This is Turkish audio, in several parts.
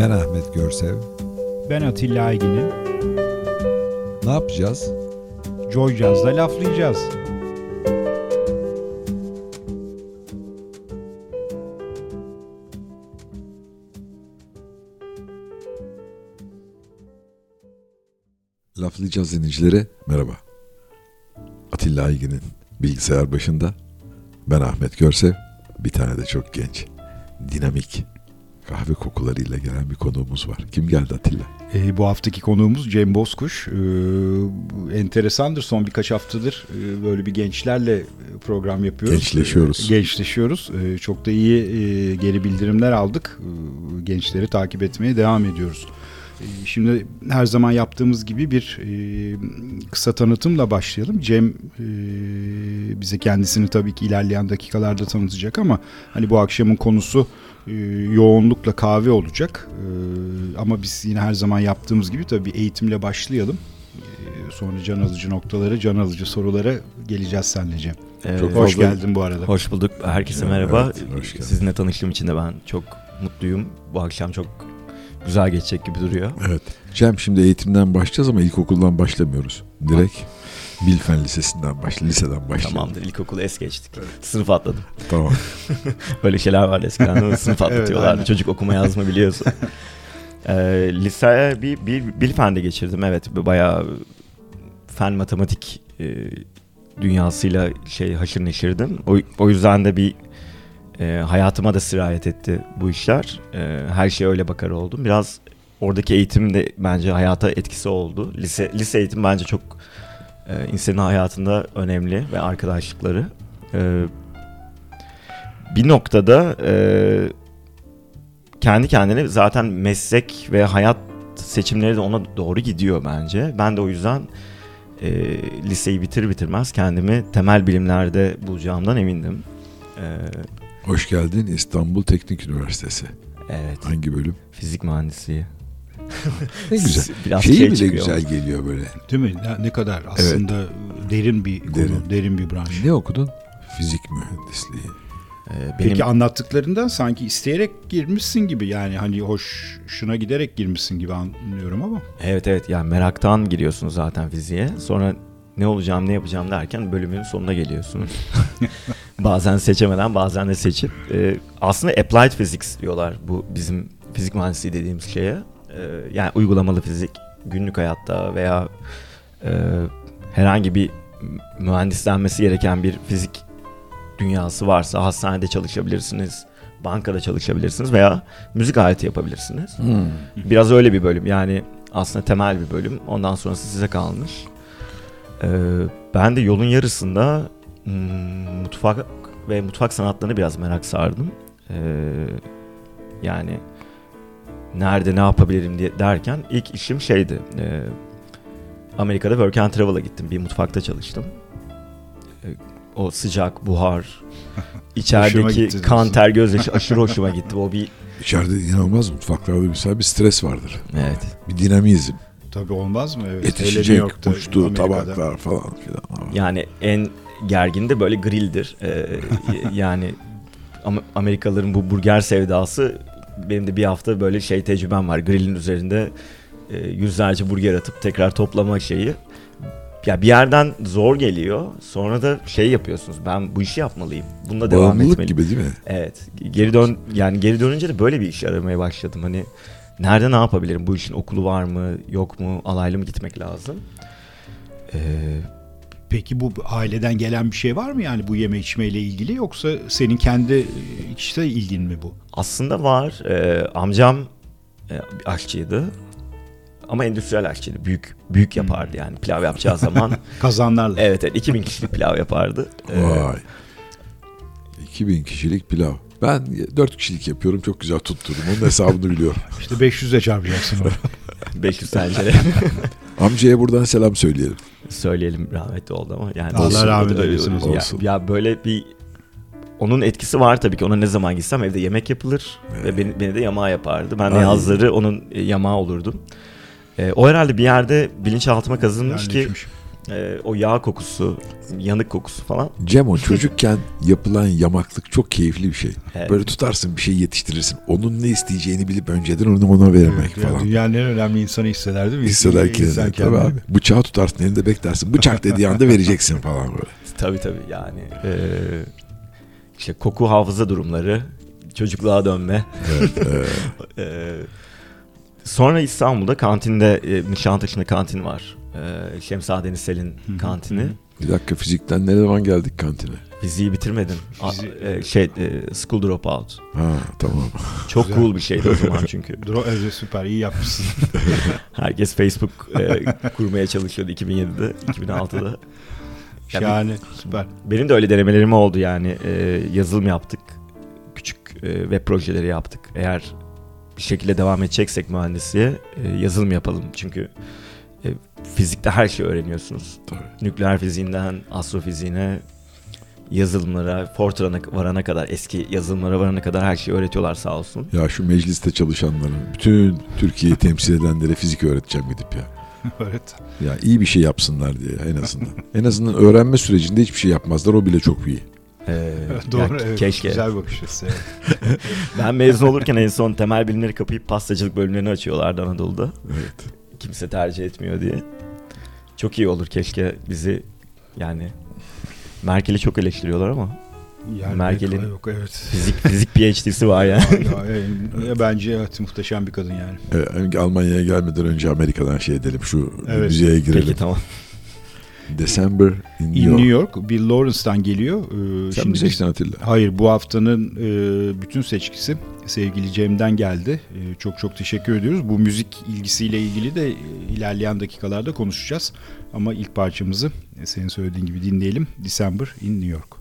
Ben Ahmet Görsev. Ben Atilla Aygin'im. Ne yapacağız? Joy Jazz'da laflayacağız. Laflayacağız dinleyicilere merhaba. Atilla Aygin'in bilgisayar başında. Ben Ahmet Görsev. Bir tane de çok genç, dinamik, kahve kokularıyla gelen bir konuğumuz var. Kim geldi Atilla? E, bu haftaki konuğumuz Cem Bozkuş. E, enteresandır son birkaç haftadır e, böyle bir gençlerle program yapıyoruz. Gençleşiyoruz. E, gençleşiyoruz. E, çok da iyi e, geri bildirimler aldık. E, gençleri takip etmeye devam ediyoruz. E, Şimdi her zaman yaptığımız gibi bir e, kısa tanıtımla başlayalım. Cem e, bize kendisini tabii ki ilerleyen dakikalarda tanıtacak ama hani bu akşamın konusu e, yoğunlukla kahve olacak. E, ama biz yine her zaman yaptığımız gibi tabii eğitimle başlayalım. E, sonra can alıcı noktalara, can alıcı sorulara geleceğiz senle Cem. Evet. Çok Hoş fazla- geldin bu arada. Hoş bulduk. Herkese merhaba. Evet. Sizinle tanıştığım için de ben çok mutluyum. Bu akşam çok güzel geçecek gibi duruyor. Evet. Cem şimdi eğitimden başlayacağız ama ilkokuldan başlamıyoruz. Direkt Bilfen Lisesi'nden başla, liseden başlayalım. Tamamdır. İlkokulu es geçtik. Sınıf atladım. Tamam. Böyle şeyler vardı eskiden. Sınıf atlatıyorlardı. aynen. Çocuk okuma yazma biliyorsun. ee, liseye bir, bir Bilfen'de geçirdim. Evet. Bayağı fen matematik e, dünyasıyla şey haşır neşirdim. O, o yüzden de bir e, hayatıma da sirayet etti bu işler. E, her şeye öyle bakar oldum. Biraz oradaki eğitim de bence hayata etkisi oldu. Lise lise eğitim bence çok e, insanın hayatında önemli ve arkadaşlıkları. E, bir noktada e, kendi kendine zaten meslek ve hayat seçimleri de ona doğru gidiyor bence. Ben de o yüzden e, liseyi bitir bitirmez kendimi temel bilimlerde bulacağımdan emindim. E, Hoş geldin İstanbul Teknik Üniversitesi. evet, Hangi bölüm? fizik mühendisliği. Ne güzel. Biraz Şeyi şey bile çıkıyor. güzel geliyor böyle. Değil mi? Ne, ne kadar aslında derin bir konu, Derin. derin, bir branş. Ne okudun? Fizik mühendisliği. E, benim Peki anlattıklarından sanki isteyerek girmişsin gibi yani hani hoşuna giderek girmişsin gibi anlıyorum ama. Evet evet yani meraktan giriyorsunuz zaten fiziğe. Sonra ne olacağım ne yapacağım derken bölümün sonuna geliyorsunuz. bazen seçemeden bazen de seçip. Ee, aslında applied physics diyorlar bu bizim fizik mühendisliği dediğimiz şeye. Ee, yani uygulamalı fizik günlük hayatta veya e, herhangi bir mühendislenmesi gereken bir fizik dünyası varsa hastanede çalışabilirsiniz, bankada çalışabilirsiniz veya müzik aleti yapabilirsiniz. Biraz öyle bir bölüm yani aslında temel bir bölüm. Ondan sonrası size kalmış. Ee, ben de yolun yarısında hmm, mutfak ve mutfak sanatlarına biraz merak sardım. Ee, yani nerede ne yapabilirim diye derken ilk işim şeydi. e, Amerika'da Work and Travel'a gittim. Bir mutfakta çalıştım. Ee, o sıcak buhar, içerideki kan ter gözyaşı aşırı hoşuma gitti. O bir İçeride inanılmaz mutfaklarda mesela bir stres vardır. evet Bir dinamizm. Tabii olmaz mı? Evet. Yetişecek, York'ta, uçtu, Amerika'da. tabaklar falan filan. Yani en gergin de böyle grilldir. Ee, yani Am- Amerikalıların bu burger sevdası benim de bir hafta böyle şey tecrübem var. Grillin üzerinde e, yüzlerce burger atıp tekrar toplama şeyi. Ya bir yerden zor geliyor. Sonra da şey yapıyorsunuz. Ben bu işi yapmalıyım. Bununla devam Bağımlılık etmeliyim. gibi değil mi? Evet. Geri dön yani geri dönünce de böyle bir iş aramaya başladım. Hani nerede ne yapabilirim? Bu işin okulu var mı? Yok mu? Alaylı mı gitmek lazım? Ee, Peki bu aileden gelen bir şey var mı yani bu yeme içmeyle ilgili yoksa senin kendi e, kişisel ilgin mi bu? Aslında var. Ee, amcam e, aşçıydı. Ama endüstriyel aşçıydı. Büyük büyük yapardı yani pilav yapacağı zaman. Kazanlarla. evet, evet 2000 kişilik pilav yapardı. Ee, Vay. 2000 kişilik pilav. Ben 4 kişilik yapıyorum. Çok güzel tutturdum. Onun hesabını biliyorum. İşte 500'e çarpacaksın onu. 500 tencere. Amcaya buradan selam söyleyelim. Söyleyelim rahmetli oldu ama yani Allah olsun, rahmet eylesin o ya, böyle bir onun etkisi var tabii ki. Ona ne zaman gitsem evde yemek yapılır ve beni, beni de yamağa yapardı. Ben de yazları onun e, yamağı olurdum. E, o herhalde bir yerde bilinçaltıma kazınmış ki Yerleşmiş. E, o yağ kokusu, yanık kokusu falan. Cemo çocukken yapılan yamaklık çok keyifli bir şey. Evet. Böyle tutarsın bir şey yetiştirirsin. Onun ne isteyeceğini bilip önceden onu ona vermek Evet, falan. Dünyanın en önemli insanı hisseder değil mi? Hisseder İnsan tabii kendini. abi. Bıçağı tutarsın elinde beklersin. Bıçak dediği anda vereceksin falan böyle. Tabii tabii yani e, işte koku hafıza durumları, çocukluğa dönme. Evet, evet. E, sonra İstanbul'da kantinde, e, Nişantaşı'nda kantin var. E, Sel'in hı, kantini. Bir dakika fizikten ne zaman geldik kantine? Fiziği bitirmedim. A- e, şey, e, School Dropout. Ha tamam. Çok Güzel. cool bir şeydi o zaman çünkü. Dro- evet, süper iyi yapmışsın. Herkes Facebook e, kurmaya çalışıyordu 2007'de, 2006'da. Ya Şahane süper. Benim de öyle denemelerim oldu yani. E, yazılım yaptık. Küçük e, web projeleri yaptık. Eğer bir şekilde devam edeceksek mühendisliğe e, yazılım yapalım. Çünkü e, fizikte her şeyi öğreniyorsunuz. Tabii. Nükleer fiziğinden astrofiziğine, yazılımlara, Fortran'a varana kadar, eski yazılımlara varana kadar her şeyi öğretiyorlar sağ olsun. Ya şu mecliste çalışanların, bütün Türkiye'yi temsil edenlere fizik öğreteceğim gidip ya. evet. Ya iyi bir şey yapsınlar diye en azından. en azından öğrenme sürecinde hiçbir şey yapmazlar. O bile çok iyi. Ee, Doğru. ya evet. keşke. Güzel bakış açısı. Ben mezun olurken en son temel bilimleri kapayıp pastacılık bölümlerini açıyorlardı Anadolu'da. Evet. Kimse tercih etmiyor diye. Çok iyi olur keşke bizi yani Merkel'i çok eleştiriyorlar ama Yani Merkel'in- yok evet. fizik fizik PhD'si var yani. Ya, bence evet muhteşem bir kadın yani. Ee, Almanya'ya gelmeden önce Amerika'dan şey edelim. Şu Evet. müziğe girelim. Peki tamam. December in New York. New York, Bill Lawrence'dan geliyor. Ee, Sen seçtin Atilla? Hayır bu haftanın e, bütün seçkisi sevgili Cem'den geldi. E, çok çok teşekkür ediyoruz. Bu müzik ilgisiyle ilgili de e, ilerleyen dakikalarda konuşacağız. Ama ilk parçamızı e, senin söylediğin gibi dinleyelim. December in New York.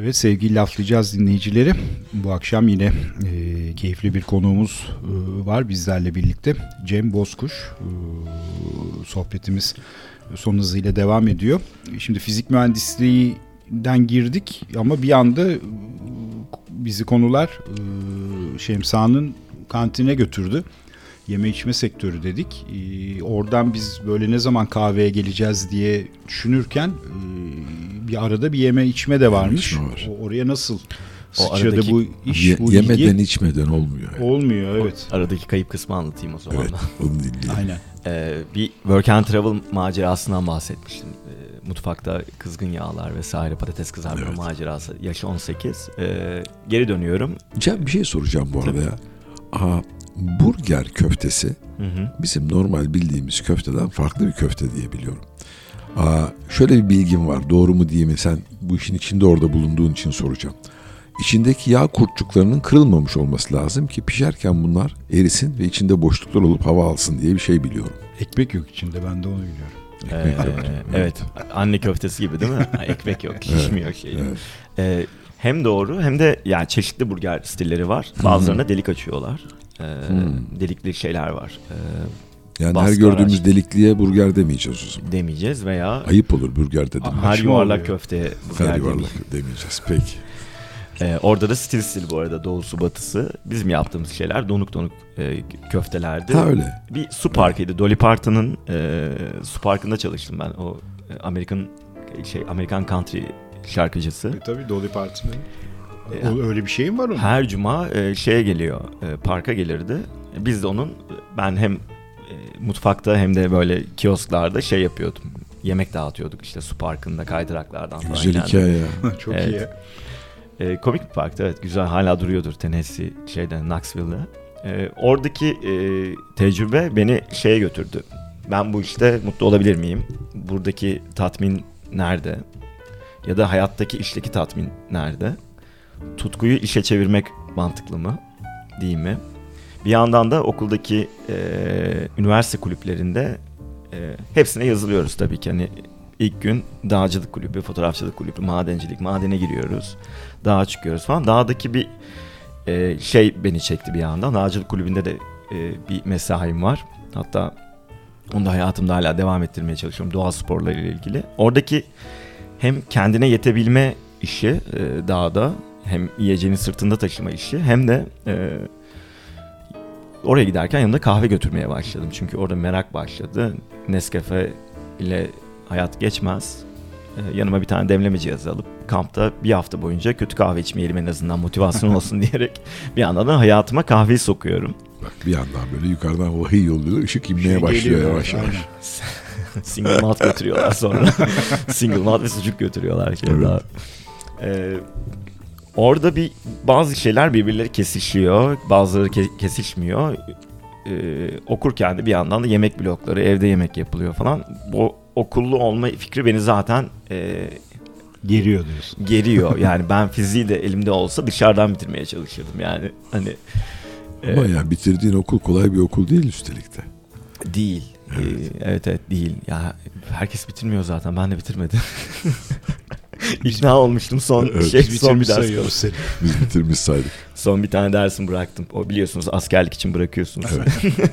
Evet sevgili laflayacağız dinleyicileri. Bu akşam yine e, keyifli bir konuğumuz e, var bizlerle birlikte. Cem Bozkuş. E, sohbetimiz son hızıyla devam ediyor. Şimdi fizik mühendisliğinden girdik ama bir anda e, bizi konular e, Şemsa'nın kantine götürdü. Yeme içme sektörü dedik. E, oradan biz böyle ne zaman kahveye geleceğiz diye düşünürken bir arada bir yeme içme de varmış. var. O- oraya nasıl O sıçradı aradaki- bu iş, Ye- bu yemeden ilgi? içmeden olmuyor. yani. Olmuyor evet. Aradaki kayıp kısmı anlatayım o zaman Evet, da. onu dinleyelim. Aynen. Ee, bir work and travel macerasından bahsetmiştim. Ee, mutfakta kızgın yağlar vesaire patates kızartma Evet. macerası. Yaşı 18. Ee, geri dönüyorum. Cem bir şey soracağım bu arada ya. Aa, burger köftesi Hı hı. bizim normal bildiğimiz köfteden farklı bir köfte diye biliyorum. Aa, şöyle bir bilgim var. Doğru mu değil mi? Sen bu işin içinde orada bulunduğun için soracağım. İçindeki yağ kurtçuklarının kırılmamış olması lazım ki pişerken bunlar erisin ve içinde boşluklar olup hava alsın diye bir şey biliyorum. Ekmek yok içinde ben de onu biliyorum. Ee, Ekmek yok. evet. Anne köftesi gibi değil mi? Ekmek yok, şişmiyor şey. Evet. Ee, hem doğru hem de yani çeşitli burger stilleri var. Bazılarına delik açıyorlar. Ee, Hmm. Delikli şeyler var. Ee, Yani Baskı her gördüğümüz araç. delikliye burger demeyeceğiz o zaman. demeyeceğiz veya Ayıp olur burger dedim. Aa, her yuvarlak köfteye burger Her yuvarlak demeyeceğiz. demeyeceğiz. Peki. Ee, orada da stil stil bu arada doğusu batısı. Bizim yaptığımız şeyler donuk donuk e, köftelerdi. Ha öyle. Bir su parkıydı. Dolly Parton'ın e, su parkında çalıştım ben. O e, American şey Amerikan country şarkıcısı. E, tabii Dolly Parton'ın. E, O- öyle bir şey mi var onun? Her cuma e, şeye geliyor, e, parka gelirdi. Biz de onun, ben hem mutfakta hem de böyle kiosklarda şey yapıyordum. Yemek dağıtıyorduk işte su parkında kaydıraklardan falan. Güzel hikaye ya. Çok Evet. iyi. E, komik bir parktı evet güzel hala duruyordur Tennessee şeyden Knoxville'da. E, oradaki e, tecrübe beni şeye götürdü. Ben bu işte mutlu olabilir miyim? Buradaki tatmin nerede? Ya da hayattaki işteki tatmin nerede? Tutkuyu işe çevirmek mantıklı mı? Değil mi? Bir yandan da okuldaki e, üniversite kulüplerinde e, hepsine yazılıyoruz tabii ki. Hani ilk gün dağcılık kulübü, fotoğrafçılık kulübü, madencilik, madene giriyoruz. Dağa çıkıyoruz falan. Dağdaki bir e, şey beni çekti bir yandan. Dağcılık kulübünde de e, bir mesaim var. Hatta onu da hayatımda hala devam ettirmeye çalışıyorum. Doğa sporları ile ilgili. Oradaki hem kendine yetebilme işi e, dağda hem yiyeceğini sırtında taşıma işi hem de e, oraya giderken yanımda kahve götürmeye başladım. Çünkü orada merak başladı. Nescafe ile hayat geçmez. E, yanıma bir tane demleme cihazı alıp kampta bir hafta boyunca kötü kahve içmeyelim en azından motivasyon olsun diyerek bir yandan da hayatıma kahveyi sokuyorum. Bak bir yandan böyle yukarıdan vahiy yolluyor. ışık inmeye Şey başlıyor yavaş yavaş. Single malt götürüyorlar sonra. Single malt ve sucuk götürüyorlar ki Evet. daha. Ee, orada bir bazı şeyler birbirleri kesişiyor, bazıları ke- kesişmiyor. Ee, okurken de bir yandan da yemek blokları, evde yemek yapılıyor falan. Bu okullu olma fikri beni zaten e, Geriyor diyorsun. geriyor. Yani ben fiziği de elimde olsa dışarıdan bitirmeye çalışırdım yani. Hani e, Ama yani bitirdiğin okul kolay bir okul değil üstelik de. Değil. Ee, Evet. evet değil. Ya herkes bitirmiyor zaten. Ben de bitirmedim. İkna olmuştum son Evet. şey son bir ders. seni. Biz bitirmiş saydık. Son bir tane dersim bıraktım. O biliyorsunuz askerlik için bırakıyorsunuz. Evet.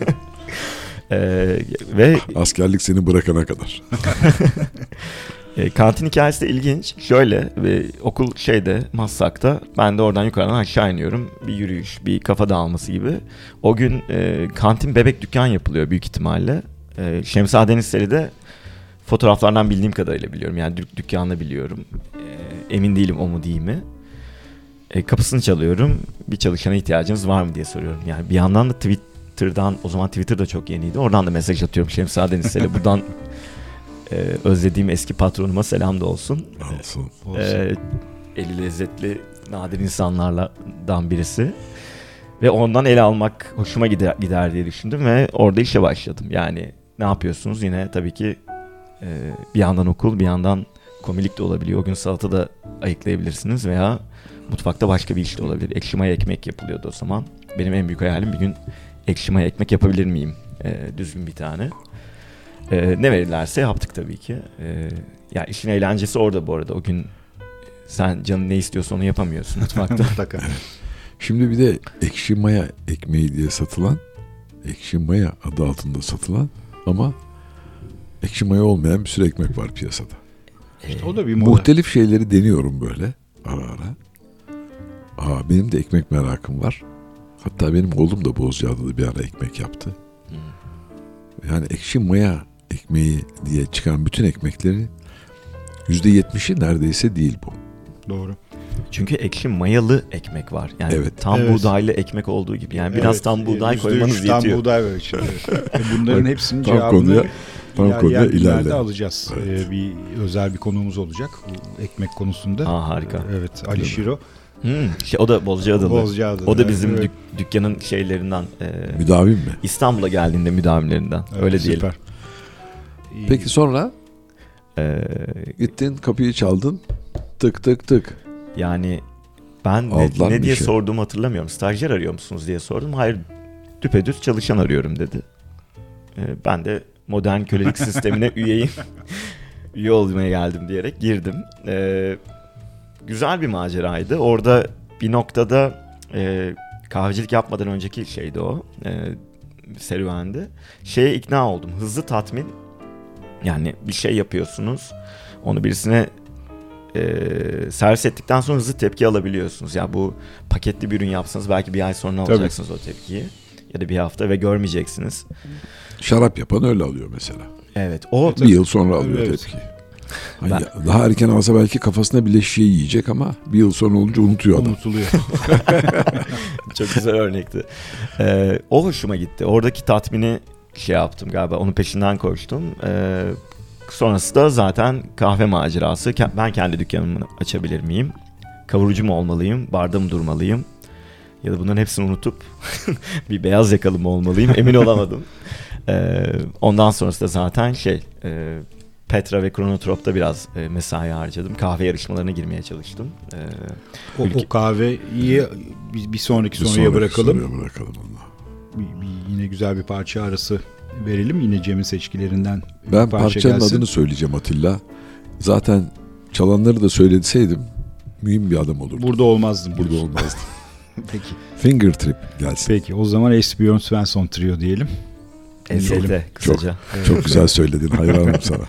Ee, ve Askerlik seni bırakana kadar. e, kantin hikayesi de ilginç. Şöyle ve okul şeyde Maslak'ta ben de oradan yukarıdan aşağı iniyorum. Bir yürüyüş, bir kafa dağılması gibi. O gün e, kantin bebek dükkan yapılıyor büyük ihtimalle. E, Şemsade Liseli fotoğraflardan bildiğim kadarıyla biliyorum. Yani dük- dükkanını biliyorum. E, emin değilim o mu değil mi. E, kapısını çalıyorum. Bir çalışana ihtiyacınız var mı diye soruyorum. Yani bir yandan da Twitter'dan o zaman Twitter da çok yeniydi. Oradan da mesaj atıyorum Şemsade Liseli. Buradan e, özlediğim eski patronuma selam da olsun. Olsun. Olsun. E, eli lezzetli nadir insanlardan birisi. Ve ondan el almak hoşuma gider, gider diye düşündüm ve orada işe başladım. Yani ne yapıyorsunuz? Yine tabii ki e, bir yandan okul bir yandan komilik de olabiliyor. O gün salata da ayıklayabilirsiniz veya mutfakta başka bir iş de olabilir. Ekşi maya ekmek yapılıyordu o zaman. Benim en büyük hayalim bir gün ekşi maya ekmek yapabilir miyim? E, düzgün bir tane. E, ne verirlerse yaptık tabii ki. E, ya işin eğlencesi orada bu arada. O gün sen canın ne istiyorsa onu yapamıyorsun mutfakta. Mutlaka. Şimdi bir de ekşi maya ekmeği diye satılan, ekşi maya adı altında satılan ama ekşi maya olmayan bir sürü ekmek var piyasada. Ee, O da bir moda. Muhtelif şeyleri deniyorum böyle ara ara. Aa, benim de ekmek merakım var. Hatta benim oğlum da Bozcaada'da da bir ara ekmek yaptı. Hmm. Yani ekşi maya ekmeği diye çıkan bütün ekmeklerin %70'i neredeyse değil bu. Doğru. Çünkü ekşi mayalı ekmek var. Yani Evet. tam Evet. buğdaylı ekmek olduğu gibi. Yani biraz Evet, tam buğday yüzde koymanız tam yetiyor. buğday var Bunların hepsinin tam cevabını konuya- tam ilerleyen konuya günlerde ilerleyelim. alacağız. Evet. E, bir özel bir konuğumuz olacak bu ekmek konusunda. Aa, harika. Evet Ali Şiro. Hmm, şey, o da Bozcaadalı. Bozcaada'da. O da bizim Evet. dük- dükkanın şeylerinden. e, Müdavim mi? İstanbul'a geldiğinde müdavimlerinden. Evet, Öyle diyelim. süper. İyi. Peki sonra Ee, gittin kapıyı çaldın tık tık tık. yani ben ne, Aldılar ne mı diye işe? sorduğumu hatırlamıyorum. Stajyer arıyor musunuz diye sordum. Hayır düpedüz çalışan arıyorum dedi. Ee, ben de modern kölelik sistemine üyeyim. Üye olmaya geldim diyerek girdim. Ee, güzel bir maceraydı. Orada bir noktada e, kahvecilik yapmadan önceki şeydi o. E, serüvendi. Şeye ikna oldum. Hızlı tatmin. Yani bir şey yapıyorsunuz. Onu birisine e, servis ettikten sonra hızlı tepki alabiliyorsunuz. Ya bu paketli bir ürün yapsanız belki bir ay sonra Tabii. alacaksınız o tepkiyi. Ya da bir hafta ve görmeyeceksiniz. Şarap yapan öyle alıyor mesela. Evet o Bir yıl sonra alıyor Evet. tepki. Hani Ben- ya- Daha erken alsa belki kafasına bile şişeyi yiyecek ama bir yıl sonra olunca unutuyor adam. Unutuluyor. Çok güzel örnekti. Ee, o hoşuma gitti. Oradaki tatmini şey yaptım galiba. Onun peşinden koştum. Ee, sonrası da zaten kahve macerası. Ben kendi dükkanımı açabilir miyim? Kavurucu mu olmalıyım? Barda mı durmalıyım? Ya da bunların hepsini unutup bir beyaz yakalı mı olmalıyım? Emin olamadım. Ee, ondan sonrası da zaten şey... e, Petra ve Kronotrop'ta biraz e, mesai harcadım. Kahve yarışmalarına girmeye çalıştım. Ee, O, Ülke- o kahveyi bir, bir sonraki Bir soruya bırakalım. soruya bırakalım onu. Bir, bir- yine güzel bir parça arası verelim. Yine Cem'in seçkilerinden Ben parça parçanın gelsin. adını söyleyeceğim Atilla. Zaten çalanları da söyleseydim mühim bir adam olurdu. Burada olmazdım. Burada diyorsun. olmazdı. Peki. Finger Trip gelsin. Peki o zaman Esbjörn Svensson Trio diyelim. SLT kısaca. Çok güzel söyledin. Hayranım sana.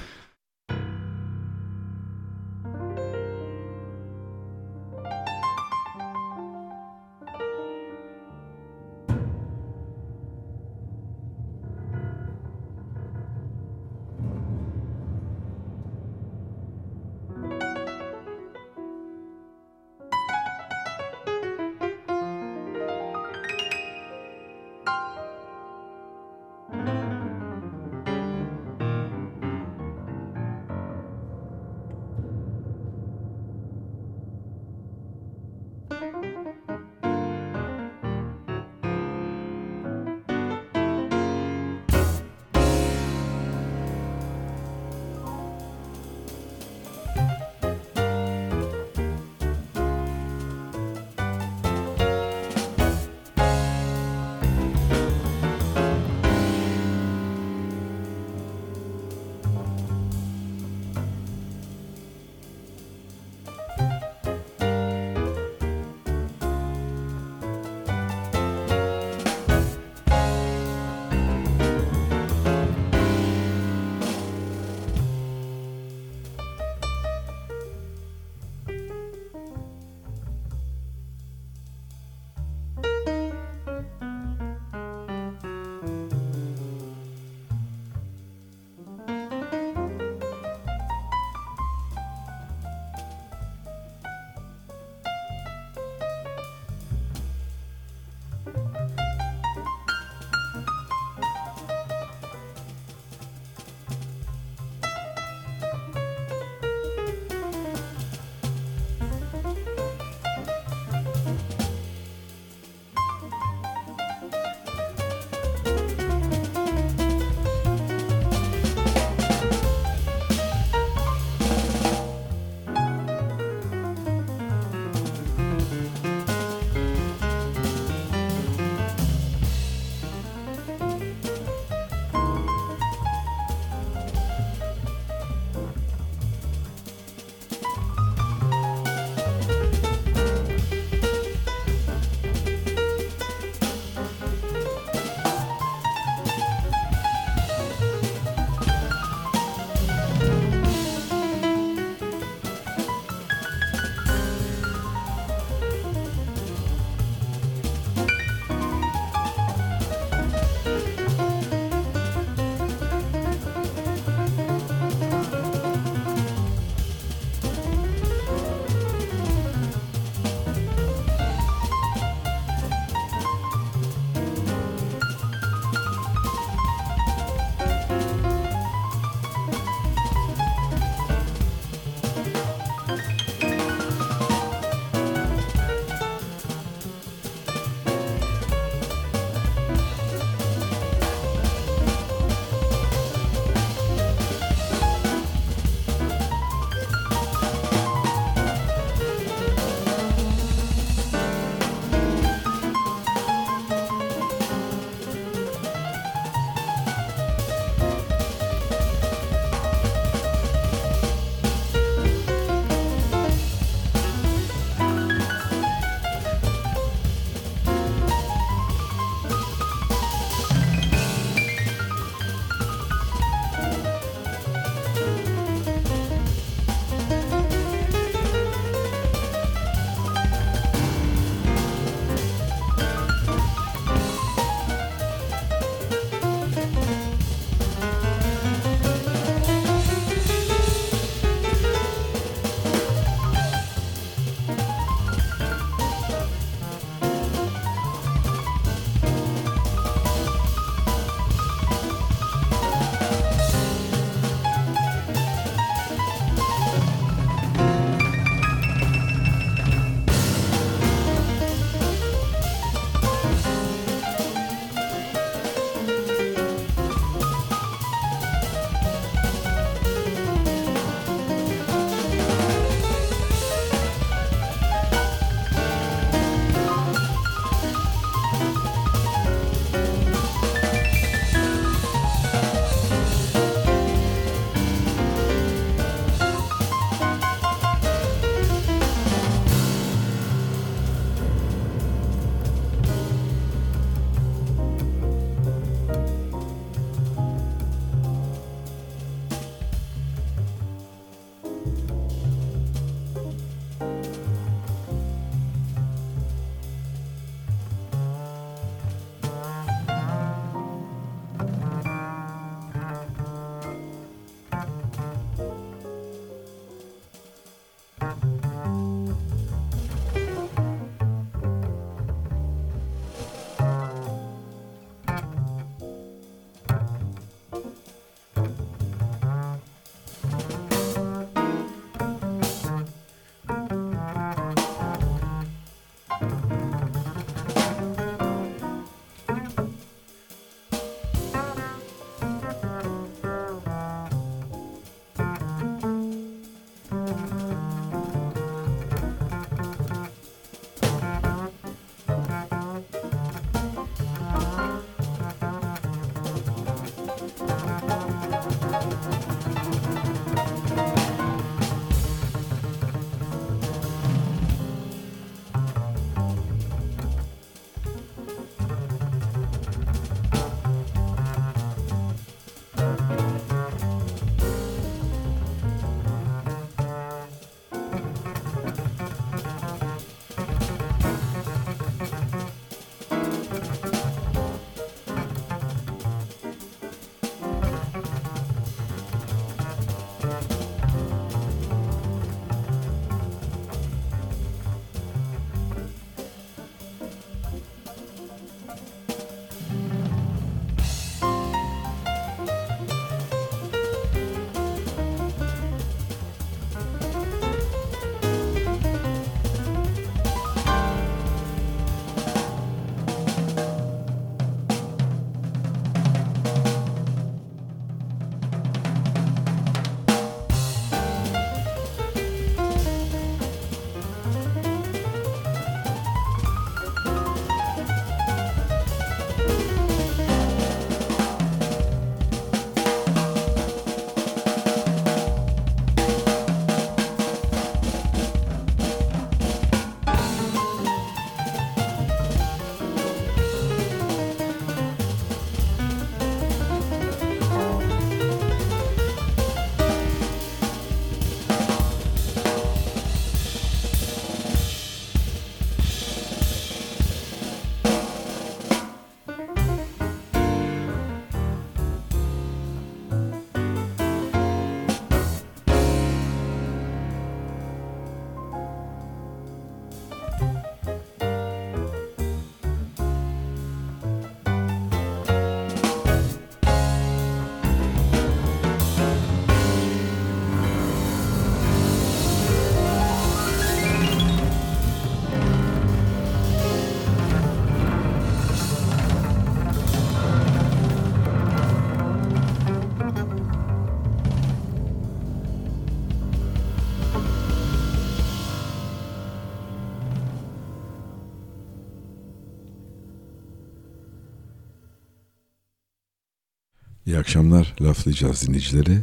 Akşamlar laflayacağız dinleyicileri.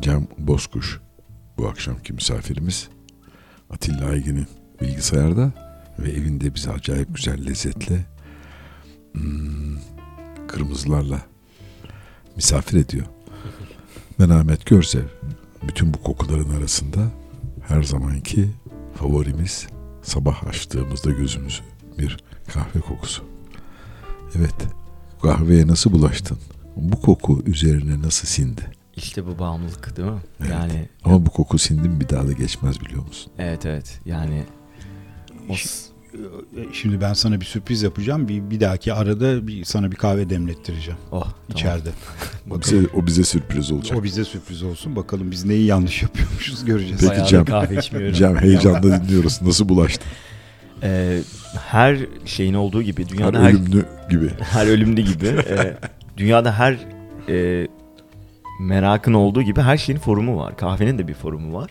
Cem Bozkuş bu akşamki misafirimiz. Atilla Aygin'in bilgisayarda ve evinde bizi acayip güzel lezzetli hmm, kırmızılarla misafir ediyor. Ben Ahmet Görsev. Bütün bu kokuların arasında her zamanki favorimiz sabah açtığımızda gözümüzü bir kahve kokusu. Evet, kahveye nasıl bulaştın? Bu koku üzerine nasıl sindi? İşte bu bağımlılık değil mi? Evet. Yani Ama bu koku sindi mi bir daha da geçmez biliyor musun? evet evet yani o s- Şimdi ben sana bir sürpriz yapacağım. Bir, bir dahaki arada bir, sana bir kahve demlettireceğim oh tamam. içeride. O bize, o bize sürpriz olacak. O bize sürpriz olsun. Bakalım biz neyi yanlış yapıyormuşuz göreceğiz. Peki Bayağıdır Cem. kahve içmiyorum. Cem heyecanla dinliyoruz. Nasıl bulaştın? Ee, her şeyin olduğu gibi Her dünyada her, ölümlü gibi. her ölümlü gibi e, dünyada her e, merakın olduğu gibi her şeyin forumu var. Kahvenin de bir forumu var.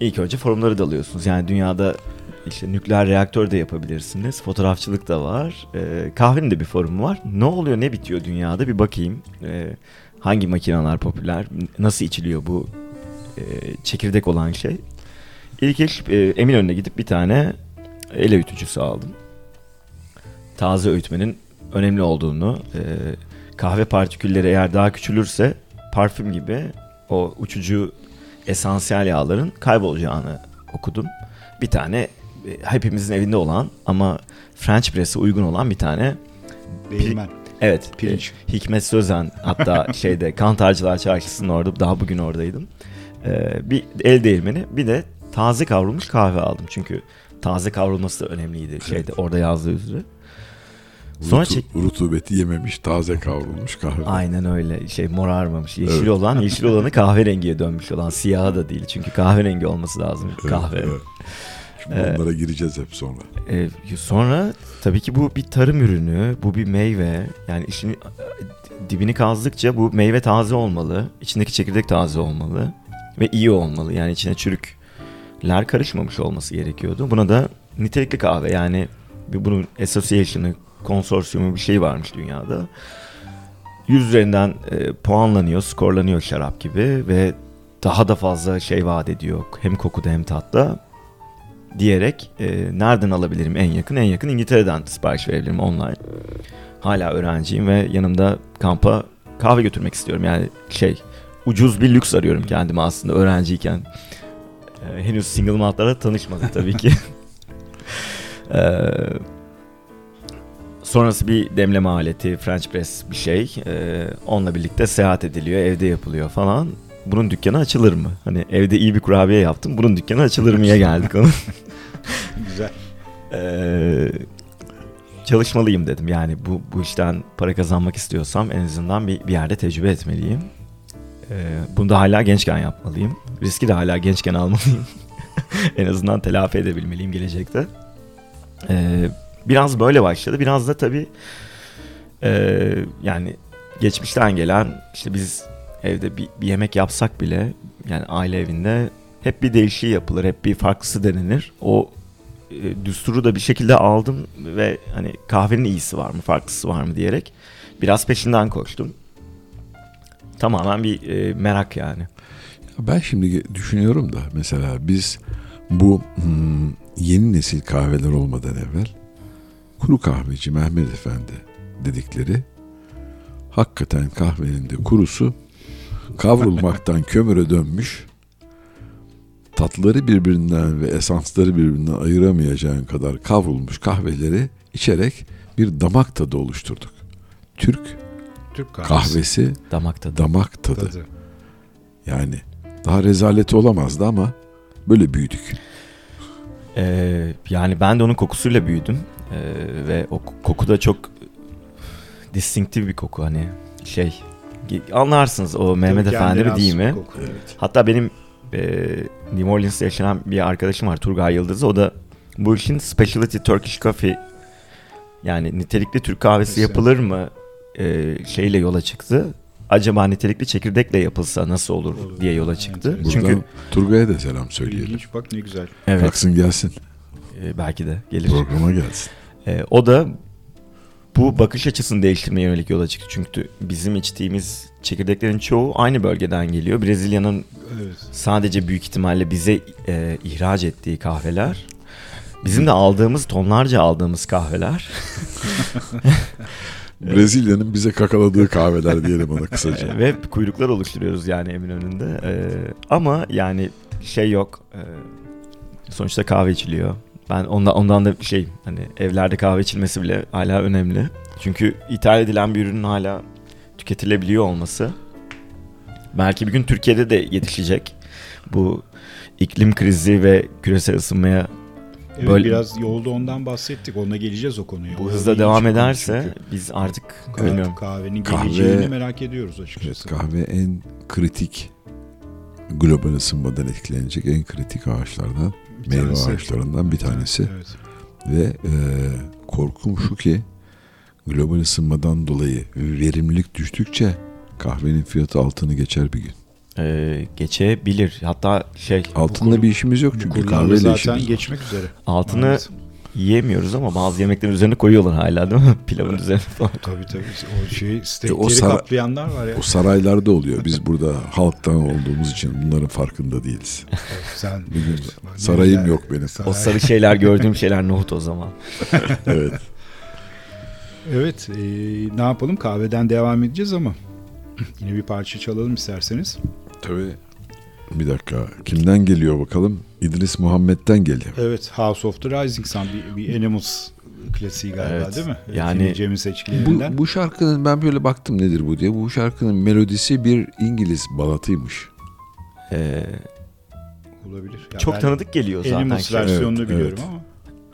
İlk önce forumları dalıyorsunuz. Yani dünyada işte nükleer reaktör de yapabilirsiniz. Fotoğrafçılık da var. E, kahvenin de bir forumu var. Ne oluyor ne bitiyor dünyada bir bakayım. E, hangi makineler popüler? Nasıl içiliyor bu e, çekirdek olan şey? İlk iş e, Eminönü'ne gidip bir tane el öğütücüsü aldım. Taze öğütmenin önemli olduğunu, e, kahve partikülleri eğer daha küçülürse parfüm gibi o uçucu esansiyel yağların kaybolacağını okudum. Bir tane e, hepimizin evinde olan ama French press'e uygun olan bir tane Değirmen. evet Pirinç. e, Hikmet Sözen hatta şeyde Kantarcılar Çarşısı'nın orada daha bugün oradaydım. E, bir el değirmeni bir de taze kavrulmuş kahve aldım çünkü taze kavrulması da önemliydi şeyde orada yazdığı üzere. Sonra Rutu- rutubeti yememiş, taze kavrulmuş kahve. Aynen öyle. Şey morarmamış. Yeşil Evet. olan, yeşil olanı kahverengiye dönmüş olan. Siyahı da değil. Çünkü kahverengi olması lazım Evet, kahve. evet. Şimdi Ee, onlara gireceğiz hep sonra. Ee, sonra tabii ki bu bir tarım ürünü, bu bir meyve. Yani işin dibini kazdıkça bu meyve taze olmalı. içindeki çekirdek taze olmalı ve iyi olmalı. Yani içine çürükler karışmamış olması gerekiyordu. Buna da nitelikli kahve yani bunun association'ı, konsorsiyumu bir şey varmış dünyada. 100 üzerinden e, puanlanıyor, skorlanıyor şarap gibi ve daha da fazla şey vaat ediyor. Hem kokuda hem tatta diyerek e, nereden alabilirim en yakın? En yakın İngiltere'den sipariş verebilirim online. Hala öğrenciyim ve yanımda kampa kahve götürmek istiyorum. Yani şey ucuz bir lüks arıyorum kendime aslında öğrenciyken. E, henüz single maltlara tanışmadık tabii ki. e, sonrası bir demleme aleti, French press bir şey. E, onunla birlikte seyahat ediliyor, evde yapılıyor falan. Bunun dükkanı açılır mı? Hani evde iyi bir kurabiye yaptım. Bunun dükkanı açılır mıya geldik onun. Güzel. Ee, çalışmalıyım dedim. Yani bu bu işten para kazanmak istiyorsam en azından bir, bir yerde tecrübe etmeliyim. Ee, bunu da hala gençken yapmalıyım. Riski de hala gençken almalıyım. en azından telafi edebilmeliyim gelecekte. Ee, biraz böyle başladı. Biraz da tabii e, yani geçmişten gelen işte biz evde bir, bir yemek yapsak bile yani aile evinde hep bir değişiği yapılır, hep bir farklısı denenir. O e, düsturu da bir şekilde aldım ve hani kahvenin iyisi var mı, farklısı var mı diyerek biraz peşinden koştum. Tamamen bir e, merak yani. Ben şimdi düşünüyorum da mesela biz bu hmm, yeni nesil kahveler olmadan evvel kuru kahveci Mehmet Efendi dedikleri hakikaten kahvenin de kurusu kavrulmaktan kömüre dönmüş tatları birbirinden ve esansları birbirinden ayıramayacağın kadar kavrulmuş kahveleri içerek bir damak tadı oluşturduk. Türk Türk kahvesi. kahvesi Damak tadı. damak tadı. tadı. Yani daha rezaleti olamazdı ama böyle büyüdük. Ee, yani ben de onun kokusuyla büyüdüm Ee, ve o koku da çok distinktif bir koku hani şey anlarsınız o Mehmet Efendi mi değil mi? koku, evet. Hatta benim e, New Orleans'ta yaşayan bir arkadaşım var Turgay Yıldız. O da bu işin specialty Turkish coffee yani nitelikli Türk kahvesi Mesela. yapılır mı e, şeyle yola çıktı. Acaba nitelikli çekirdekle yapılsa nasıl olur Olur. diye yola çıktı. evet. Buradan Çünkü Turgay'a da selam söyleyelim. İlginç bak ne güzel. evet Kalksın gelsin. e, belki de gelir. Programa gelsin. E, o da bu bakış açısını değiştirmeye yönelik yola çıktı. Çünkü bizim içtiğimiz çekirdeklerin çoğu aynı bölgeden geliyor. Brezilya'nın Evet. sadece büyük ihtimalle bize e, ihraç ettiği kahveler. Bizim de aldığımız tonlarca aldığımız kahveler. Brezilya'nın bize kakaladığı kahveler diyelim ona kısaca. Ve kuyruklar oluşturuyoruz yani Eminönü'nde. E, ama yani şey yok. E, sonuçta kahve içiliyor. Ben ondan, ondan da şey hani evlerde kahve içilmesi bile hala önemli. Çünkü ithal edilen bir ürünün hala tüketilebiliyor olması. Belki bir gün Türkiye'de de yetişecek. Bu iklim krizi ve küresel ısınmaya Evet Böyle- biraz yolda ondan bahsettik. Onunla geleceğiz o konuya. bu hızla devam ederse çünkü. biz artık Kahve- bilmiyorum. kahvenin Kahve- geleceğini merak ediyoruz Evet, açıkçası. kahve en kritik global ısınmadan etkilenecek en kritik ağaçlardan, Bir meyve tanesi. ağaçlarından bir tanesi. Evet. Ve e, korkum şu ki global ısınmadan dolayı verimlilik düştükçe kahvenin fiyatı altını geçer bir gün. Ee, geçebilir. Hatta şey Altında kur- bir işimiz yok çünkü kahveyle zaten işimiz geçmek üzere. altını Maalesef. Yiyemiyoruz ama bazı yemeklerin üzerine koyuyorlar hala değil mi? Pilavın üzerine falan. Tabii tabii. O şey steakleri o sara- kaplayanlar var ya. O saraylarda oluyor. Biz burada halktan olduğumuz için bunların farkında değiliz. Sen Bir gün Bak ne sarayım güzel. yok benim. Saray. O sarı şeyler gördüğüm şeyler nohut o zaman. Evet. Evet, e, ne yapalım? Kahveden devam edeceğiz ama yine bir parça çalalım isterseniz. Tabii. Bir dakika. Kimden geliyor bakalım? İdris Muhammed'den geliyor. Evet, House of the Rising Sun bir, bir Animals klasiği galiba Evet. değil mi? Yani- Cem'in seçkilerinden. Bu, bu şarkının ben böyle baktım nedir bu diye. Bu şarkının melodisi bir İngiliz balatıymış. Ee, olabilir. Ya çok tanıdık geliyor zaten. Animals şey. versiyonunu Evet, biliyorum evet.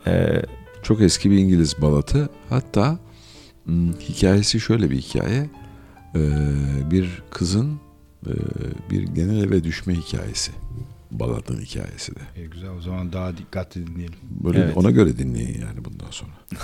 ama. Ee, Çok eski bir İngiliz balatı. Hatta hmm, hikayesi şöyle bir hikaye. Ee, bir kızın bir genel eve düşme hikayesi. Baladın hikayesi de. E, güzel o zaman daha dikkatli dinleyelim. Böyle Evet. ona göre dinleyin yani bundan sonra.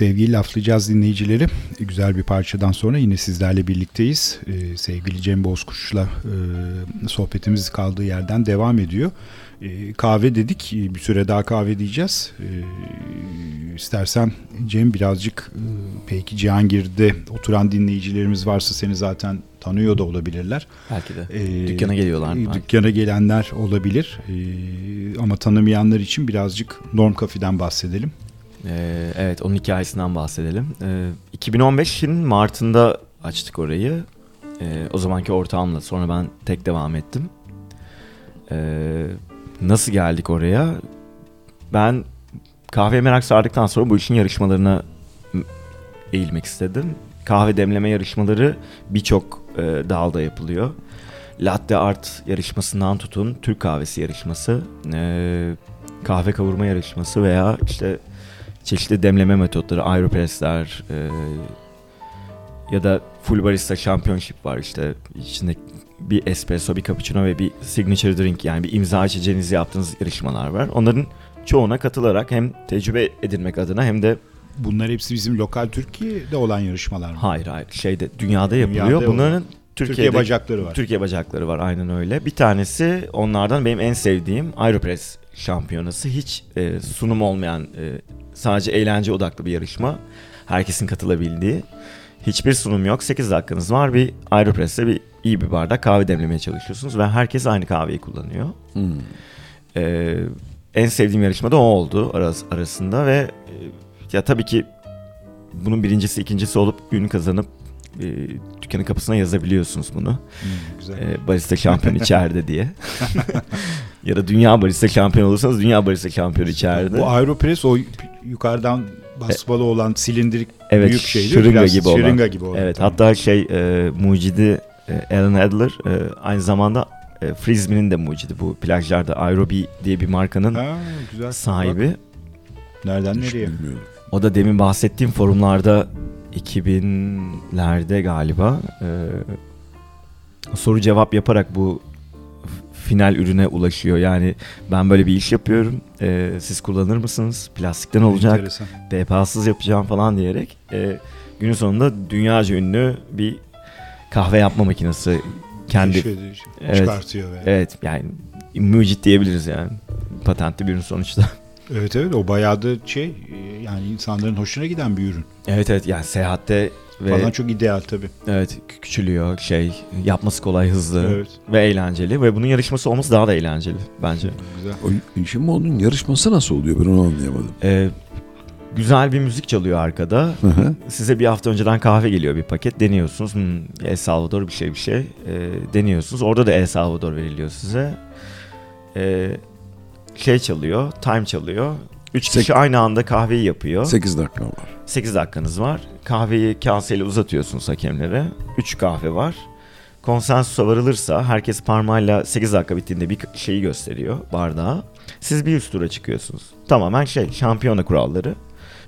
Sevgili laflayacağız dinleyicileri. Güzel bir parçadan sonra yine sizlerle birlikteyiz. Ee, sevgili Cem Bozkuş'la e, sohbetimiz kaldığı yerden devam ediyor. E, kahve dedik. Bir süre daha kahve diyeceğiz. E, istersen Cem birazcık e, belki Cihangir'de oturan dinleyicilerimiz varsa seni zaten tanıyor da olabilirler. Belki de. E, dükkana geliyorlar. E, dükkana gelenler olabilir. E, ama tanımayanlar için birazcık Norm Coffee'den bahsedelim. Ee, evet onun hikayesinden bahsedelim. Ee, 2015'in Mart'ında açtık orayı. Ee, o zamanki ortağımla sonra ben tek devam ettim. Ee, nasıl geldik oraya? Ben kahve merak sardıktan sonra bu işin yarışmalarına eğilmek istedim. Kahve demleme yarışmaları birçok e, dalda yapılıyor. Latte art yarışmasından tutun Türk kahvesi yarışması, e, kahve kavurma yarışması veya işte çeşitli demleme metotları, aeropressler e, ya da full barista championship var işte içinde bir espresso, bir cappuccino ve bir signature drink yani bir imza içeceğinizi yaptığınız yarışmalar var. Onların çoğuna katılarak hem tecrübe edinmek adına hem de Bunlar hepsi bizim lokal Türkiye'de olan yarışmalar mı? Hayır hayır şeyde dünyada yapılıyor. Dünyada Bunların Türkiye'de, Türkiye bacakları var. Türkiye bacakları var aynen öyle. Bir tanesi onlardan benim en sevdiğim Aeropress şampiyonası. Hiç e, sunum olmayan e, sadece eğlence odaklı bir yarışma. Herkesin katılabildiği. Hiçbir sunum yok. 8 dakikanız var. Bir Aeropress'te bir iyi bir bardak kahve demlemeye çalışıyorsunuz ve herkes aynı kahveyi kullanıyor. Hmm. Ee, en sevdiğim yarışma da o oldu aras arasında ve e, ya tabii ki bunun birincisi ikincisi olup ün kazanıp e, dükkanın kapısına yazabiliyorsunuz bunu. Hmm, güzel. E, barista şampiyon içeride diye. ya da dünya barista şampiyon olursanız dünya barista şampiyon içeride. Bu Aeropress o yukarıdan basmalı olan silindirik evet, büyük şey değil şırınga gibi olan. Şırınga gibi olan. Evet tamam. hatta şey e, mucidi e, Alan Adler e, aynı zamanda e, Frisbee'nin de mucidi bu plajlarda Aerobi diye bir markanın ha, güzel. sahibi. Bak. Nereden Hiç nereye? Bilmiyorum. O da demin bahsettiğim forumlarda 2000'lerde galiba e, soru cevap yaparak bu final ürüne ulaşıyor. Yani ben böyle bir iş yapıyorum. E, siz kullanır mısınız? Plastikten olacak. BPA'sız yapacağım falan diyerek e, günün sonunda dünyaca ünlü bir kahve yapma makinesi kendi evet, çıkartıyor. Yani. Evet yani mucit diyebiliriz yani. Patentli bir ürün sonuçta. Evet evet o bayağı da şey yani insanların hoşuna giden bir ürün. Evet evet yani seyahatte ve falan çok ideal tabii. Evet küçülüyor şey yapması kolay hızlı evet. ve eğlenceli ve bunun yarışması olması daha da eğlenceli bence. Güzel. O, şimdi onun yarışması nasıl oluyor ben onu anlayamadım. Ee, güzel bir müzik çalıyor arkada. Size bir hafta önceden kahve geliyor bir paket deniyorsunuz. Hmm, El Salvador bir şey bir şey e, deniyorsunuz. Orada da El Salvador veriliyor size. E, şey çalıyor, time çalıyor. Üç Sek- kişi aynı anda kahveyi yapıyor. 8 dakika var. 8 dakikanız var. Kahveyi kaseyle uzatıyorsunuz hakemlere. 3 kahve var. Konsensusa varılırsa herkes parmağıyla 8 dakika bittiğinde bir şeyi gösteriyor bardağa. Siz bir üst tura çıkıyorsunuz. Tamamen şey şampiyona kuralları.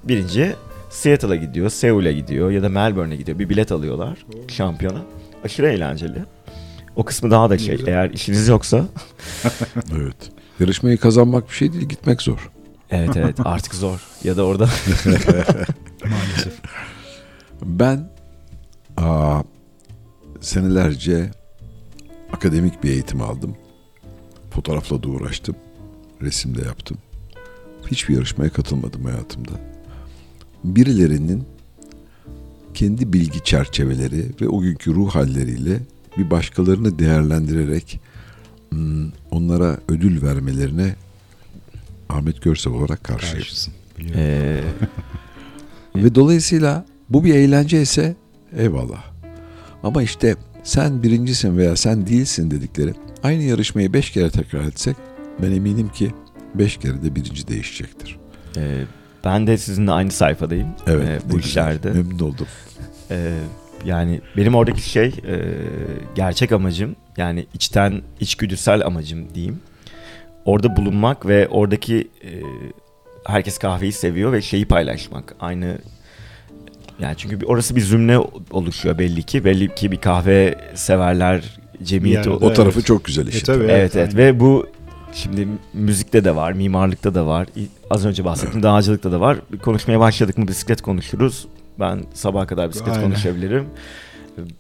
Birinci Seattle'a gidiyor, Seul'e gidiyor ya da Melbourne'e gidiyor. Bir bilet alıyorlar şampiyona. Aşırı eğlenceli. O kısmı daha da şey eğer işiniz yoksa. evet. Yarışmayı kazanmak bir şey değil gitmek zor. Evet evet artık zor. Ya da orada. Maalesef. Ben aa, senelerce akademik bir eğitim aldım. Fotoğrafla da uğraştım. Resim de yaptım. Hiçbir yarışmaya katılmadım hayatımda. Birilerinin kendi bilgi çerçeveleri ve o günkü ruh halleriyle bir başkalarını değerlendirerek hmm, onlara ödül vermelerine Ahmet Görsev olarak karşıyım. Ee... Ve dolayısıyla bu bir eğlence ise eyvallah. Ama işte sen birincisin veya sen değilsin dedikleri aynı yarışmayı beş kere tekrar etsek ben eminim ki beş kere de birinci değişecektir. Ee, ben de sizinle aynı sayfadayım evet, ee, bu işlerde. Memnun oldum. Ee, yani benim oradaki şey e, gerçek amacım yani içten içgüdüsel amacım diyeyim. Orada bulunmak ve oradaki e, herkes kahveyi seviyor ve şeyi paylaşmak. Aynı yani çünkü orası bir zümre oluşuyor belli ki. Belli ki bir kahve severler cemiyeti. Yani, o tarafı evet. çok güzel işte. E, tabii, evet evet, evet. ve bu Şimdi müzikte de var, mimarlıkta da var. Az önce bahsettim dağcılıkta da var. Konuşmaya başladık mı bisiklet konuşuruz. Ben sabaha kadar bisiklet Aynen. konuşabilirim.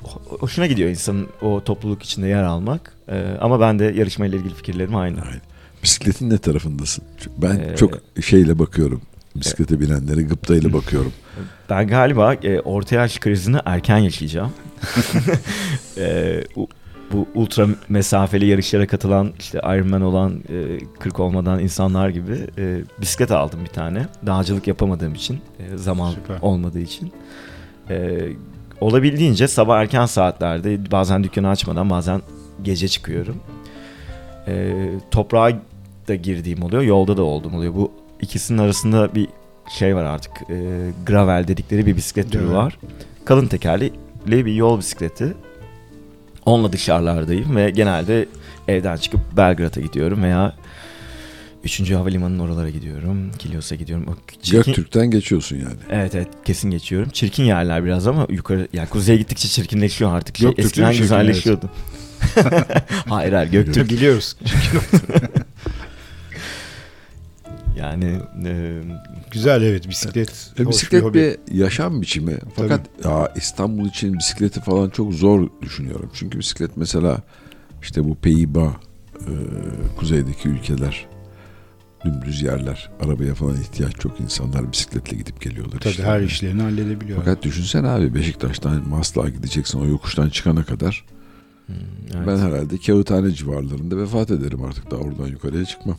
Ho- Hoşuna gidiyor insanın o topluluk içinde yer almak. Ee, ama ben de yarışmayla ilgili fikirlerim aynı. Aynen. Bisikletin ne tarafındasın? Ben Ee, çok şeyle bakıyorum. Bisiklete binenlere gıptayla bakıyorum. Ben galiba e, orta yaş krizini erken yaşayacağım. E, bu ultra mesafeli yarışlara katılan işte Ironman olan e, 40 olmadan insanlar gibi e, bisiklet aldım bir tane. Dağcılık yapamadığım için e, zaman Süper. olmadığı için. E, olabildiğince sabah erken saatlerde bazen dükkanı açmadan bazen gece çıkıyorum. E, toprağa da girdiğim oluyor yolda da olduğum oluyor. Bu ikisinin arasında bir şey var artık e, gravel dedikleri bir bisiklet türü Evet. var. Kalın tekerli bir yol bisikleti. Onunla dışarılardayım ve genelde evden çıkıp Belgrad'a gidiyorum veya 3. Havalimanı'nın oralara gidiyorum. Kilios'a gidiyorum. O çirkin- Göktürk'ten geçiyorsun yani. Evet evet kesin geçiyorum. Çirkin yerler biraz ama yukarı yani kuzeye gittikçe çirkinleşiyor artık. Şey, Göktürk eskiden güzelleşiyordu. hayır hayır Göktürk Biliyoruz. yani e, Güzel evet bisiklet. E, bisiklet hobi. bir yaşam biçimi. Fakat ya İstanbul için bisikleti falan çok zor düşünüyorum. Çünkü bisiklet mesela işte bu Peyba kuzeydeki ülkeler dümdüz yerler. Arabaya falan ihtiyaç çok insanlar bisikletle gidip geliyorlar. Tabii işte. her işlerini halledebiliyor. Fakat düşünsene abi Beşiktaş'tan Maslak'a gideceksin o yokuştan çıkana kadar. Hmm, evet. Ben herhalde Kağıthane civarlarında vefat ederim artık daha oradan yukarıya çıkmam.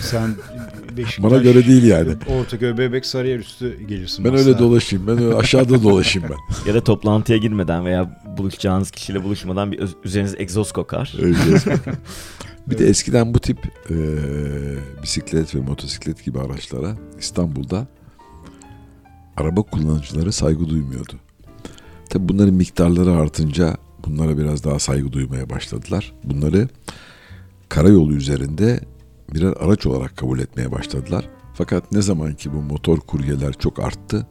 Sen Beşiktaş, Bana göre değil yani. Ortaköy, Bebek, Sarıyer üstü gelirsin. Ben aslında. öyle dolaşayım. Ben öyle aşağıda dolaşayım ben. Ya da toplantıya girmeden veya buluşacağınız kişiyle buluşmadan bir üzeriniz egzoz kokar. Öyle. bir de eskiden bu tip e, bisiklet ve motosiklet gibi araçlara İstanbul'da araba kullanıcıları saygı duymuyordu. Tabi bunların miktarları artınca bunlara biraz daha saygı duymaya başladılar. Bunları karayolu üzerinde birer araç olarak kabul etmeye başladılar. Fakat ne zaman ki bu motor kuryeler çok arttı,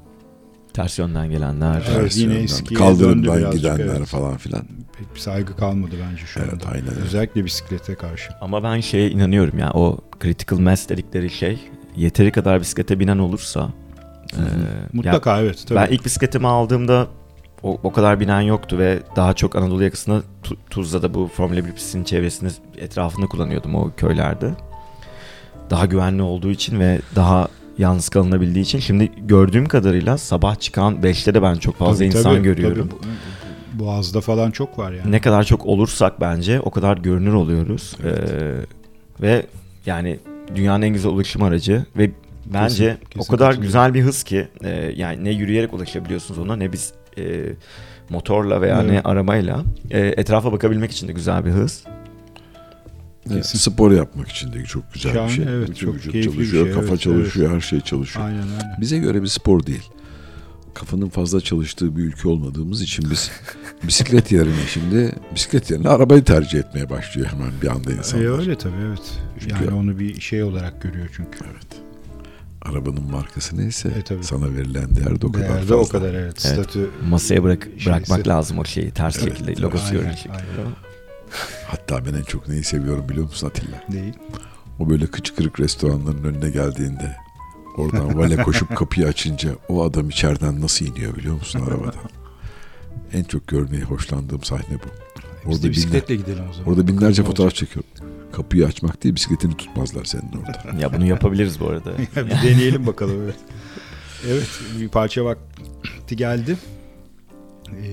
Ters yönden gelenler. Evet, yine eskiye kaldırımdan birazcık, gidenler evet. falan filan. Pek bir saygı kalmadı bence şu Evet, anda. aynen. Özellikle bisiklete karşı. Ama ben şeye inanıyorum ya o critical mass dedikleri şey yeteri kadar bisiklete binen olursa e, Mutlaka evet. Tabii. Ben ilk bisikletimi aldığımda o, o kadar binen yoktu ve daha çok Anadolu yakasında Tu- Tuzla'da bu Formula 1 pistinin çevresinde etrafında kullanıyordum o köylerde. Daha güvenli olduğu için ve daha yalnız kalınabildiği için şimdi gördüğüm kadarıyla sabah çıkan 5'te de ben çok fazla Tabii, insan tabii, görüyorum. tabii. Boğaz'da falan çok var yani. Ne kadar çok olursak bence o kadar görünür oluyoruz. Evet. Ee, ve yani dünyanın en güzel ulaşım aracı ve bence kesin o kadar güzel bir hız ki e, yani ne yürüyerek ulaşabiliyorsunuz ona ne biz e, motorla veya ne Evet. arabayla E, etrafa bakabilmek için de güzel bir hız. Evet, spor yapmak için de çok güzel Şahane, bir şey. evet, Bütün çok vücut keyifli bir çalışıyor, şey, kafa evet, çalışıyor, her şey çalışıyor. Aynen öyle. Bize göre bir spor değil. Kafanın fazla çalıştığı bir ülke olmadığımız için biz bisiklet yerine şimdi bisiklet yerine arabayı tercih etmeye başlıyor hemen bir anda insanlar. E, öyle tabii evet. Çünkü- yani onu bir şey olarak görüyor çünkü. Evet. Arabanın markası neyse E, tabii. sana verilen değer de o kadar Değerde fazla. o kadar evet. Evet. Statü Masaya bırak Şeysi. bırakmak lazım o şeyi ters Evet, şekilde logosu Aynen, görünecek şekilde. aynen. Hatta ben en çok neyi seviyorum biliyor musun Atilla? değil. O böyle kıç kırık restoranların önüne geldiğinde oradan vale koşup kapıyı açınca o adam içeriden nasıl iniyor biliyor musun arabadan? En çok görmeye hoşlandığım sahne bu. Biz Orada de binler- bisikletle gidelim o zaman. Orada binlerce Bakalım fotoğraf çekiyorum. Kapıyı açmak değil bisikletini tutmazlar senin orada. Ya bunu yapabiliriz bu arada. bir deneyelim bakalım evet. Evet bir parça vakti geldi. Ee,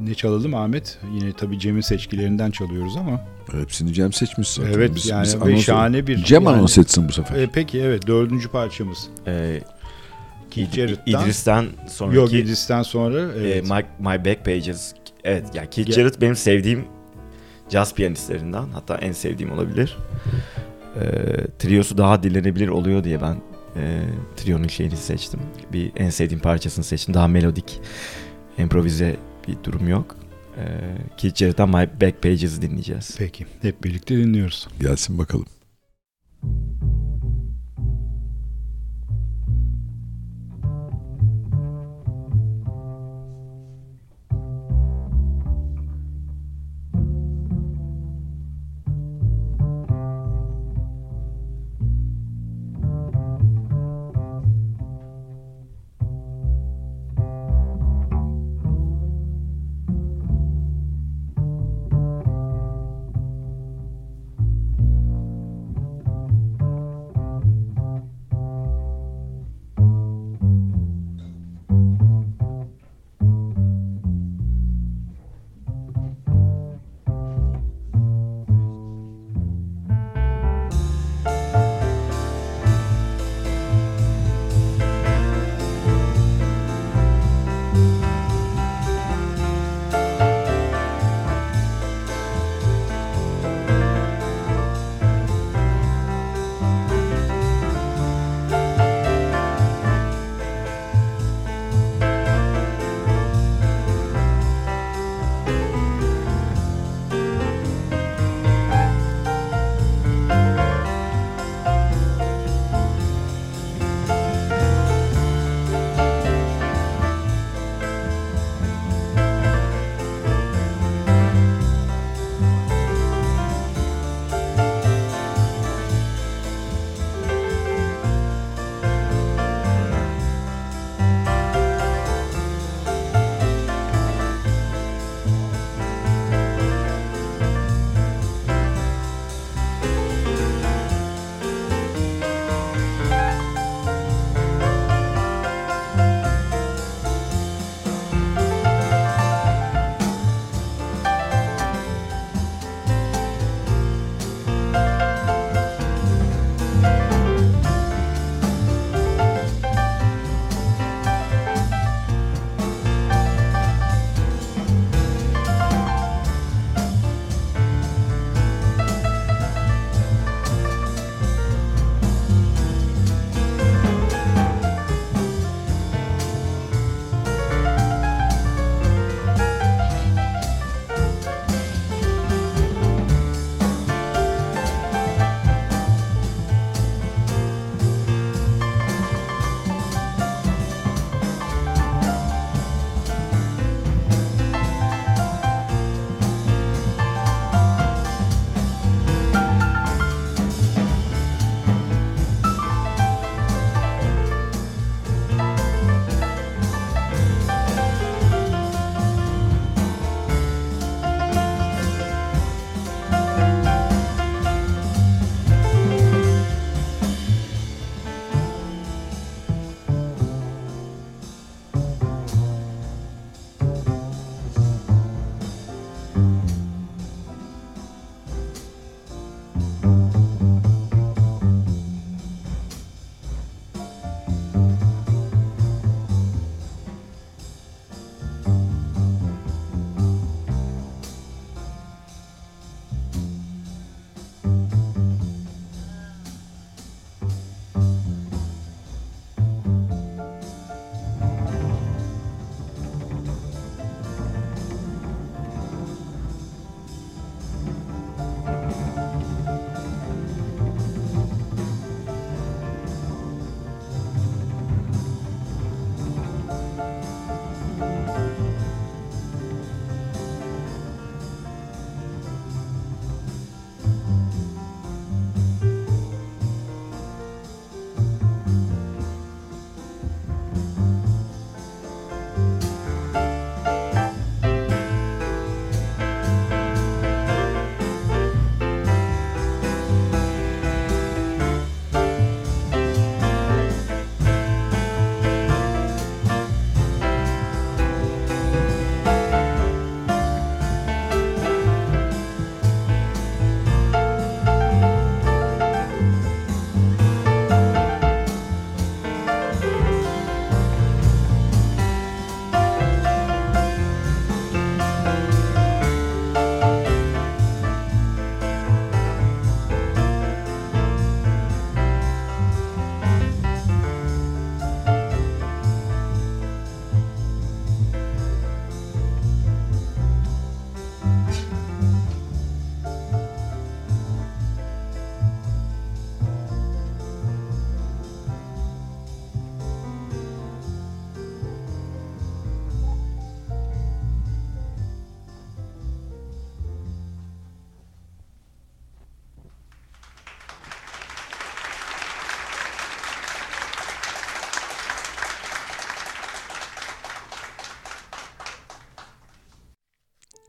ne çalalım Ahmet? Yine tabii Cem'in seçkilerinden çalıyoruz ama. Hepsini Cem seçmiş zaten. evet Biz- yani biz ve anons- şahane bir. Cem yani- anons etsin bu sefer. E, peki evet dördüncü parçamız. Ee, Keith İd- Jarrett'tan. İdris'ten sonraki Yok İdris'ten sonra e, evet. my, my Back Pages evet yani Keith Ge- Jarrett benim sevdiğim caz piyanistlerinden hatta en sevdiğim olabilir. Ee, triosu daha dinlenebilir oluyor diye ben e, trionun şeyini seçtim. Bir en sevdiğim parçasını seçtim. Daha melodik, improvize bir durum yok. Ee, Keith Jarrett'tan My Back Pages'ı dinleyeceğiz. Peki hep birlikte dinliyoruz. Gelsin bakalım.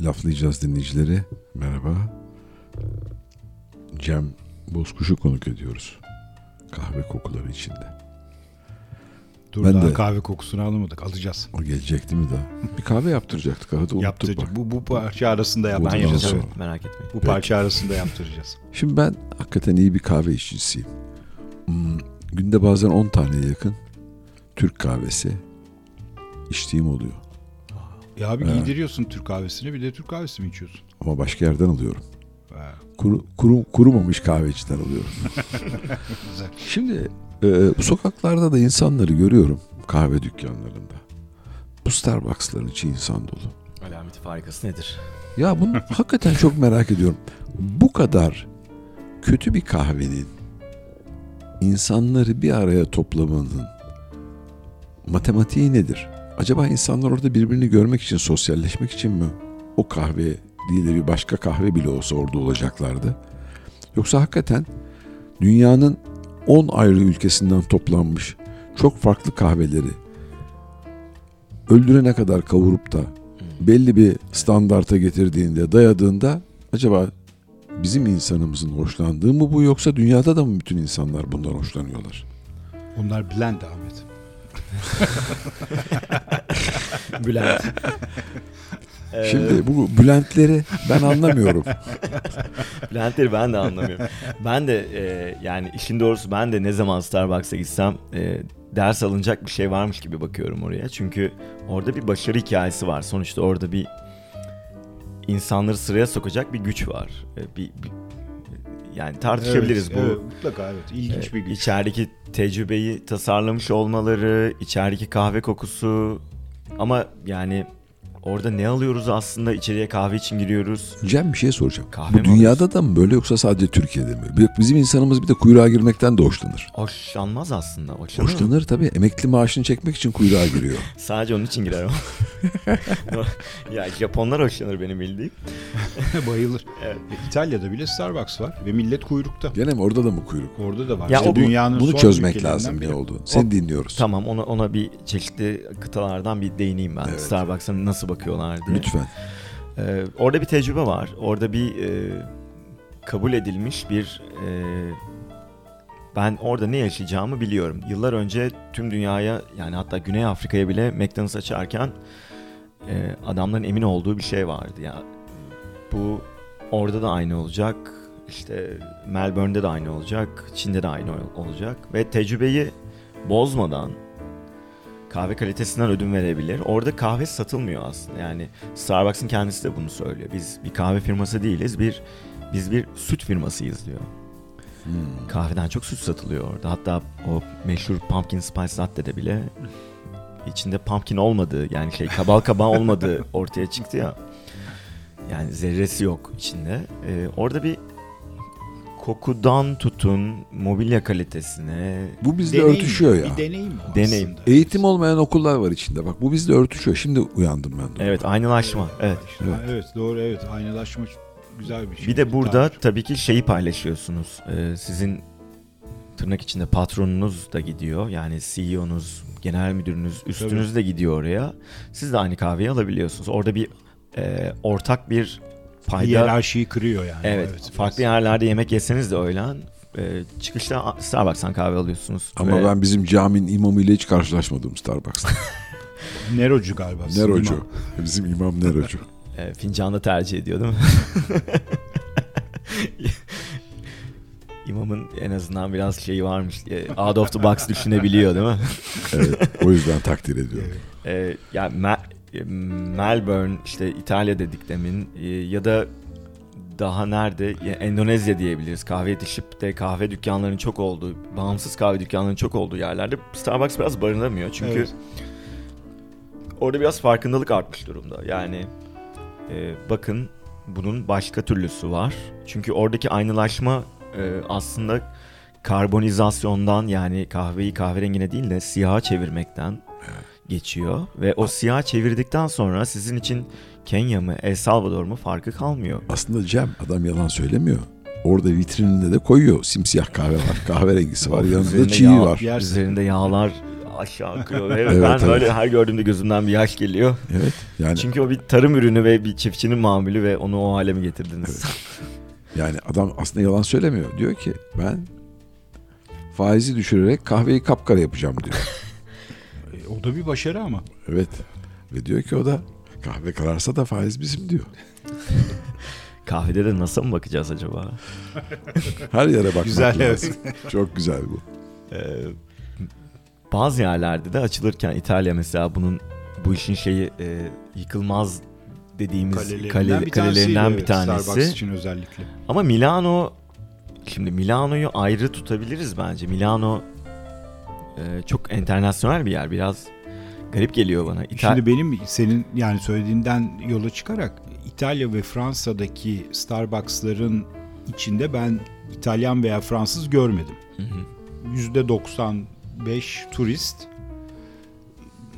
Laflayacağız dinleyicileri. Merhaba. Cem Bozkuş'u konuk ediyoruz. Kahve kokuları içinde. Dur Ben daha de- kahve kokusunu alamadık. Alacağız. O gelecek değil mi daha? Bir kahve yaptıracaktık. Hadi bak. Bu, bu parça arasında yaptıracağız. sonra. Merak etmeyin. Bu parça arasında yaptıracağız. Şimdi ben hakikaten iyi bir kahve işçisiyim. Hmm, günde bazen 10 taneye yakın Türk kahvesi içtiğim oluyor. Ya abi Ha. giydiriyorsun Türk kahvesini bir de Türk kahvesi mi içiyorsun? Ama başka yerden alıyorum. Ha, Kuru, kuru, kurumamış kahveciden alıyorum. güzel. Şimdi e, bu sokaklarda da insanları görüyorum kahve dükkanlarında. Bu Starbucks'ların içi insan dolu. Alameti farikası nedir? Ya bunu hakikaten çok merak ediyorum. Bu kadar kötü bir kahvenin insanları bir araya toplamanın matematiği nedir? Acaba insanlar orada birbirini görmek için, sosyalleşmek için mi o kahve değil de bir başka kahve bile olsa orada olacaklardı? Yoksa hakikaten dünyanın 10 ayrı ülkesinden toplanmış çok farklı kahveleri öldürene kadar kavurup da belli bir standarta getirdiğinde, dayadığında acaba bizim insanımızın hoşlandığı mı bu yoksa dünyada da mı bütün insanlar bundan hoşlanıyorlar? Onlar blend Ahmet. Bülent. Ee, Şimdi bu Bülentleri ben anlamıyorum. Bülentleri ben de anlamıyorum. ben de e, yani işin doğrusu ben de ne zaman Starbucks'a gitsem e, ders alınacak bir şey varmış gibi bakıyorum oraya. Çünkü orada bir başarı hikayesi var. Sonuçta orada bir insanları sıraya sokacak bir güç var. E, bir, bir- yani tartışabiliriz Evet, bu. evet, mutlaka evet. İlginç e, bir güç. içerideki tecrübeyi tasarlamış olmaları, içerideki kahve kokusu ama yani orada ne alıyoruz aslında içeriye kahve için giriyoruz. Cem bir şey soracağım. Kahve bu mi dünyada da mı böyle yoksa sadece Türkiye'de mi? Bizim insanımız bir de kuyruğa girmekten de hoşlanır. Hoşlanmaz aslında. Hoşlanır. Hoşlanır tabii. Emekli maaşını çekmek için kuyruğa giriyor. Sadece onun için girer o. ya Japonlar hoşlanır benim bildiğim. Bayılır. Evet. E, İtalya'da bile Starbucks var ve millet kuyrukta. Gene mi orada da mı kuyruk? Orada da var. Ya İşte o dünyanın Bunu son çözmek lazım biri. ne olduğunu. Seni dinliyoruz. Tamam ona ona bir çeşitli kıtalardan bir değineyim ben. Evet. Starbucks'a nasıl bakıyorlar diye. Lütfen. Ee, orada bir tecrübe var. Orada bir e, kabul edilmiş bir e, ben orada ne yaşayacağımı biliyorum. Yıllar önce tüm dünyaya yani hatta Güney Afrika'ya bile McDonald's açarken e, adamların emin olduğu bir şey vardı. Ya bu orada da aynı olacak. İşte Melbourne'de de aynı olacak. Çin'de de aynı ol- olacak ve tecrübeyi bozmadan kahve kalitesinden ödün verebilir. Orada kahve satılmıyor aslında. Yani Starbucks'ın kendisi de bunu söylüyor. Biz bir kahve firması değiliz. Bir biz bir süt firmasıyız diyor. Hmm. Kahveden çok süt satılıyor orada. Hatta o meşhur pumpkin spice latte'de bile içinde pumpkin olmadığı yani şey kabal kabağı olmadığı ortaya çıktı ya. Yani zerresi yok içinde. Ee, orada bir kokudan tutun mobilya kalitesine Bu bizle Deneyim, örtüşüyor ya. Bir deneyim o Deneyim. aslında. Eğitim olmayan okullar var içinde. Bak bu bizle örtüşüyor. Şimdi uyandım ben de. evet aynılaşma. Evet. İşte, Evet. evet. doğru evet aynalaşma güzel bir şey. Bir de burada Tabir. tabii ki şeyi paylaşıyorsunuz. Ee, sizin tırnak içinde patronunuz da gidiyor. Yani CEO'nuz, genel müdürünüz, üstünüz de gidiyor oraya. Siz de aynı kahveyi alabiliyorsunuz. Orada bir e, ortak bir payda. hiyerarşiyi kırıyor yani. Evet, biraz. farklı yerlerde yemek yeseniz de öğlen e, çıkışta Starbucks'tan kahve alıyorsunuz. Ama Ve ben bizim caminin imamıyla hiç karşılaşmadım Starbucks'ta. Nerocu galiba. Nerocu. imam. Bizim imam Nerocu. e, fincanı tercih ediyor değil mi? İmamın en azından biraz şeyi varmış. Out of the box düşünebiliyor değil mi? Evet, o yüzden takdir ediyorum. Ee, ya Me- e, Melbourne işte İtalya dedik demin e, ya da daha nerede? Ya Endonezya diyebiliriz. Kahve yetişip de kahve dükkanlarının çok olduğu bağımsız kahve dükkanlarının çok olduğu yerlerde Starbucks biraz barınamıyor. Çünkü Evet. orada biraz farkındalık artmış durumda. Yani e, bakın bunun başka türlüsü var. Çünkü oradaki aynılaşma e, aslında karbonizasyondan yani kahveyi kahverengine değil de siyaha çevirmekten geçiyor ve o siyah çevirdikten sonra sizin için Kenya mı El Salvador mu farkı kalmıyor. Aslında Cem adam yalan söylemiyor. Orada vitrininde de koyuyor. Simsiyah kahve var. Kahverengisi var. Yanında çiğ yağ- var. Yersin. Üzerinde yağlar aşağı akıyor. Ve Evet, ben evet. böyle her gördüğümde gözümden bir yaş geliyor. Evet. Yani Çünkü o bir tarım ürünü ve bir çiftçinin mamülü ve onu o hale mi getirdiniz? yani adam aslında yalan söylemiyor. Diyor ki ben faizi düşürerek kahveyi kapkara yapacağım diyor. O da bir başarı ama. Evet. Ve diyor ki o da kahve kararsa da faiz bizim diyor. Kahvede de nasıl mı bakacağız acaba? Her yere bakmak Güzel, evet. lazım. Çok güzel bu. Ee, bazı yerlerde de açılırken İtalya mesela bunun bu işin şeyi e, yıkılmaz dediğimiz Kalelerinden kale, bir kalelerinden bir evet, tanesi. Starbucks için özellikle. Ama Milano şimdi Milano'yu ayrı tutabiliriz bence. Milano e, çok internasyonel bir yer. Biraz garip geliyor bana. İtal- Şimdi benim senin yani söylediğinden yola çıkarak İtalya ve Fransa'daki Starbucks'ların içinde ben İtalyan veya Fransız görmedim. Hı. %95 turist.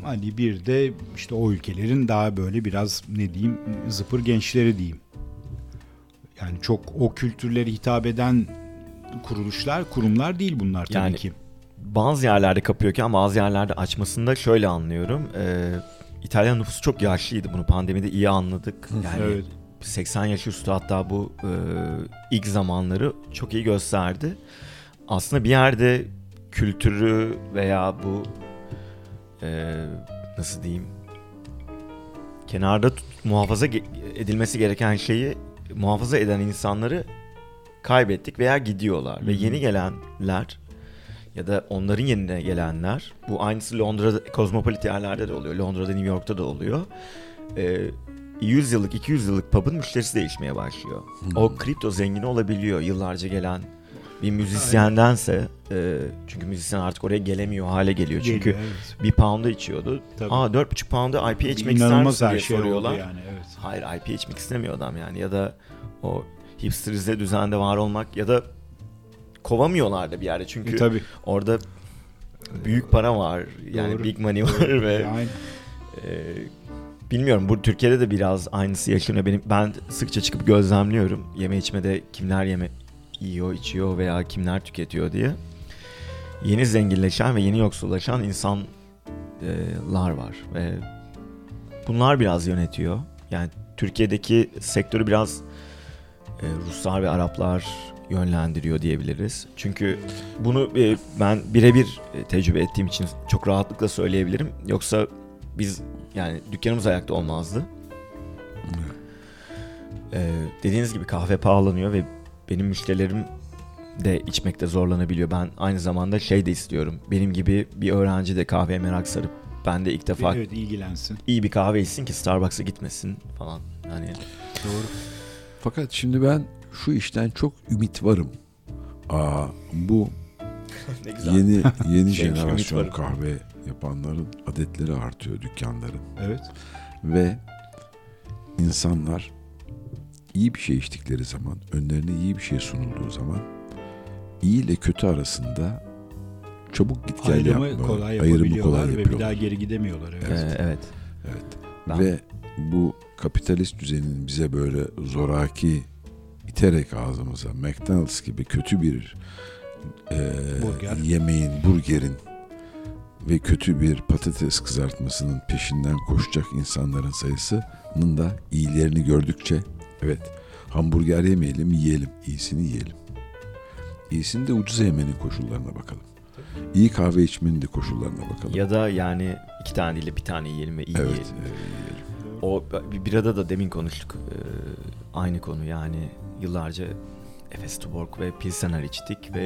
Hani bir de işte o ülkelerin daha böyle biraz ne diyeyim zıpır gençleri diyeyim. Yani çok o kültürlere hitap eden kuruluşlar, kurumlar değil bunlar tabii Yani ki. Bazı yerlerde kapıyorken bazı yerlerde açmasında şöyle anlıyorum. Ee, İtalyan nüfusu çok yaşlıydı. Bunu pandemide iyi anladık. Yani Evet. 80 yaş üstü hatta bu e, ilk zamanları çok iyi gösterdi. Aslında bir yerde kültürü veya bu e, nasıl diyeyim kenarda tut- muhafaza edilmesi gereken şeyi muhafaza eden insanları kaybettik veya gidiyorlar. Ve Hı hı. yeni gelenler ya da onların yerine gelenler bu aynısı Londra'da kozmopolit yerlerde de oluyor. Londra'da New York'ta da oluyor. Ee, 100 yıllık 200 yıllık pub'ın müşterisi değişmeye başlıyor. O kripto zengini olabiliyor yıllarca gelen bir müzisyendense e, çünkü müzisyen artık oraya gelemiyor hale geliyor. Çünkü Geliyor, evet. bir pound'a içiyordu. Tabii. Aa 4,5 pound'a IP içmek ister misin diye şey soruyorlar. yani evet. Hayır IP içmek istemiyor adam yani ya da o hipsterize düzende var olmak ya da kovamıyorlar da bir yerde çünkü E, tabii. orada büyük para var yani Doğru. big money var ve Yani e, bilmiyorum bu Türkiye'de de biraz aynısı yaşanıyor. Benim ben sıkça çıkıp gözlemliyorum yeme içmede kimler yeme yiyor içiyor veya kimler tüketiyor diye. Yeni zenginleşen ve yeni yoksullaşan insanlar var ve bunlar biraz yönetiyor. Yani Türkiye'deki sektörü biraz e, Ruslar ve Araplar yönlendiriyor diyebiliriz. Çünkü bunu e, ben birebir e, tecrübe ettiğim için çok rahatlıkla söyleyebilirim. Yoksa biz yani dükkanımız ayakta olmazdı. E, dediğiniz gibi kahve pahalanıyor ve benim müşterilerim de içmekte zorlanabiliyor. Ben aynı zamanda şey de istiyorum. Benim gibi bir öğrenci de kahveye merak sarıp ben de ilk defa evet ilgilensin. iyi bir kahve içsin ki Starbucks'a gitmesin falan. Hani Doğru. Fakat şimdi ben şu işten çok ümit varım. Aa, bu yeni yeni ümit jenerasyon kahve yapanların adetleri artıyor dükkanların. Evet. Ve insanlar iyi bir şey içtikleri zaman, önlerine iyi bir şey sunulduğu zaman iyi ile kötü arasında çabuk git gel Ayrımı yapma, kolay ayrımı kolay ve bir daha geri gidemiyorlar. Evet. Ee, evet. Evet. Ben- Ve bu kapitalist düzenin bize böyle zoraki iterek ağzımıza McDonald's gibi kötü bir e, Burger. yemeğin, burgerin ve kötü bir patates kızartmasının peşinden koşacak insanların sayısının da iyilerini gördükçe evet hamburger yemeyelim yiyelim, iyisini yiyelim. İyisini de ucuz yemenin koşullarına bakalım. İyi kahve içmenin de koşullarına bakalım. Ya da yani iki tane de bir tane yiyelim ve iyi evet. yiyelim. e, yiyelim. O bir birada da demin konuştuk. Ee, aynı konu yani yıllarca Efes Tuborg ve Pilsener içtik ve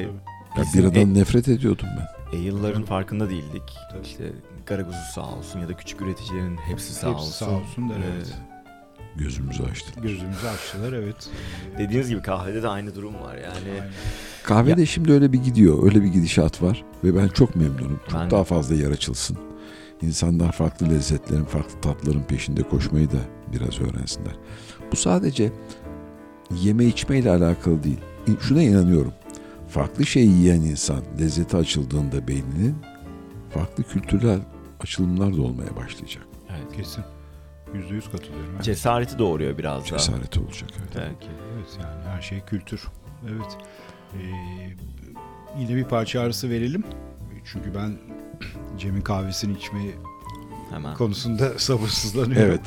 Ya biradan e- nefret ediyordum ben. e, yılların farkında değildik. Tabii. İşte Garaguzu sağ olsun ya da küçük üreticilerin hepsi sağ Hepsi olsun. sağ olsunlar, Ee, evet. Gözümüzü açtı. Gözümüzü açtılar evet. Dediğiniz gibi kahvede de aynı durum var yani. Aynen. Kahvede şimdi öyle bir gidiyor, öyle bir gidişat var ve ben çok memnunum. Çok Ben daha fazla yer açılsın. İnsanlar farklı lezzetlerin, farklı tatların peşinde koşmayı da biraz öğrensinler. Bu sadece yeme içmeyle alakalı değil. Şuna inanıyorum. Farklı şey yiyen insan lezzeti açıldığında beyninin farklı kültürel açılımlar da olmaya başlayacak. Evet. Kesin. Yüzde yüz katılıyorum. Evet. Cesareti doğuruyor biraz daha. Cesareti olacak. Evet. Evet. Evet yani her şey kültür. Evet. Ee, yine bir parça arası verelim. Çünkü ben Cem'in kahvesini içmeyi Hemen. konusunda sabırsızlanıyorum. Evet.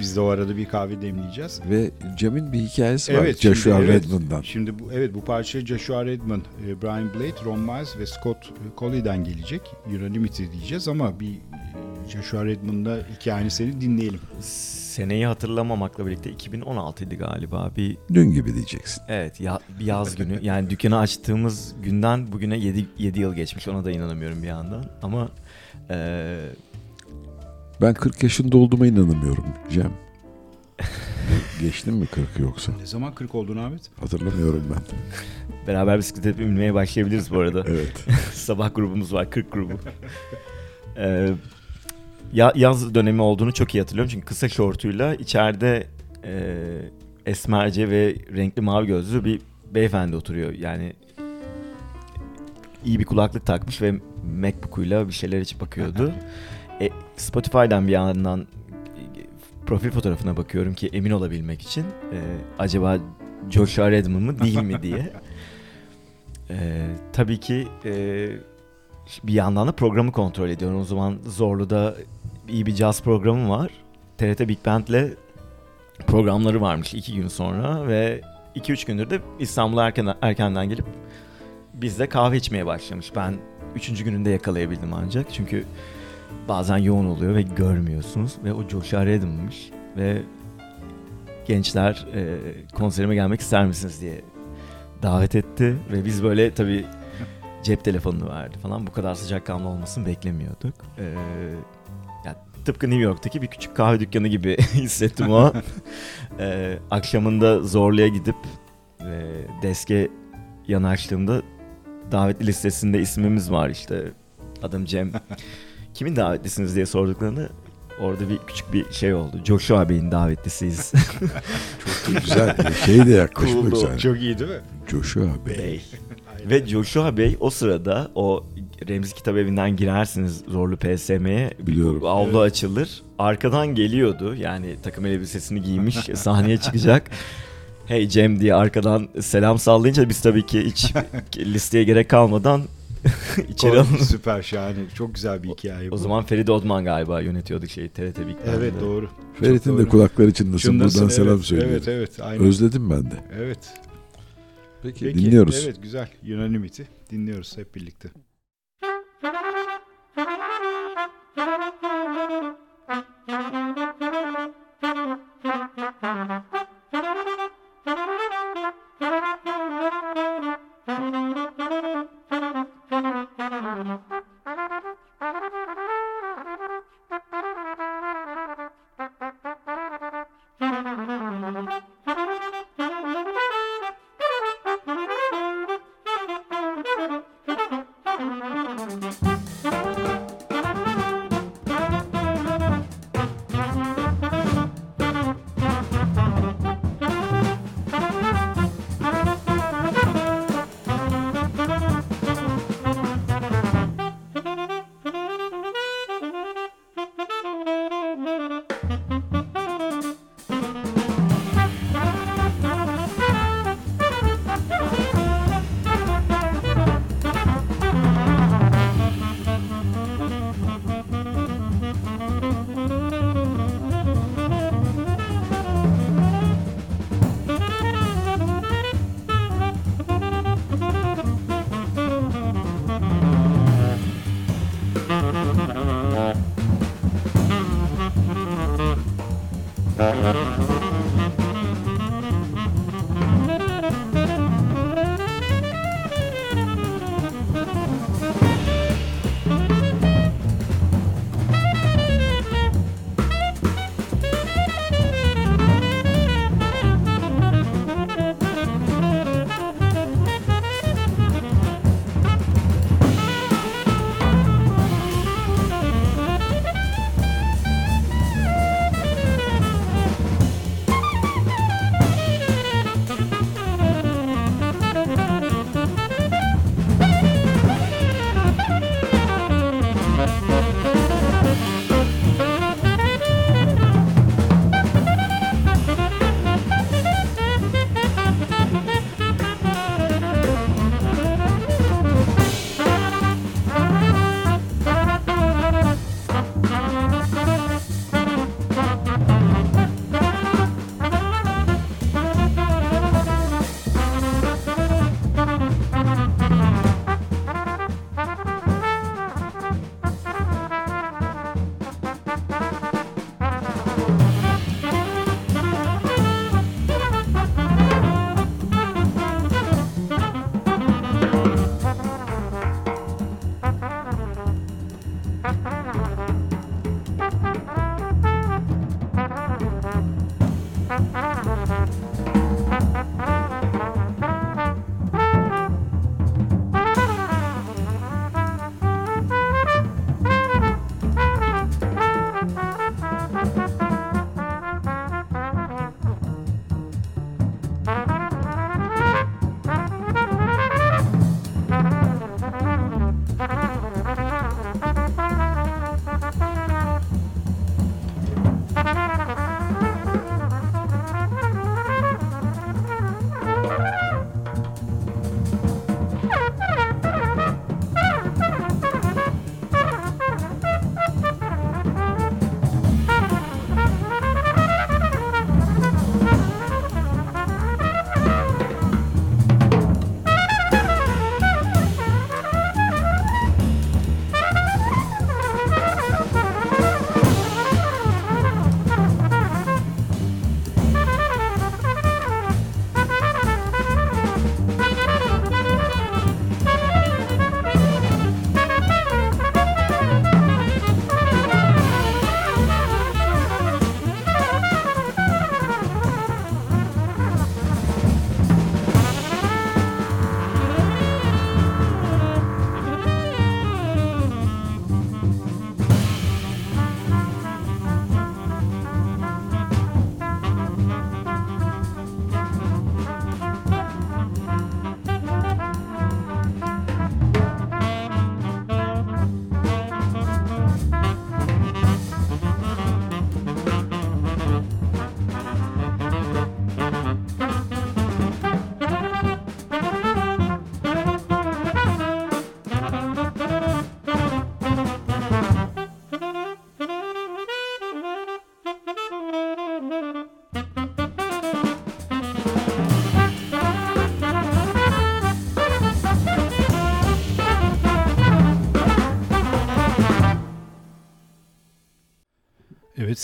Biz de o arada bir kahve demleyeceğiz. Ve Cem'in bir hikayesi var. Evet, Joshua şimdi, evet. Redmond'dan. Şimdi bu evet bu parça Joshua Redman, e, Brian Blade, Ron Miles ve Scott Colley'den gelecek. Unanimity diyeceğiz ama bir e, Joshua Redman'da hikayeni seni dinleyelim. Seneyi hatırlamamakla birlikte 2016'ydı galiba. Bir Dün gibi diyeceksin. evet ya, bir yaz günü. Yani dükkanı açtığımız günden bugüne 7, 7 yıl geçmiş. Ona da inanamıyorum bir yandan. Ama e, Ben 40 yaşında olduğuma inanamıyorum Cem. Geçtin mi 40 yoksa? Ne zaman 40 oldun Ahmet? Hatırlamıyorum ben. beraber bisiklete binmeye başlayabiliriz bu arada. Evet. Sabah grubumuz var 40 grubu. Ee, ya, yaz dönemi olduğunu çok iyi hatırlıyorum çünkü kısa şortuyla içeride e, esmerce ve renkli mavi gözlü bir beyefendi oturuyor. Yani iyi bir kulaklık takmış ve Macbook'uyla bir şeyler içip bakıyordu. E, Spotify'dan bir yandan profil fotoğrafına bakıyorum ki emin olabilmek için e, acaba Joshua Redman mı değil mi diye. E, tabii ki e, bir yandan da programı kontrol ediyorum. O zaman Zorlu'da iyi bir caz programı var. TRT Big Band'le programları varmış iki gün sonra ve 2-3 gündür de İstanbul'a erken, erkenden gelip bizde kahve içmeye başlamış. Ben üçüncü gününde yakalayabildim ancak. Çünkü bazen yoğun oluyor ve görmüyorsunuz. Ve o Joshua Redman'mış. Ve gençler e, konserime gelmek ister misiniz diye davet etti. Ve biz böyle tabii cep telefonunu verdi falan. Bu kadar sıcakkanlı olmasını beklemiyorduk. Ee, ya, tıpkı New York'taki bir küçük kahve dükkanı gibi hissettim o. ee, akşamında Zorlu'ya gidip e, deske yanaştığımda davetli listesinde ismimiz var işte. Adım Cem. Kimin davetlisiniz diye sorduklarında orada bir küçük bir şey oldu. Joshua Bey'in davetlisiyiz. Çok güzel. Şey de Cool'du. güzel. Çok iyi değil mi? Joshua Bey. Bey. Ve Joshua Bey o sırada o Remzi Kitap Evi'nden girersiniz Zorlu PSM'ye. Biliyorum. Avlu açılır. Arkadan geliyordu. Yani takım elbisesini giymiş sahneye çıkacak. Hey Cem diye arkadan selam sallayınca biz tabii ki hiç listeye gerek kalmadan içeri alındık. Süper şahane. Çok güzel bir hikaye bu. O zaman Ferit Odman galiba yönetiyordu şeyi TRT Big Band'de. Evet doğru. Ferit'in de kulakları çınlasın. Çınlasın, Buradan selam evet, söylüyorum. Evet evet aynen. Özledim ben de. Evet. Peki, Peki, dinliyoruz. Evet güzel. Unanimity dinliyoruz hep birlikte. Thank you.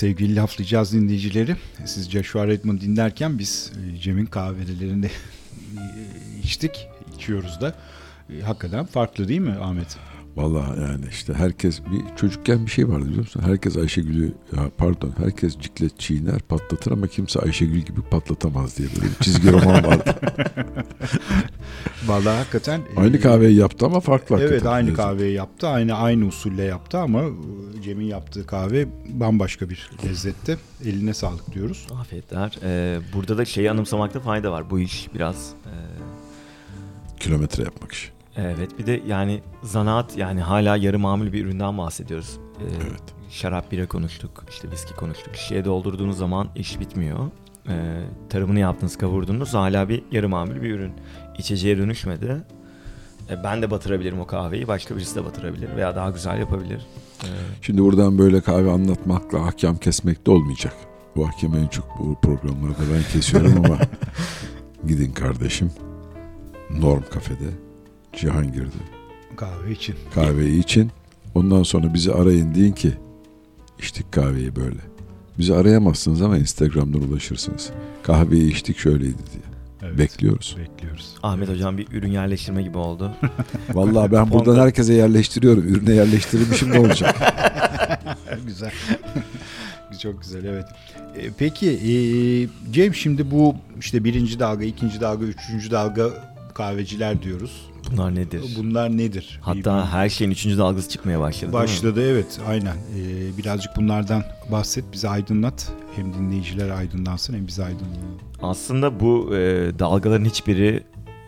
Sevgili laflayacağız dinleyicileri. Siz Joshua Redmond dinlerken biz e, Cem'in kahvelerinde içtik, içiyoruz da. E, hakikaten farklı değil mi Ahmet? Vallahi yani işte herkes bir çocukken bir şey vardı biliyor musun? Herkes Ayşegül'ü ya pardon herkes ciklet çiğner patlatır ama kimse Ayşegül gibi patlatamaz diye böyle bir çizgi roman vardı. Vallahi hakikaten aynı kahveyi yaptı ama farklı Evet hakikaten. aynı kahveyi yaptı. Aynı aynı usulle yaptı ama e, Cem'in yaptığı kahve bambaşka bir lezzette. Eline sağlık diyoruz. Afiyetler. Ee, burada da şeyi anımsamakta fayda var. Bu iş biraz e, Kilometre yapmak işi. Evet bir de yani zanaat yani hala yarı mamul bir üründen bahsediyoruz. Ee, Evet. Şarap bira konuştuk, işte viski konuştuk. Şişeye doldurduğunuz zaman iş bitmiyor. Ee, tarımını yaptınız, kavurdunuz hala bir yarı mamul bir ürün. İçeceğe dönüşmedi. Ee, ben de batırabilirim o kahveyi, başka birisi de batırabilir veya daha güzel yapabilir. Ee, Şimdi buradan böyle kahve anlatmakla ahkam kesmek de olmayacak. Bu ahkamı en çok bu programlarda ben kesiyorum ama gidin kardeşim Norm Kafede, Cihangir'de Kahve için. kahveyi için. Ondan sonra bizi arayın deyin ki içtik kahveyi böyle. Bizi arayamazsınız ama Instagram'dan ulaşırsınız. Kahveyi içtik şöyleydi diye. Evet. Bekliyoruz. Bekliyoruz. Ahmet Hocam bir ürün yerleştirme gibi oldu. Vallahi ben buradan herkese yerleştiriyorum. Ürüne yerleştirilmişim ne olacak? güzel. Çok güzel evet. E, peki e, Cem şimdi bu işte birinci dalga, ikinci dalga, üçüncü dalga kahveciler diyoruz. Bunlar nedir? Bunlar nedir? Hatta her şeyin üçüncü dalgası çıkmaya başladı. Başladı evet aynen. Ee, birazcık bunlardan bahset, bizi aydınlat. Hem dinleyiciler aydınlansın hem biz aydınlanalım. Aslında bu e, dalgaların hiçbiri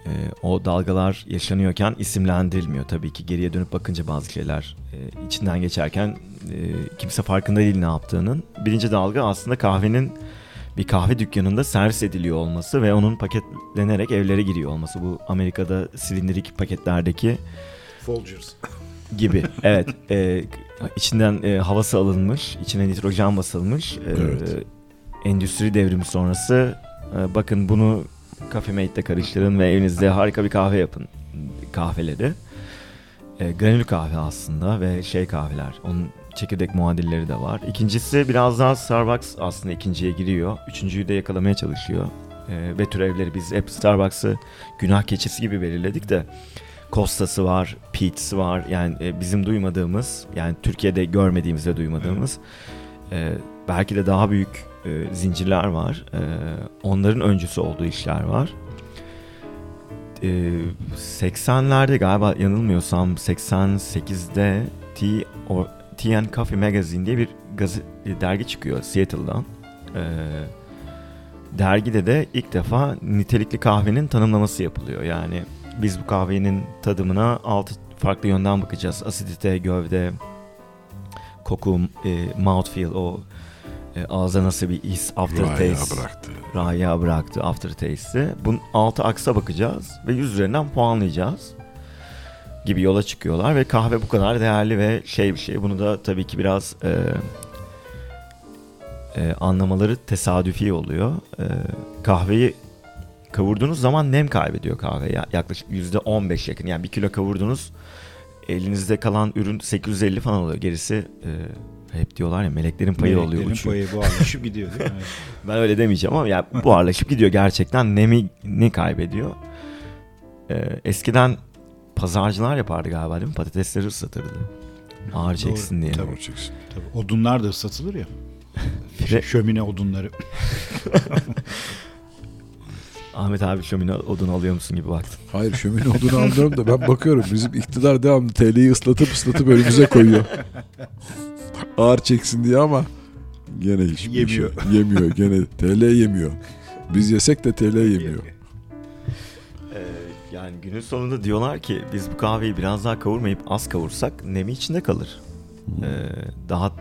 e, o dalgalar yaşanıyorken isimlendirilmiyor. Tabii ki geriye dönüp bakınca bazı şeyler e, içinden geçerken e, kimse farkında değil ne yaptığının. Birinci dalga aslında kahvenin bir kahve dükkanında servis ediliyor olması ve onun paketlenerek evlere giriyor olması. Bu Amerika'da silindirik paketlerdeki Folgers. gibi. evet. E, içinden e, havası alınmış, içine nitrojen basılmış. E, Evet. Endüstri devrimi sonrası e, bakın bunu Coffee karıştırın ve evinizde harika bir kahve yapın kahveleri. E, granül kahve aslında ve şey kahveler. Onun çekirdek muadilleri de var. İkincisi biraz daha Starbucks aslında ikinciye giriyor. Üçüncüyü de yakalamaya çalışıyor. E, ve türevleri biz hep Starbucks'ı günah keçisi gibi belirledik de Costa'sı var, Pete'si var. Yani e, bizim duymadığımız, yani Türkiye'de görmediğimiz ve duymadığımız e, belki de daha büyük e, zincirler var. E, onların öncüsü olduğu işler var. E, 80'lerde galiba yanılmıyorsam 88'de T, Tea and Coffee Magazine diye bir gazete, dergi çıkıyor Seattle'dan. E, dergide de ilk defa nitelikli kahvenin tanımlaması yapılıyor. Yani biz bu kahvenin tadımına altı farklı yönden bakacağız. Asidite, gövde, koku, e, mouthfeel, o e, ağza nasıl bir his, aftertaste, Raya bıraktı. raya bıraktı aftertaste'i. Bunun altı aksa bakacağız ve 100 üzerinden puanlayacağız gibi yola çıkıyorlar ve kahve bu kadar değerli ve şey bir şey. Bunu da tabii ki biraz e, e, anlamaları tesadüfi oluyor. E, kahveyi kavurduğunuz zaman nem kaybediyor kahve. Ya- Yaklaşık %15 yakın. Yani bir kilo kavurdunuz elinizde kalan ürün 850 falan oluyor. Gerisi e, hep diyorlar ya meleklerin payı oluyor Meleklerin payı buharlaşıp gidiyor değil mi? Ben öyle demeyeceğim ama ya buharlaşıp gidiyor gerçekten nemini kaybediyor. Ee, eskiden pazarcılar yapardı galiba değil mi? Patatesleri ıslatırdı. Ağır çeksin diye. Tabii. Çeksin. Tabii. Odunlar da satılır ya. Fire- Şömine odunları. Ahmet abi şömine odun alıyor musun gibi baktım. Hayır şömine odunu almıyorum da ben bakıyorum. Bizim iktidar devamlı TL'yi ıslatıp ıslatıp önümüze koyuyor. Ağır çeksin diye ama gene hiç Yemiyor. yemiyor. Gene TL yemiyor. Biz yesek de TL yemiyor. Yani günün sonunda diyorlar ki biz bu kahveyi biraz daha kavurmayıp az kavursak nemi içinde kalır. Ee, daha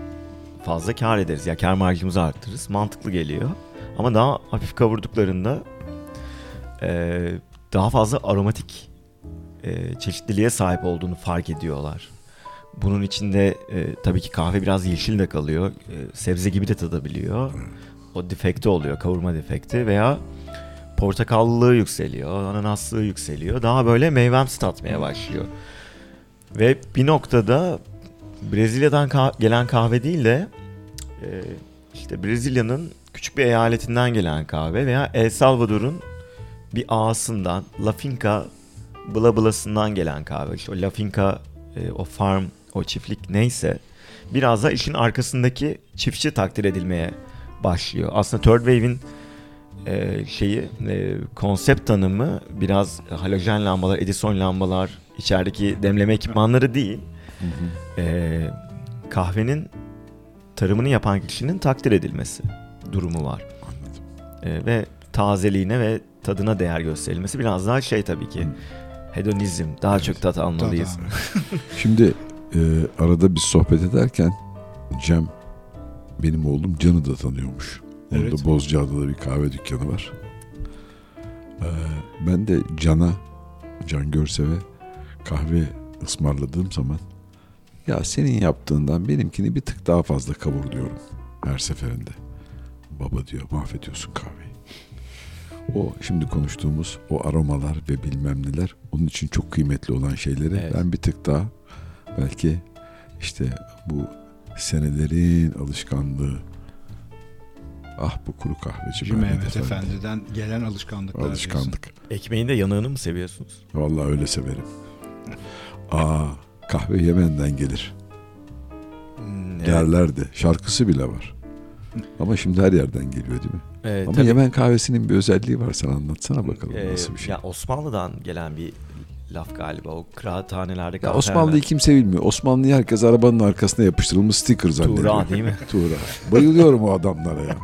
fazla kar ederiz. Ya kar marjımızı arttırırız. Mantıklı geliyor. Ama daha hafif kavurduklarında e, daha fazla aromatik e, çeşitliliğe sahip olduğunu fark ediyorlar. Bunun içinde e, tabii ki kahve biraz yeşil de kalıyor. E, sebze gibi de tadabiliyor. O defekti oluyor, kavurma defekti veya portakallılığı yükseliyor, ananaslığı yükseliyor. Daha böyle meyvemsi tatmaya başlıyor. Ve bir noktada Brezilya'dan kah- gelen kahve değil de e, işte Brezilya'nın küçük bir eyaletinden gelen kahve veya El Salvador'un bir ağasından La Finca Bla Bla'sından gelen kahve. İşte o La Finca, e, o farm, o çiftlik neyse biraz da işin arkasındaki çiftçi takdir edilmeye başlıyor. Aslında Third Wave'in e, şeyi e, konsept tanımı biraz halojen lambalar, Edison lambalar, içerideki demleme ekipmanları değil. E, kahvenin tarımını yapan kişinin takdir edilmesi durumu var. Anladım. E, ve tazeliğine ve tadına değer gösterilmesi biraz daha şey tabii ki hedonizm. Daha Evet. çok tat almalıyız. Şimdi e, arada biz sohbet ederken Cem benim oğlum Can'ı da tanıyormuş. Orada Evet. Bozcaada'da bir kahve dükkanı var. E, ben de Can'a, Can Görse've kahve ısmarladığım zaman ya senin yaptığından benimkini bir tık daha fazla kavur diyorum her seferinde. Baba diyor mahvediyorsun kahveyi. O şimdi konuştuğumuz o aromalar ve bilmem neler onun için çok kıymetli olan şeyleri Evet. ben bir tık daha belki işte bu senelerin alışkanlığı ah bu kuru kahveci Mehmet Mehmet Efendi. Efendi'den gelen alışkanlıklar. diyorsun. Alışkanlık. Ekmeğin de yanığını mı seviyorsunuz? Vallahi öyle severim. Aa kahve Yemen'den gelir Hmm, evet. derlerdi. Şarkısı bile var. Ama şimdi her yerden geliyor değil mi? Evet, Ama tabii. Yemen kahvesinin bir özelliği var. Sen anlatsana bakalım Ee, nasıl bir şey. Ya Osmanlı'dan gelen bir laf galiba. O kıraathanelerde Ya Osmanlı'yı kimse bilmiyor. Osmanlı'yı herkes arabanın arkasına yapıştırılmış sticker zannediyor. Tuğra değil mi? Tuğra. Bayılıyorum o adamlara ya.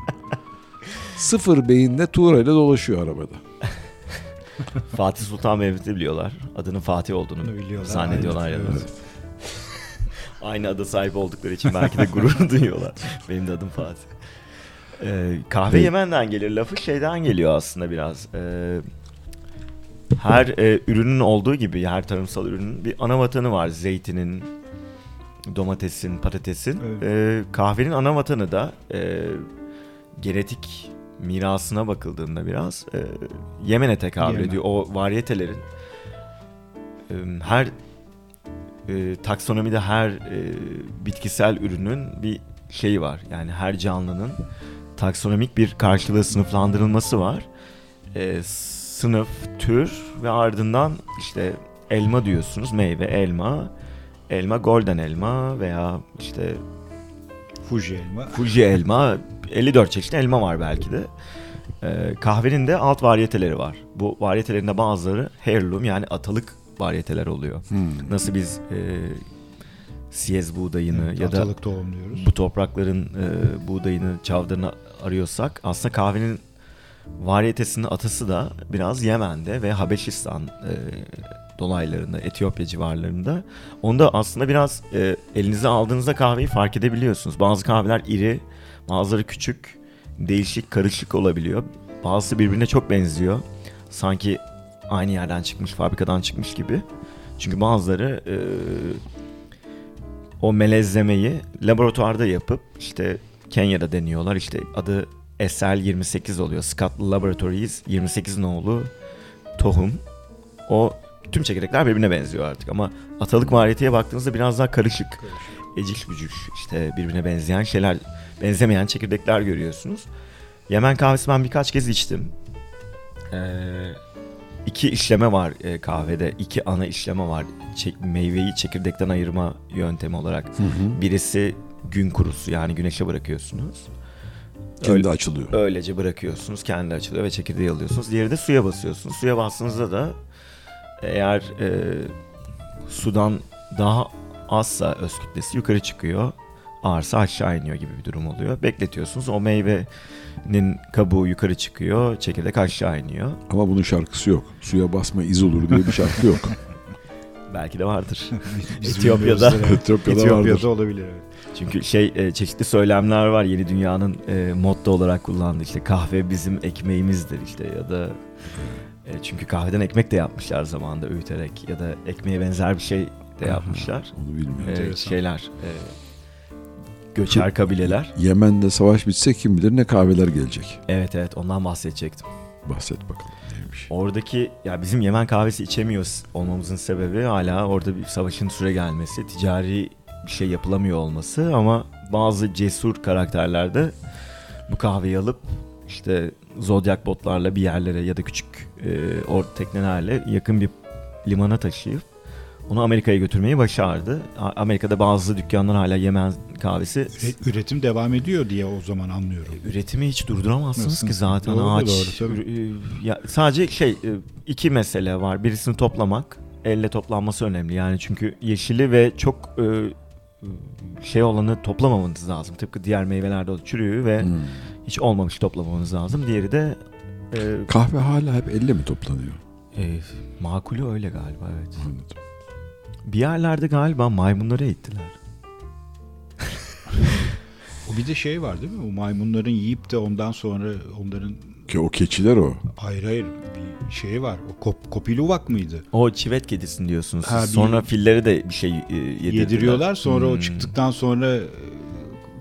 Sıfır beyinle Tuğra ile dolaşıyor arabada. Fatih Sultan Mehmet'i biliyorlar. Adının Fatih olduğunu biliyorlar. zannediyorlar Aynen, ya da. evet. Aynı ada sahip oldukları için belki de gurur duyuyorlar. Benim de adım Fatih. Ee, kahve. Yemen'den gelir lafı şeyden geliyor aslında biraz. Ee, her e, ürünün olduğu gibi her tarımsal ürünün bir ana vatanı var. Zeytinin, domatesin, patatesin. Evet. Ee, kahvenin ana vatanı da e, genetik mirasına bakıldığında biraz e, Yemen'e tekabül Yemen. ediyor. O varyetelerin e, her e, taksonomide her e, bitkisel ürünün bir şeyi var. Yani her canlının taksonomik bir karşılığı sınıflandırılması var. E, sınıf, tür ve ardından işte elma diyorsunuz. Meyve, elma. Elma golden elma veya işte Fuji elma. Fuji elma. 54 çeşit elma var belki de. E, kahvenin de alt varyeteleri var. Bu varyetelerin de bazıları heirloom yani atalık varyeteler oluyor. Hmm. Nasıl biz e, siyez buğdayını Evet, ya da atalık tohum diyoruz. bu toprakların e, buğdayını, çavdarını arıyorsak aslında kahvenin varyetesinin atası da biraz Yemen'de ve Habeşistan e, dolaylarında, Etiyopya civarlarında. Onda aslında biraz e, elinize aldığınızda kahveyi fark edebiliyorsunuz. Bazı kahveler iri, bazıları küçük, değişik, karışık olabiliyor. Bazısı birbirine çok benziyor. Sanki aynı yerden çıkmış, fabrikadan çıkmış gibi. Çünkü bazıları e, o melezlemeyi laboratuvarda yapıp işte Kenya'da deniyorlar. İşte adı SL28 oluyor. Scotland Laboratories 28 nolu tohum. O tüm çekirdekler birbirine benziyor artık ama atalık variyeteye baktığınızda biraz daha karışık. Eciş bücüş işte birbirine benzeyen şeyler, benzemeyen çekirdekler görüyorsunuz. Yemen kahvesi ben birkaç kez içtim. Ee, iki işleme var e, kahvede. iki ana işleme var. Çek- meyveyi çekirdekten ayırma yöntemi olarak. Hı hı. Birisi gün kurusu yani güneşe bırakıyorsunuz. Kendi Öyle- açılıyor. Öylece bırakıyorsunuz. Kendi açılıyor ve çekirdeği alıyorsunuz. Diğeri de suya basıyorsunuz. Suya bastığınızda da eğer e, sudan daha azsa öz kütlesi yukarı çıkıyor. Ağırsa aşağı iniyor gibi bir durum oluyor. Bekletiyorsunuz. O meyvenin kabuğu yukarı çıkıyor. Çekirdek aşağı iniyor. Ama bunun şarkısı yok. Suya basma iz olur diye bir şarkı yok. Belki de vardır. Etiyopya'da-. Etiyopya'da Etiyopya'da vardır. olabilir evet. Çünkü şey e, çeşitli söylemler var yeni dünyanın e, motto olarak kullandığı işte kahve bizim ekmeğimizdir işte ya da e, çünkü kahveden ekmek de yapmışlar zamanında öğüterek ya da ekmeğe benzer bir şey de yapmışlar. Onu bilmiyorum. E, şeyler e, göçer kabileler. Yemen'de savaş bitse kim bilir ne kahveler gelecek. Evet evet ondan bahsedecektim. Bahset bakalım neymiş. Oradaki ya bizim Yemen kahvesi içemiyoruz olmamızın sebebi hala orada bir savaşın süre gelmesi, ticari bir şey yapılamıyor olması ama bazı cesur karakterler de bu kahveyi alıp işte zodyak botlarla bir yerlere ya da küçük e, or teknelerle yakın bir limana taşıyıp onu Amerika'ya götürmeyi başardı. Amerika'da bazı dükkanlar hala Yemen kahvesi Üre- Üretim devam ediyor diye o zaman anlıyorum. Üretimi hiç durduramazsınız Nasıl? ki zaten Doğru, ağaç. doğru, tabii. ya, sadece şey e, iki mesele var. Birisini toplamak, elle toplanması önemli. Yani çünkü yeşili ve çok e, şey olanı toplamamanız lazım. Tıpkı diğer meyvelerde o çürüğü ve Hmm. hiç olmamış toplamanız lazım. Diğeri de e, Kahve hala hep elle mi toplanıyor? e, makulü öyle galiba evet. Anladım. Bir yerlerde galiba maymunları eğittiler. O bir de şey var değil mi? O maymunların yiyip de ondan sonra onların Ki o keçiler o. hayır hayır bir şey var. O kop, kopiluvak mıydı? O çivet kedisini diyorsunuz. Ha, bir- Sonra filleri de bir şey e, yedirdiler. Yediriyorlar sonra o Hmm. çıktıktan sonra e,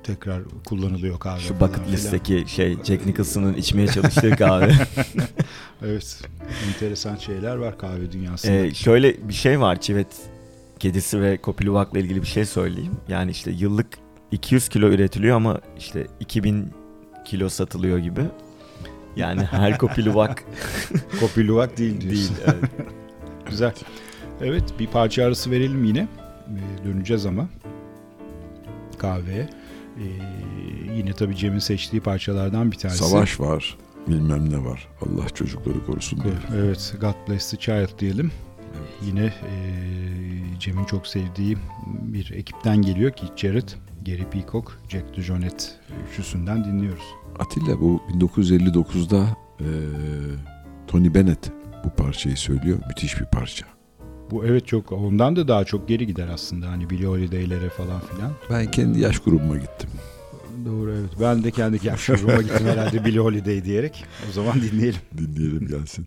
tekrar kullanılıyor kahve. Şu falan bucket listeki şey Jack Nicholson'ın içmeye çalıştığı kahve. Evet. Enteresan şeyler var kahve dünyasında. ee, şöyle bir şey var çivet kedisi ve kopiluvakla ilgili bir şey söyleyeyim. Yani işte yıllık 200 kilo üretiliyor ama işte 2000 kilo satılıyor gibi. Yani her kopiluvak Kopiluvak değil diyorsun. değil. evet. Güzel. Evet bir parça arası verelim yine. Ee, döneceğiz ama kahveye. Ee, yine tabii Cem'in seçtiği parçalardan bir tanesi. Savaş var. Bilmem ne var. Allah çocukları korusun diye. Evet God Bless the Child diyelim. Yine e, Cem'in çok sevdiği bir ekipten geliyor ki Jared, Gary Peacock, Jack DeJohnette üçlüsünden dinliyoruz. Atilla bu 1959'da eee, Tony Bennett bu parçayı söylüyor. Müthiş bir parça. Bu evet çok ondan da daha çok geri gider aslında hani Billie Holiday'lere falan filan. Ben kendi yaş grubuma gittim. Doğru evet. Ben de kendi yaş grubuma gittim herhalde Billie Holiday diyerek. O zaman dinleyelim. Dinleyelim gelsin.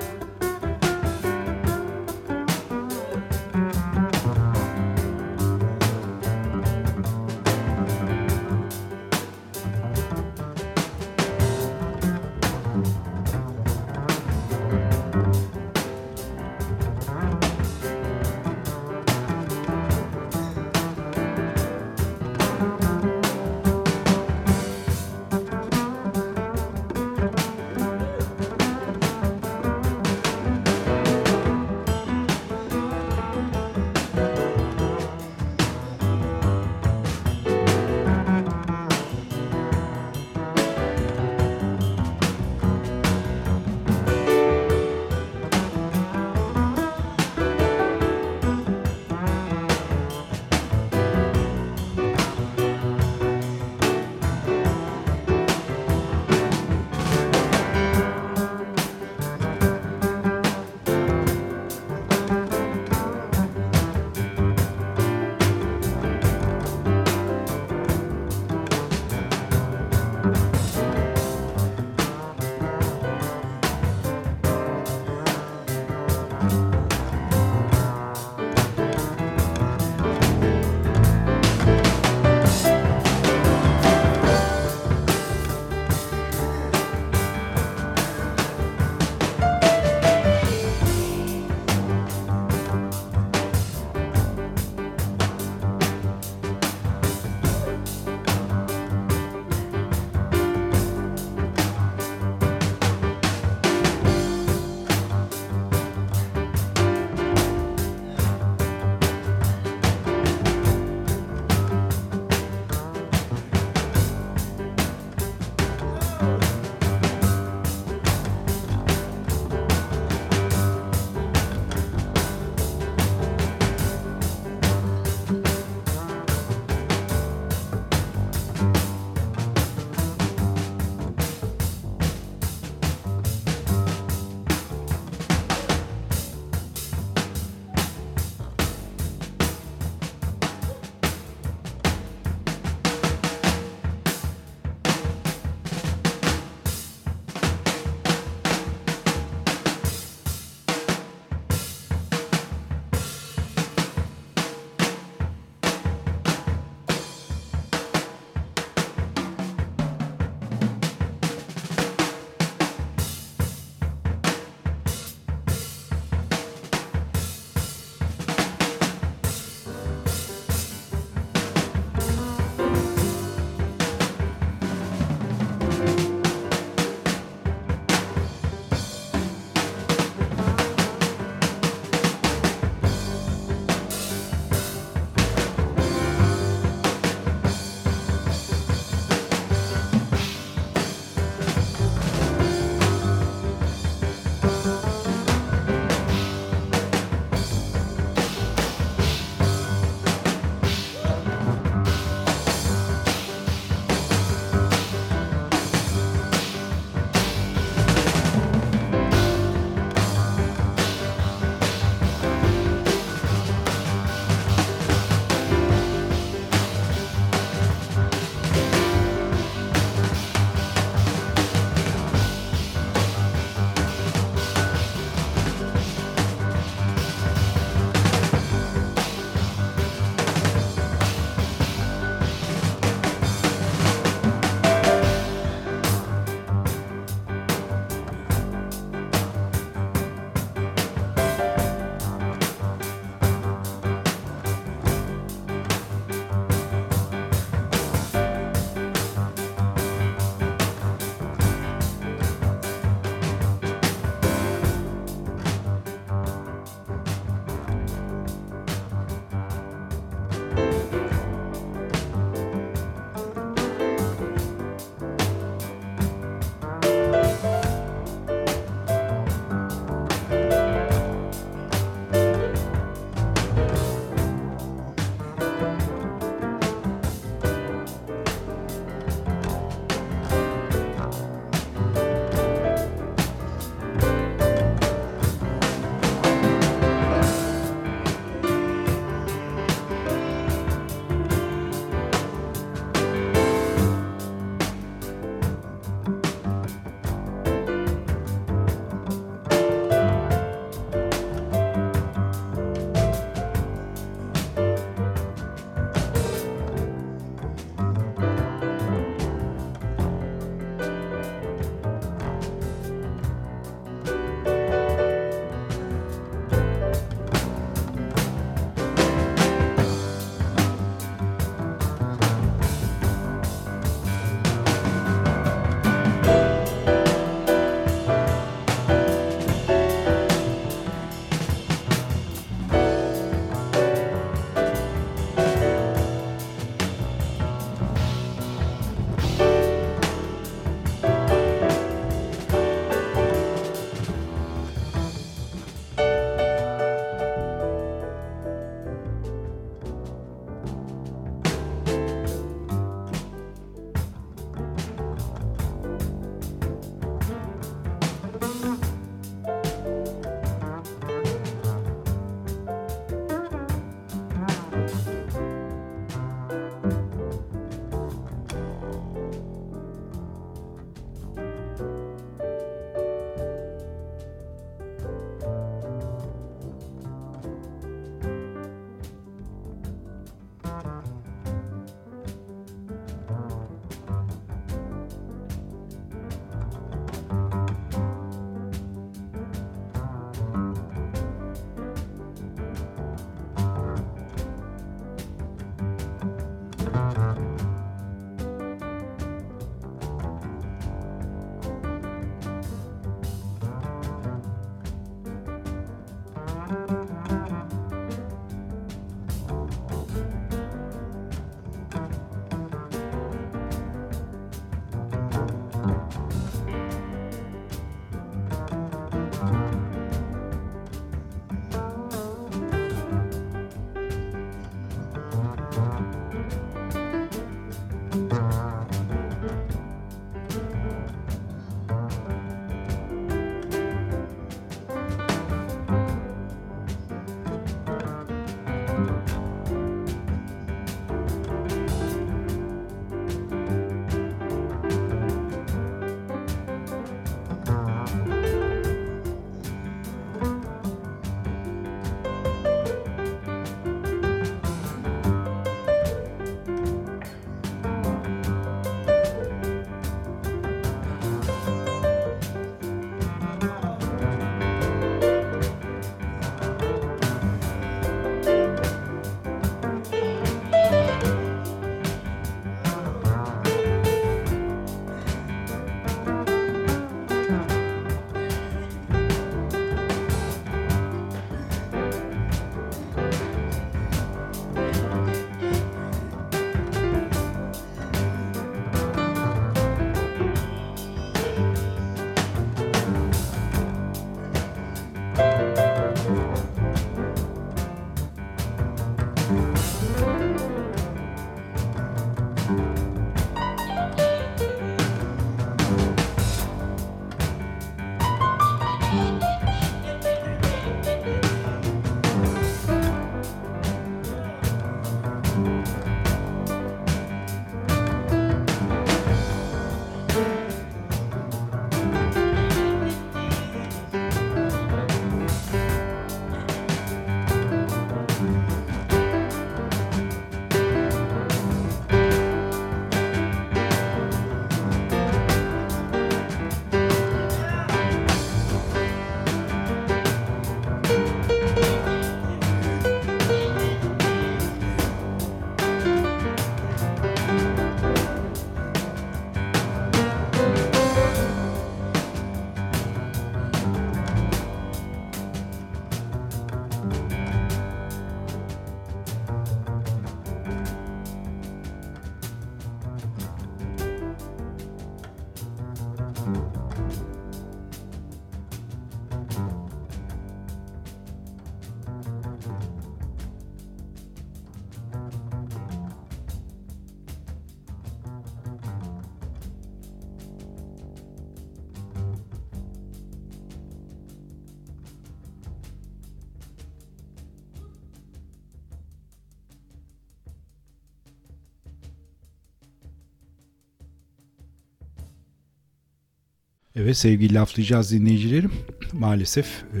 Evet sevgili laflayacağız dinleyicilerim. Maalesef e,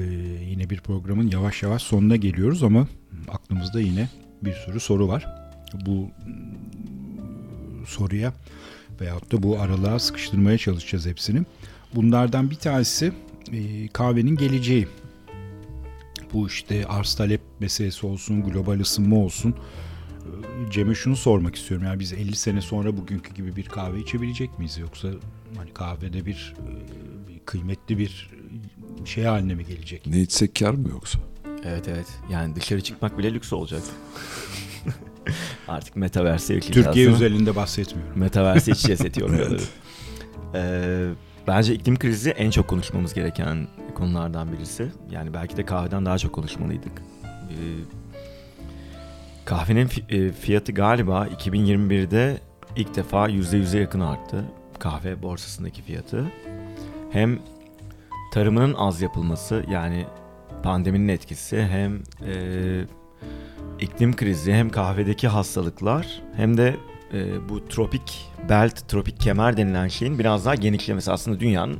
yine bir programın yavaş yavaş sonuna geliyoruz ama aklımızda yine bir sürü soru var. Bu soruya veyahut da bu aralığa sıkıştırmaya çalışacağız hepsini. Bunlardan bir tanesi e, kahvenin geleceği. Bu işte arz talep meselesi olsun, global ısınma olsun. Cem'e şunu sormak istiyorum. Yani biz 50 sene sonra bugünkü gibi bir kahve içebilecek miyiz? Yoksa hani kahvede bir, bir kıymetli bir şey haline mi gelecek? Ne içsek kar mı yoksa? Evet evet. Yani dışarı çıkmak bile lüks olacak. Artık metaverse yaşayacağız. Türkiye özelinde bahsetmiyorum. Metaverse içeceğiz etiyorlar. Ee, bence iklim krizi en çok konuşmamız gereken konulardan birisi. Yani belki de kahveden daha çok konuşmalıydık. Ee, kahvenin fi- e, fiyatı galiba 2021'de ilk defa %100'e yakın arttı. Kahve borsasındaki fiyatı. Hem tarımının az yapılması yani pandeminin etkisi hem e, iklim krizi hem kahvedeki hastalıklar hem de e, bu tropik belt, tropik kemer denilen şeyin biraz daha genişlemesi aslında dünyanın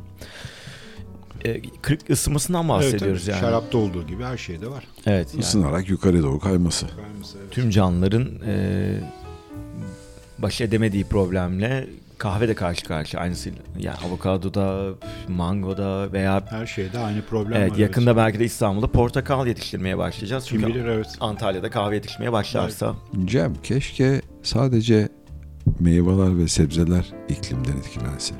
e, kırık ısınmasından bahsediyoruz evet, yani. Şarapta olduğu gibi her şeyde var. Evet. Yani Isınarak yukarı doğru kayması. tüm canlıların e, baş edemediği problemle kahve de karşı karşıya aynısıyla. Yani avokadoda, mangoda veya Her şeyde aynı problem evet var. yakında belki de İstanbul'da portakal yetiştirmeye başlayacağız. Kim Çünkü bilir evet. Antalya'da kahve yetişmeye başlarsa Cem keşke sadece meyveler ve sebzeler iklimden etkilense.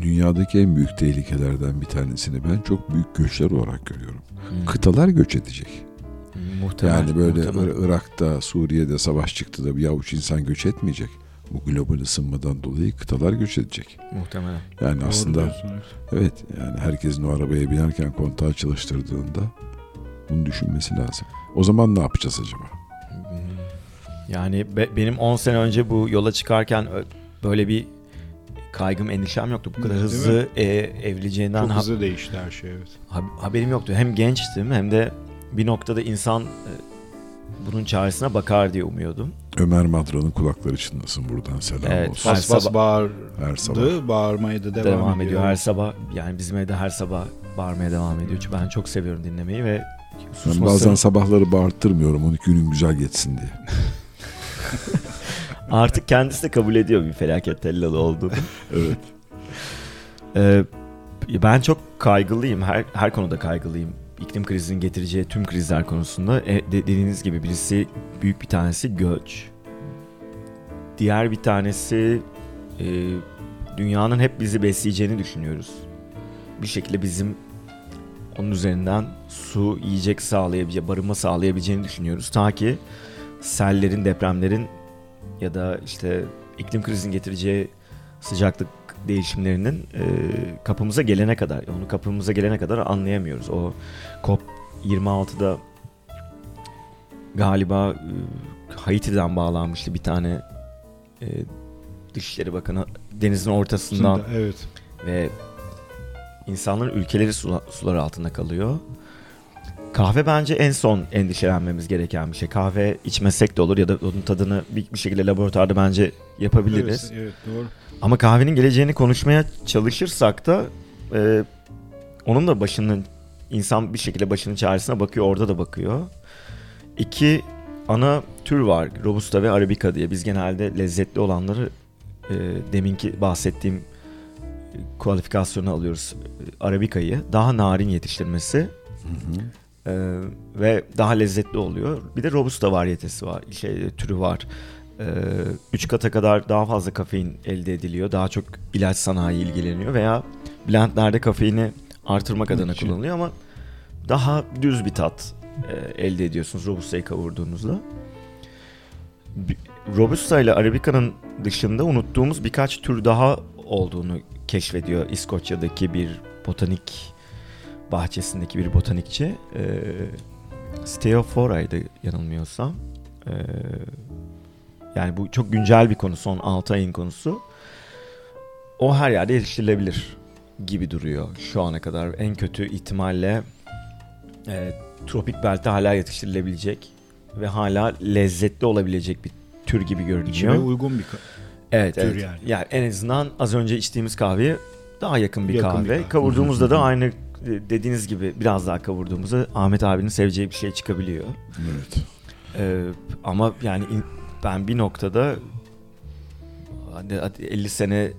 Dünyadaki en büyük tehlikelerden bir tanesini ben çok büyük göçler olarak görüyorum. Hmm. Kıtalar göç edecek. Muhtemel, yani böyle muhtemel. Ir- Irak'ta, Suriye'de savaş çıktı da bir avuç insan göç etmeyecek. Bu global ısınmadan dolayı kıtalar göç edecek. muhtemelen. Yani Doğru aslında diyorsun, evet. evet yani herkesin o arabaya binerken kontağı çalıştırdığında bunu düşünmesi lazım. O zaman ne yapacağız acaba? Yani be- benim 10 sene önce bu yola çıkarken böyle bir kaygım, endişem yoktu. Bu kadar Değil hızlı e, evrileceğinden Çok hızlı değişti her şey evet. ha- haberim yoktu. Hem gençtim hem de bir noktada insan e, bunun çaresine bakar diye umuyordum. Ömer Madra'nın kulakları çınlasın buradan selam Evet, olsun. Her Bas bas sabah- bağırdı, Her sabah. bağırmaya da devam, Devam, ediyor. Her sabah yani bizim evde her sabah bağırmaya devam ediyor. Çünkü ben çok seviyorum dinlemeyi ve Ben susması- bazen sabahları bağırttırmıyorum onu günün güzel geçsin diye. artık kendisi de kabul ediyor bir felaket tellalı olduğunu. Evet. Ee, ben çok kaygılıyım. Her her konuda kaygılıyım. İklim krizinin getireceği tüm krizler konusunda. E, de- dediğiniz gibi birisi büyük bir tanesi göç. Diğer bir tanesi e, dünyanın hep bizi besleyeceğini düşünüyoruz. Bir şekilde bizim onun üzerinden su, yiyecek sağlayabileceği, barınma sağlayabileceğini düşünüyoruz. Ta ki sellerin, depremlerin ya da işte iklim krizinin getireceği sıcaklık değişimlerinin e, kapımıza gelene kadar, onu kapımıza gelene kadar anlayamıyoruz. O COP 26'da galiba e, Haiti'den bağlanmıştı bir tane e, Dışişleri Bakanı denizin ortasından Aslında, evet. ve insanların ülkeleri sula- sular altında kalıyor. Kahve bence en son endişelenmemiz gereken bir şey. Kahve içmesek de olur ya da onun tadını bir, bir şekilde laboratuvarda bence yapabiliriz. Evet, evet doğru. Ama kahvenin geleceğini konuşmaya çalışırsak da e, onun da başının insan bir şekilde başının çaresine bakıyor orada da bakıyor. İki ana tür var Robusta ve Arabica diye. Biz genelde lezzetli olanları e, deminki bahsettiğim kualifikasyonu alıyoruz. E, Arabica'yı daha narin yetiştirmesi e, ve daha lezzetli oluyor. Bir de Robusta varyetesi var, şey türü var. Ee, üç kata kadar daha fazla kafein elde ediliyor. Daha çok ilaç sanayi ilgileniyor veya blendlerde kafeini artırmak adına kullanılıyor ama daha düz bir tat e, elde ediyorsunuz Robusta'yı kavurduğunuzda. Robusta ile Arabica'nın dışında unuttuğumuz birkaç tür daha olduğunu keşfediyor İskoçya'daki bir botanik bahçesindeki bir botanikçi. E, Steophora'ydı yanılmıyorsam. E, yani bu çok güncel bir konu son 6 ayın konusu. O her yerde yetiştirilebilir gibi duruyor şu ana kadar. En kötü ihtimalle e, tropik belte hala yetiştirilebilecek ve hala lezzetli olabilecek bir tür gibi görünüyor. İçime uygun bir evet, tür evet. yani. Yani en azından az önce içtiğimiz kahveyi daha yakın bir Yakın bir kahve. kahve. Kavurduğumuzda da aynı e, dediğiniz gibi biraz daha kavurduğumuzda Ahmet abinin seveceği bir şey çıkabiliyor. Evet. Ee, ama yani in- ben bir noktada hadi, hadi 50 sene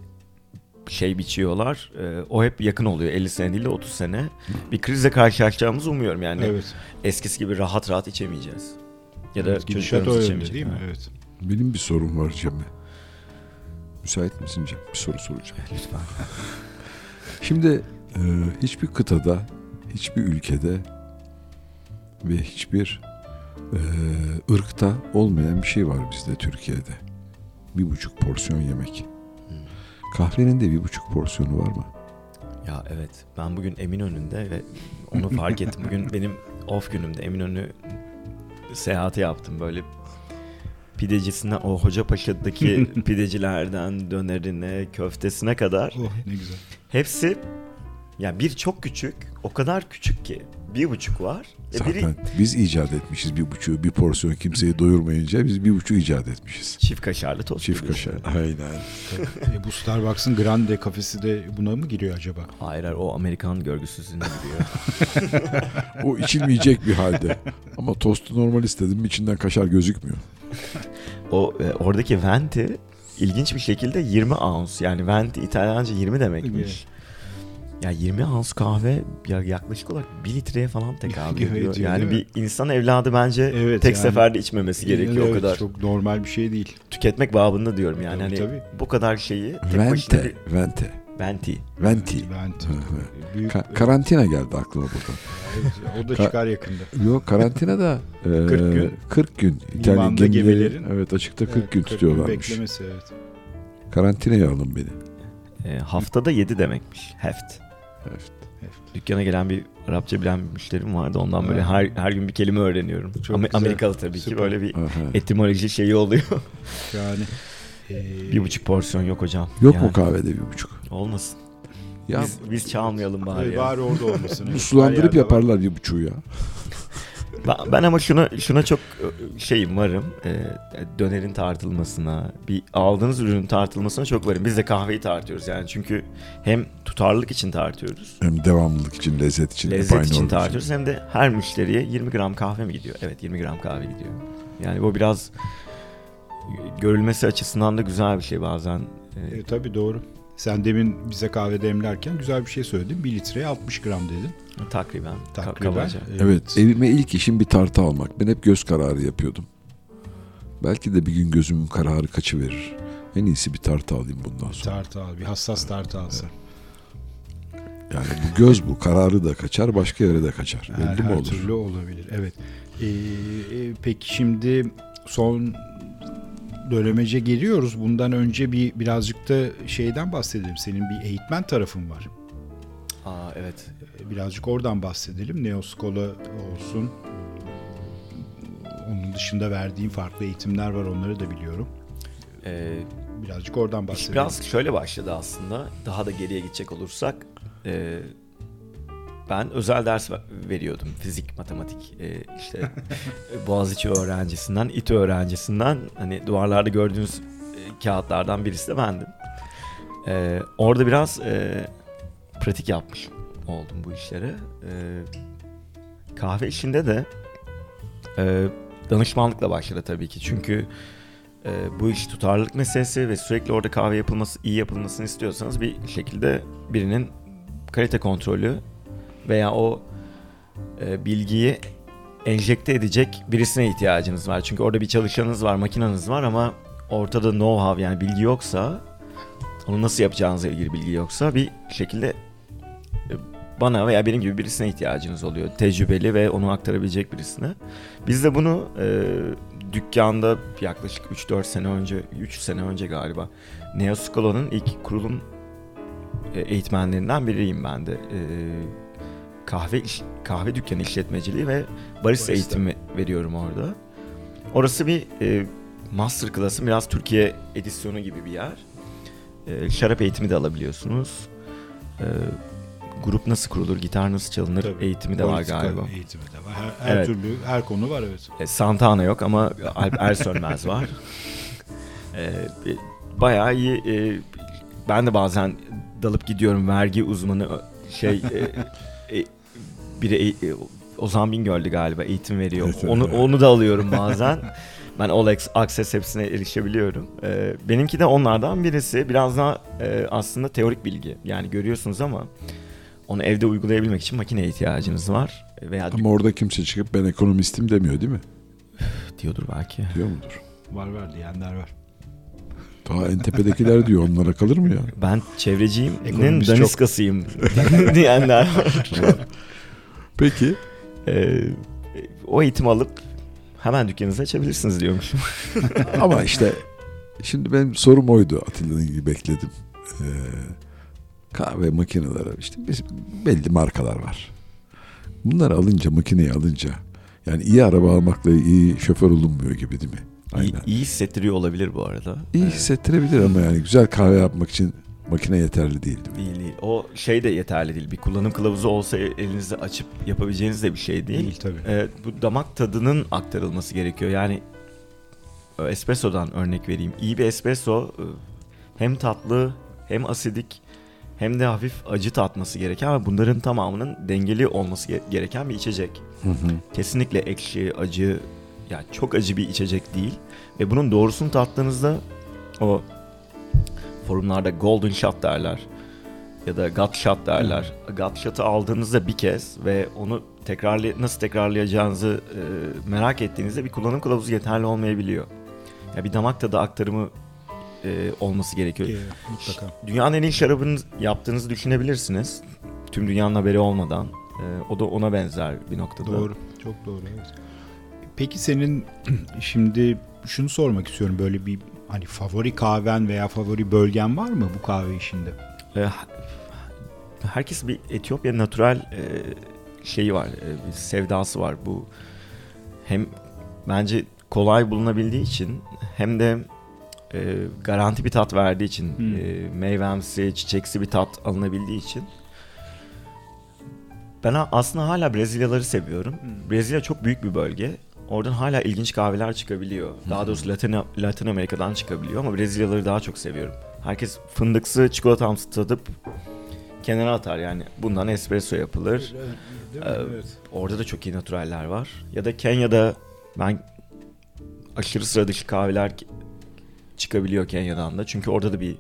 şey biçiyorlar. Ee, o hep yakın oluyor. 50 sene değil de 30 sene. Bir krizle karşılaşacağımızı umuyorum yani. Evet. Eskisi gibi rahat rahat içemeyeceğiz. Ya da Evet, çocuklarımız içemeyecek. değil mi? Evet. Benim bir sorum var Cem'e. Müsait misin Cem? Bir soru soracağım. Lütfen. Şimdi e, hiçbir kıtada, hiçbir ülkede ve hiçbir e, ırkta olmayan bir şey var bizde Türkiye'de. Bir buçuk porsiyon yemek. Kahvenin de bir buçuk porsiyonu var mı? Ya evet ben bugün Eminönü'nde ve onu fark ettim. Bugün benim off günümde Eminönü seyahati yaptım böyle pidecisinden o Hocapaşa'daki pidecilerden dönerine köftesine kadar Oh ne güzel. hepsi ya bir çok küçük o kadar küçük ki bir buçuk var Zaten biri biz icat etmişiz bir buçuğu. Bir porsiyon kimseyi doyurmayınca biz bir buçuğu icat etmişiz. çift kaşarlı tost Çift kaşar. Aynen. E, bu Starbucks'ın Grande kafesi de buna mı giriyor acaba? Hayır hayır o Amerikan görgüsüzlüğüne giriyor. O içilmeyecek bir halde. Ama tostu normal istedim. içinden kaşar gözükmüyor. o e, oradaki venti ilginç bir şekilde 20 ounce yani venti İtalyanca 20 demekmiş. Ya 20 ounce kahve ya yaklaşık olarak 1 litreye falan tekabül ediyor. değil Yani bir insan evladı bence Evet, tek yani- seferde içmemesi gerekiyor Evet, o kadar. Çok normal bir şey değil. Tüketmek babında diyorum yani. Tabii, hani tabii. bu kadar şeyi tek başına Vente. bir Vente. venti. Venti. Vent. Hı hı. Büyük, Ka- karantina geldi aklıma burada. evet, o da Ka- çıkar yakında. Yok karantina da e, 40 gün. 40 gün. İtalyan gemileri gemilerin. evet açıkta 40 Evet, gün 40 tutuyorlarmış. beklemesi evet. Karantinaya alın beni. E, haftada 7 demekmiş. Heft. Evet. Dükkana gelen bir Arapça bilen bir müşterim vardı. Ondan böyle her her gün bir kelime öğreniyorum. Çok güzel. Amerikalı tabii ki Süper. böyle bir etimoloji şeyi oluyor. Yani e, bir buçuk porsiyon yok hocam. Yok Yani mu kahvede bir buçuk? Olmasın. Ya biz, biz çalmayalım bari Bari, ya. bari orada olmasın. bu sulandırıp yerde var. yaparlar bir buçuğu ya. Ben, ben ama şuna şuna çok e, şeyim varım. E, dönerin tartılmasına, bir aldığınız ürünün tartılmasına çok varım. Biz de kahveyi tartıyoruz yani. Çünkü hem tutarlılık için tartıyoruz. Hem devamlılık için, lezzet için. Lezzet için tartıyoruz. Hem de her müşteriye 20 gram kahve mi gidiyor? Evet 20 gram kahve gidiyor. Yani bu biraz görülmesi açısından da güzel bir şey bazen. E, E, tabii doğru. Sen demin bize kahve demlerken güzel bir şey söyledin. 1 litreye 60 gram dedin. takriben. Takriben. kabaca. Evet, evime ilk işim bir tartı almak. Ben hep göz kararı yapıyordum. Belki de bir gün gözümün kararı kaçıverir. En iyisi bir tartı alayım bundan sonra. Tartı al. Bir hassas tartı alsa. Yani bu göz bu. Kararı da kaçar, başka yere de kaçar. Her, Belli her olur? türlü olabilir. Evet. Ee, e, peki şimdi son dönemece geliyoruz. Bundan önce bir birazcık da şeyden bahsedelim. Senin bir eğitmen tarafın var. Aa evet. Ee, Birazcık oradan bahsedelim. Neoskola olsun. Onun dışında verdiğin farklı eğitimler var. Onları da biliyorum. E, Birazcık oradan bahsedelim. biraz şöyle başladı aslında. Daha da geriye gidecek olursak. e, ben özel ders ver- veriyordum. Fizik, matematik. e, işte Boğaziçi öğrencisinden, İTÜ öğrencisinden. Hani duvarlarda gördüğünüz e, kağıtlardan birisi de bendim. E, orada biraz e, pratik yapmış oldum bu işlere. E, kahve işinde de e, danışmanlıkla başladı tabii ki. Çünkü e, bu iş tutarlılık meselesi ve sürekli orada kahve yapılması, iyi yapılmasını istiyorsanız bir şekilde birinin kalite kontrolü veya o e, bilgiyi enjekte edecek birisine ihtiyacınız var. Çünkü orada bir çalışanınız var, makineniz var ama ortada know-how yani bilgi yoksa onu nasıl yapacağınızla ilgili bilgi yoksa bir şekilde e, bana veya benim gibi birisine ihtiyacınız oluyor. Tecrübeli ve onu aktarabilecek birisine. Biz de bunu e, dükkanda yaklaşık 3-4 sene önce, 3 sene önce galiba Neoskola'nın ilk kurulum e, eğitmenlerinden biriyim ben de. E, kahve iş, kahve dükkanı işletmeciliği ve barista, Barista. eğitimi veriyorum orada. Orası bir e, master class'ın biraz Türkiye edisyonu gibi bir yer. E, şarap eğitimi de alabiliyorsunuz. E, grup nasıl kurulur, gitar nasıl çalınır Tabii. eğitimi de var galiba. Eğitimi de var. Her, her Evet. türlü, her konu var evet. E, Santana yok ama Alp Ersönmez var. E, bayağı iyi. e, ben de bazen dalıp gidiyorum vergi uzmanı şey e, e, biri e, e, Ozan Bingöl'dü galiba eğitim veriyor. Evet, onu evet. onu da alıyorum bazen. ben All Access hepsine erişebiliyorum. Ee, benimki de onlardan birisi. Biraz daha e, aslında teorik bilgi. Yani görüyorsunuz ama onu evde uygulayabilmek için makineye ihtiyacınız var. Veya Ama orada kimse çıkıp ben ekonomistim demiyor değil mi? diyordur belki. Diyor mudur? Var var diyenler var. Daha en tepedekiler diyor onlara kalır mı ya? Ben çevreciyim, Ekonomist çok. daniskasıyım diyenler var. Peki Ee, o eğitim alıp hemen dükkanınızı açabilirsiniz diyormuşum. ama işte şimdi benim sorum oydu Atilla'nın gibi bekledim. Ee, kahve makineleri işte belli markalar var. Bunları alınca makineyi alınca yani iyi araba almakla iyi şoför olunmuyor gibi değil mi? İyi, Aynen. iyi hissettiriyor olabilir bu arada. İyi Ee, hissettirebilir ama yani güzel kahve yapmak için makine yeterli değil. değil mi? Değil değil. O şey de yeterli değil. Bir kullanım kılavuzu olsa elinizde açıp yapabileceğiniz de bir şey değil. Değil tabii. Ee, bu damak tadının aktarılması gerekiyor. Yani e, espresso'dan örnek vereyim. İyi bir espresso e, hem tatlı hem asidik hem de hafif acı tatması gereken ve bunların tamamının dengeli olması ge- gereken bir içecek. Kesinlikle ekşi, acı, yani çok acı bir içecek değil. Ve bunun doğrusunu tattığınızda o forumlarda golden shot derler ya da gut shot derler. Gut shot'ı aldığınızda bir kez ve onu tekrarlay nasıl tekrarlayacağınızı e, merak ettiğinizde bir kullanım kılavuzu yeterli olmayabiliyor. Ya bir damak tadı aktarımı e, olması gerekiyor. Ee, mutlaka. Dünyanın en iyi şarabını yaptığınızı düşünebilirsiniz. Tüm dünyanın haberi olmadan. E, o da ona benzer bir noktada. Doğru. Çok doğru. Evet. Peki senin şimdi şunu sormak istiyorum. Böyle bir hani favori kahven veya favori bölgen var mı bu kahve işinde? E, herkes bir Etiyopya natural e, şeyi var, e, bir sevdası var. Bu hem bence kolay bulunabildiği için hem de e, garanti bir tat verdiği için, Hmm. e, meyvemsi, çiçeksi bir tat alınabildiği için ben aslında hala Brezilyaları seviyorum. Brezilya çok büyük bir bölge. Oradan hala ilginç kahveler çıkabiliyor. Daha doğrusu Latin, Latin Amerika'dan çıkabiliyor ama Brezilyaları daha çok seviyorum. Herkes fındıksı çikolatamsı tadıp kenara atar yani bundan espresso yapılır. Ee, Orada da çok iyi naturaller var. Ya da Kenya'da ben aşırı sıra dışı kahveler çıkabiliyor Kenya'dan da. Çünkü orada da bir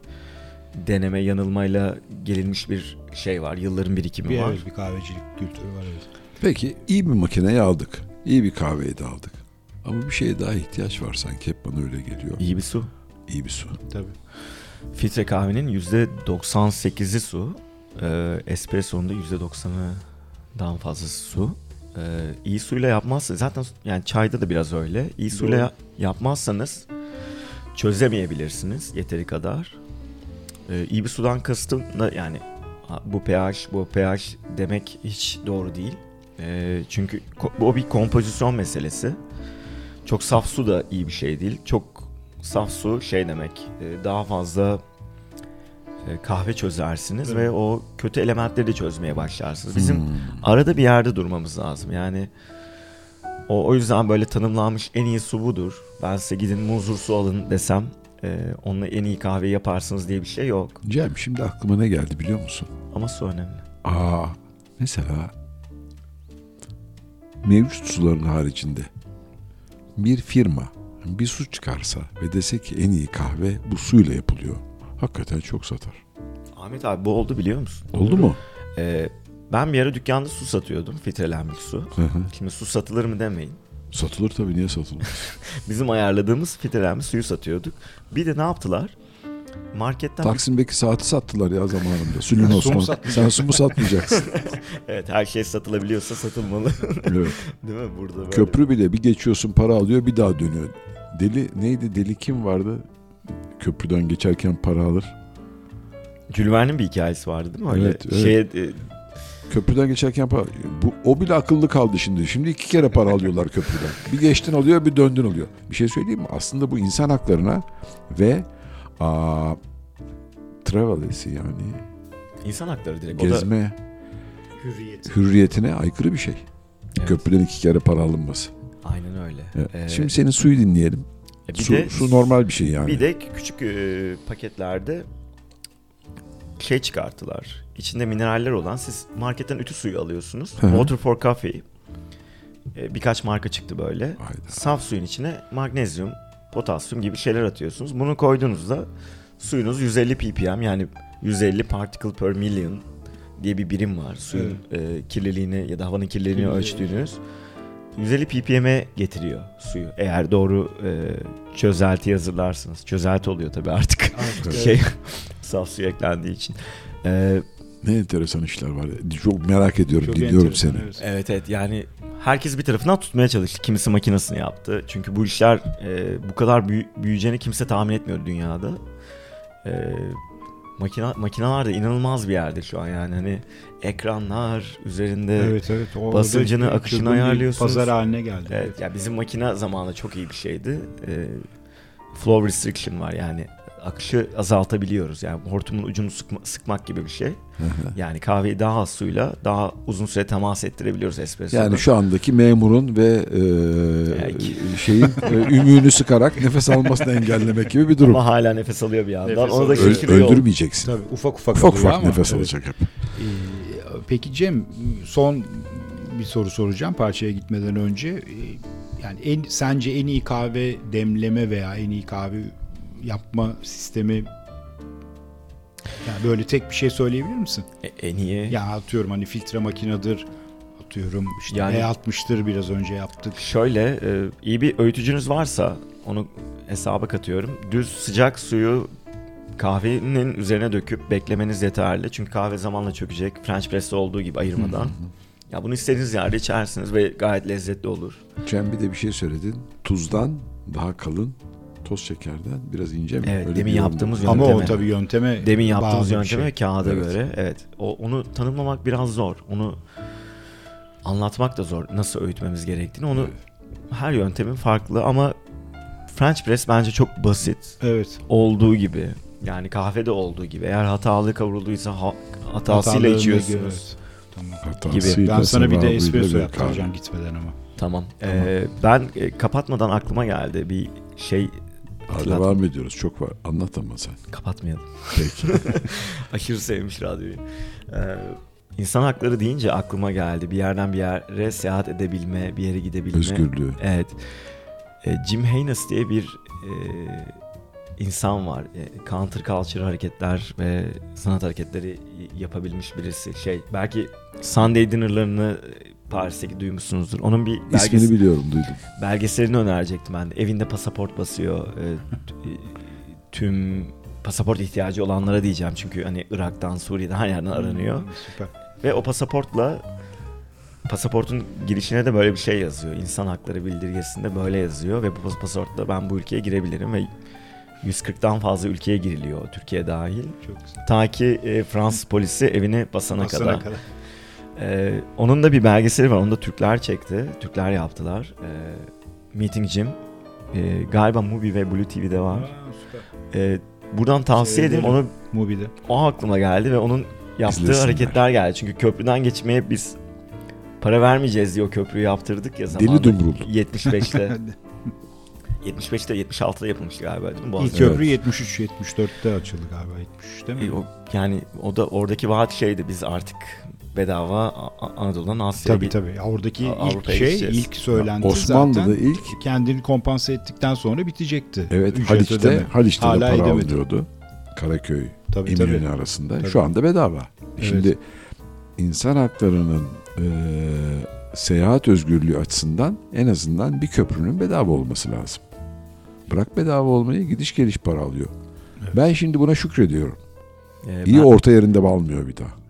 deneme yanılmayla gelinmiş bir şey var. Yılların birikimi Bir, var. evet, bir kahvecilik kültürü var evet. Peki iyi bir makineyi aldık. İyi bir kahveyi de aldık. Ama bir şeye daha ihtiyaç var sanki hep bana öyle geliyor. İyi bir su. İyi bir su. Tabii. Filtre kahvenin %98'i su. Ee, espresso'nun da %90'ından fazlası su. Ee, iyi suyla yapmazsa zaten yani çayda da biraz öyle. İyi suyla Doğru. ya- yapmazsanız çözemeyebilirsiniz yeteri kadar. Ee, iyi bir sudan kastım da yani bu pH bu pH demek hiç doğru değil. Ee, çünkü o bir kompozisyon meselesi. Çok saf su da iyi bir şey değil. Çok saf su şey demek e, daha fazla e, kahve çözersiniz Evet. ve o kötü elementleri de çözmeye başlarsınız. Bizim Hmm. arada bir yerde durmamız lazım. Yani o, o yüzden böyle tanımlanmış en iyi su budur. Ben size gidin muzur su alın desem e, onunla en iyi kahveyi yaparsınız diye bir şey yok. Cem şimdi aklıma ne geldi biliyor musun? Ama su önemli. Aa mesela mevcut suların haricinde bir firma bir su çıkarsa ve dese ki en iyi kahve bu suyla yapılıyor. Hakikaten çok satar. Ahmet abi bu oldu biliyor musun? Oldu mu? E, ben bir ara dükkanda su satıyordum. Filtrelenmiş su. Hı hı. Şimdi su satılır mı demeyin. Satılır tabii niye satılmaz? Bizim ayarladığımız filtrelenmiş suyu satıyorduk. Bir de ne yaptılar? Marketten Taksim'deki saati sattılar ya zamanında. Sülün mu Osman. Sen su mu satmayacaksın? evet her şey satılabiliyorsa satılmalı. Evet. Değil mi burada böyle? Köprü bile bir geçiyorsun para alıyor bir daha dönüyor. Deli neydi deli kim vardı? Köprüden geçerken para alır. Jules Verne'in bir hikayesi vardı değil mi? Öyle Evet, evet. Şeye, e, Köprüden geçerken para... Bu, o bile akıllı kaldı şimdi. Şimdi iki kere para alıyorlar köprüden. Bir geçtin alıyor bir döndün alıyor. Bir şey söyleyeyim mi? Aslında bu insan haklarına ve aa, travelesi yani insan hakları direkt. O da, gezme Hürriyet. hürriyetine aykırı bir şey. Evet, Köprüden iki kere para alınması. Aynen öyle. Evet. Ee, Şimdi senin suyu dinleyelim. bir Su, de su normal bir şey yani. bir de küçük e, paketlerde şey çıkarttılar. İçinde mineraller olan siz marketten ütü suyu alıyorsunuz. Hı hı. Water for Coffee. E, birkaç marka çıktı böyle. Hayda. Saf suyun içine magnezyum, potasyum gibi şeyler atıyorsunuz. Bunu koyduğunuzda suyunuz 150 ppm yani 150 particle per million diye bir birim var. Suyun e, kirliliğini ya da havanın kirliliğini Kirliliği. ölçtüğünüz. 150 ppm'e getiriyor suyu. Eğer doğru e, çözelti hazırlarsınız. Çözelti oluyor tabii artık. Artık şey saf su eklendiği için. E, Ne enteresan işler var. Çok merak ediyorum, Çok dinliyorum seni. evet. Evet evet yani herkes bir tarafından tutmaya çalıştı. Kimisi makinesini yaptı. Çünkü bu işler e, bu kadar büyü- büyüyeceğini kimse tahmin etmiyordu dünyada. E, makina makineler de inanılmaz bir yerde şu an yani hani ekranlar üzerinde Evet evet. O Basıncını, orada akışını bir ayarlıyorsunuz. Pazar haline geldi. Evet ya bizim makine zamanında çok iyi bir şeydi. E, flow restriction var yani akışı azaltabiliyoruz. Yani hortumun ucunu sıkma- sıkmak gibi bir şey. Hı hı. Yani kahveyi daha az suyla daha uzun süre temas ettirebiliyoruz espressoda. Yani şu andaki memurun ve e, şeyin e, ümüğünü sıkarak nefes almasını engellemek gibi bir durum. Ama hala nefes alıyor bir yandan. Nefes Ona da şaşırıyor. öldürmeyeceksin. Tabii ufak ufak Ufak ufak ama- nefes alacak hep. Ee, peki Cem son bir soru soracağım parçaya gitmeden önce. Ee, Yani en sence en iyi kahve demleme veya en iyi kahve yapma sistemi yani böyle tek bir şey söyleyebilir misin? E, en iyi. Ya atıyorum hani filtre makinedir atıyorum işte Yani- E60'tır biraz önce yaptık. Şöyle e, iyi bir öğütücünüz varsa onu hesaba katıyorum. Düz sıcak suyu kahvenin üzerine döküp beklemeniz yeterli. Çünkü kahve zamanla çökecek. French press'te olduğu gibi ayırmadan. Ya bunu istediğiniz yerde içersiniz ve gayet lezzetli olur. Cem bir de bir şey söyledin. Tuzdan daha kalın, toz şekerden biraz ince mi? Evet, Öyle demin yaptığımız var. Ama o yönteme. tabii yönteme Demin yaptığımız yönteme şey. kağıda Evet. göre evet. O, onu tanımlamak biraz zor. Onu anlatmak da zor. Nasıl öğütmemiz gerektiğini. Onu her yöntemin farklı ama French press bence çok basit. Evet. olduğu gibi yani kahvede olduğu gibi eğer hatalı kavrulduysa ha- hatasıyla Hatalarına içiyorsunuz. evet. Tamam. Hatasıyla, Ben sana bir de espresso yaptıracağım gitmeden ama. Tamam. Tamam. Ee, ben e, kapatmadan aklıma geldi bir şey Daha devam ediyoruz. Çok var. Anlat ama sen. kapatmayalım. Peki. Aşırı sevmiş radyoyu. Ee, insan hakları deyince aklıma geldi. Bir yerden bir yere seyahat edebilme, bir yere gidebilme. Özgürlüğü. Evet. Ee, Jim Haynes diye bir e, insan var. E, counterculture hareketler ve sanat hareketleri yapabilmiş birisi. Şey belki Sunday dinner'larını e, Paris'teki duymuşsunuzdur. Onun bir belges- İsmini biliyorum, duydum. belgeselini önerecektim ben de. Evinde pasaport basıyor. e, t- e, tüm pasaport ihtiyacı olanlara diyeceğim. Çünkü hani Irak'tan, Suriye'den her yerden aranıyor. Hmm, Süper. Ve o pasaportla pasaportun girişine de böyle bir şey yazıyor. İnsan hakları bildirgesinde böyle yazıyor ve bu pas- pasaportla ben bu ülkeye girebilirim ve 140'tan fazla ülkeye giriliyor Türkiye dahil. Çok güzel. Ta ki e, Fransız polisi evine basana, Basana kadar. kadar. E, onun da bir belgeseli var. Onu da Türkler çekti. Türkler yaptılar. E, Meeting Jim. E, galiba Mubi ve Blue TV'de var. Aa, süper. E, buradan tavsiye edeyim. Onu Mubi'de. o aklıma geldi ve onun yaptığı İzlesinler. hareketler geldi. Çünkü köprüden geçmeye biz para vermeyeceğiz diye o köprüyü yaptırdık ya zamanında. Deli Dumrul. 75'te. 75'te 76'da yapılmıştı galiba değil mi? İlk köprü 73 74'te açıldı galiba 73 değil mi? E, o, yani o da oradaki vaat şeydi biz artık bedava Anadolu'dan Asya'ya Tabii tabii. Ya Oradaki ilk şey, ilk söylenti Osmanlı'da zaten ilk kendini kompanse ettikten sonra bitecekti. evet Ücret Haliç'te ödeme. Haliç'te de Hala para edemedi. alınıyordu. Karaköy, Tabii İminönü tabii. arasında. Tabii. Şu anda bedava. Evet. Şimdi insan haklarının e, seyahat özgürlüğü açısından en azından bir köprünün bedava olması lazım. Bırak bedava olmayı gidiş geliş para alıyor. Evet. Ben şimdi buna şükrediyorum. E, İyi ben, orta yerinde almıyor bir daha.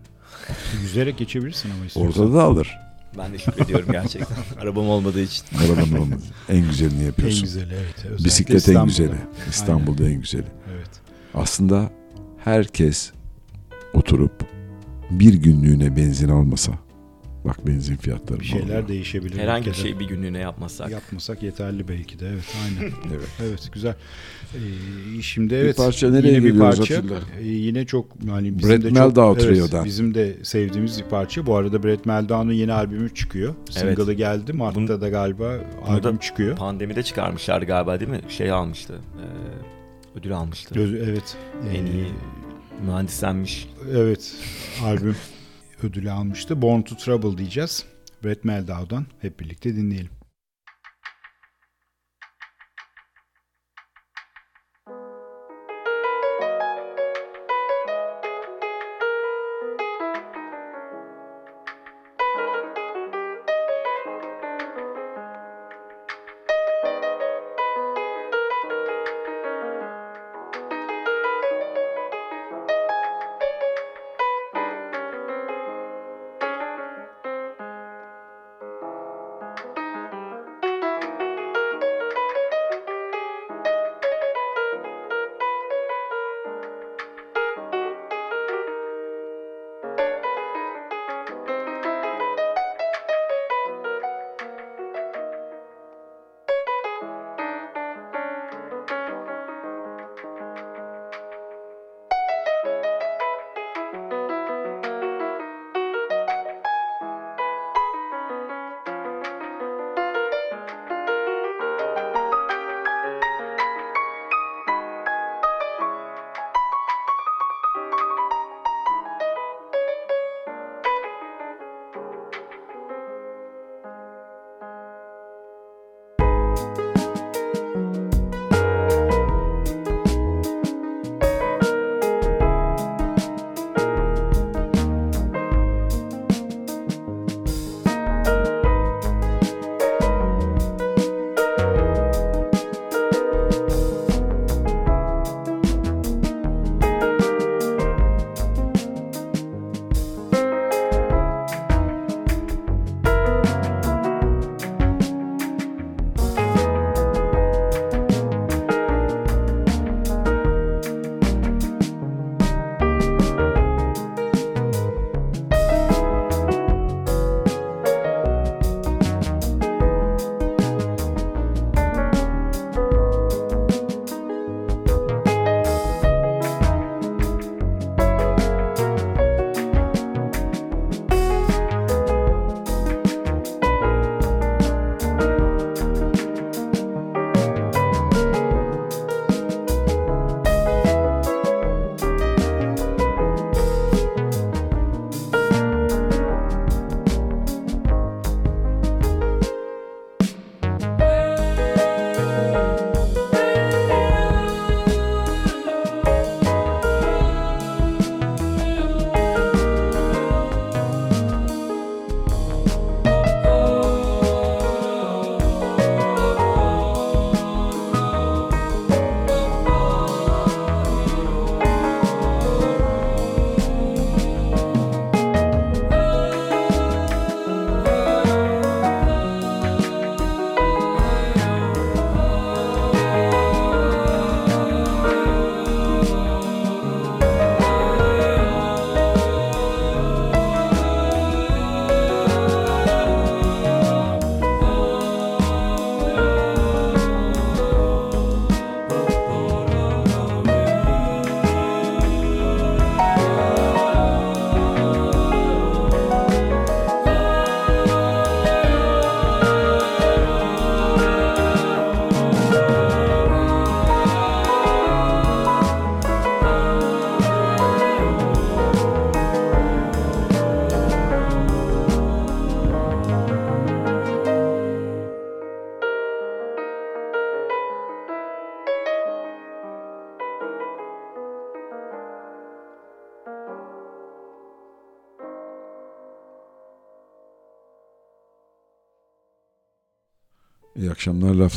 Yüzerek geçebilirsin ama istiyorsan. Ortada da alır. ben de şükrediyorum gerçekten. Arabam olmadığı için. Arabanın olmadı. En güzelini En yapıyorsun. güzeli evet. Özellikle Bisiklet en İstanbul'da. güzeli. İstanbul'da en güzeli. Evet. Aslında herkes oturup bir günlüğüne benzin almasa bak benzin fiyatları Bir şeyler oluyor? değişebilir. Herhangi bir şey bir günlüğüne yapmasak. yapmasak yeterli belki de. Evet aynen. Evet. evet güzel. Ee, şimdi evet. parça nereye yine bir parça. Atilla? Ee, yine çok yani bizim Brett de Meldau çok, evet, bizim de sevdiğimiz bir parça. Bu arada Brett Meldau'nun yeni albümü çıkıyor. Evet. Single'ı geldi. Mart'ta Bunu- da galiba Bunu albüm da çıkıyor. Pandemide çıkarmışlardı galiba değil mi? Şey almıştı. e, ödül almıştı. Evet. En Ee, iyi Mühendislenmiş. Evet albüm ödülü almıştı. Born to Trouble diyeceğiz. Brett Meldau'dan hep birlikte dinleyelim.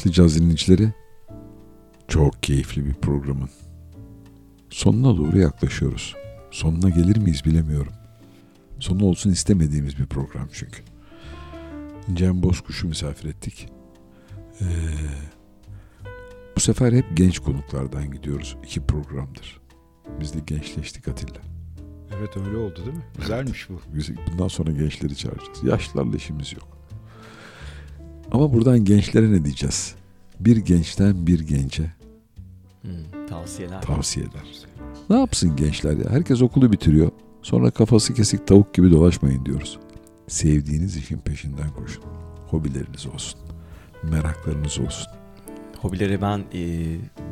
Akşamlar laflayacağız dinleyicileri. Çok keyifli bir programın. Sonuna doğru yaklaşıyoruz. Sonuna gelir miyiz bilemiyorum. Sonu olsun istemediğimiz bir program çünkü. Cem Bozkuş'u misafir ettik. Ee, bu sefer hep genç konuklardan gidiyoruz. İki programdır. Biz de gençleştik Atilla. Evet öyle oldu değil mi? Güzelmiş bu. Bundan sonra gençleri çağıracağız. Yaşlılarla işimiz yok. Ama buradan gençlere ne diyeceğiz? Bir gençten bir gence Hmm, tavsiyeler. tavsiyeler. Ne yapsın gençler ya? Herkes okulu bitiriyor. Sonra kafası kesik tavuk gibi dolaşmayın diyoruz. Sevdiğiniz işin peşinden koşun. Hobileriniz olsun. Meraklarınız olsun. Hobileri ben e,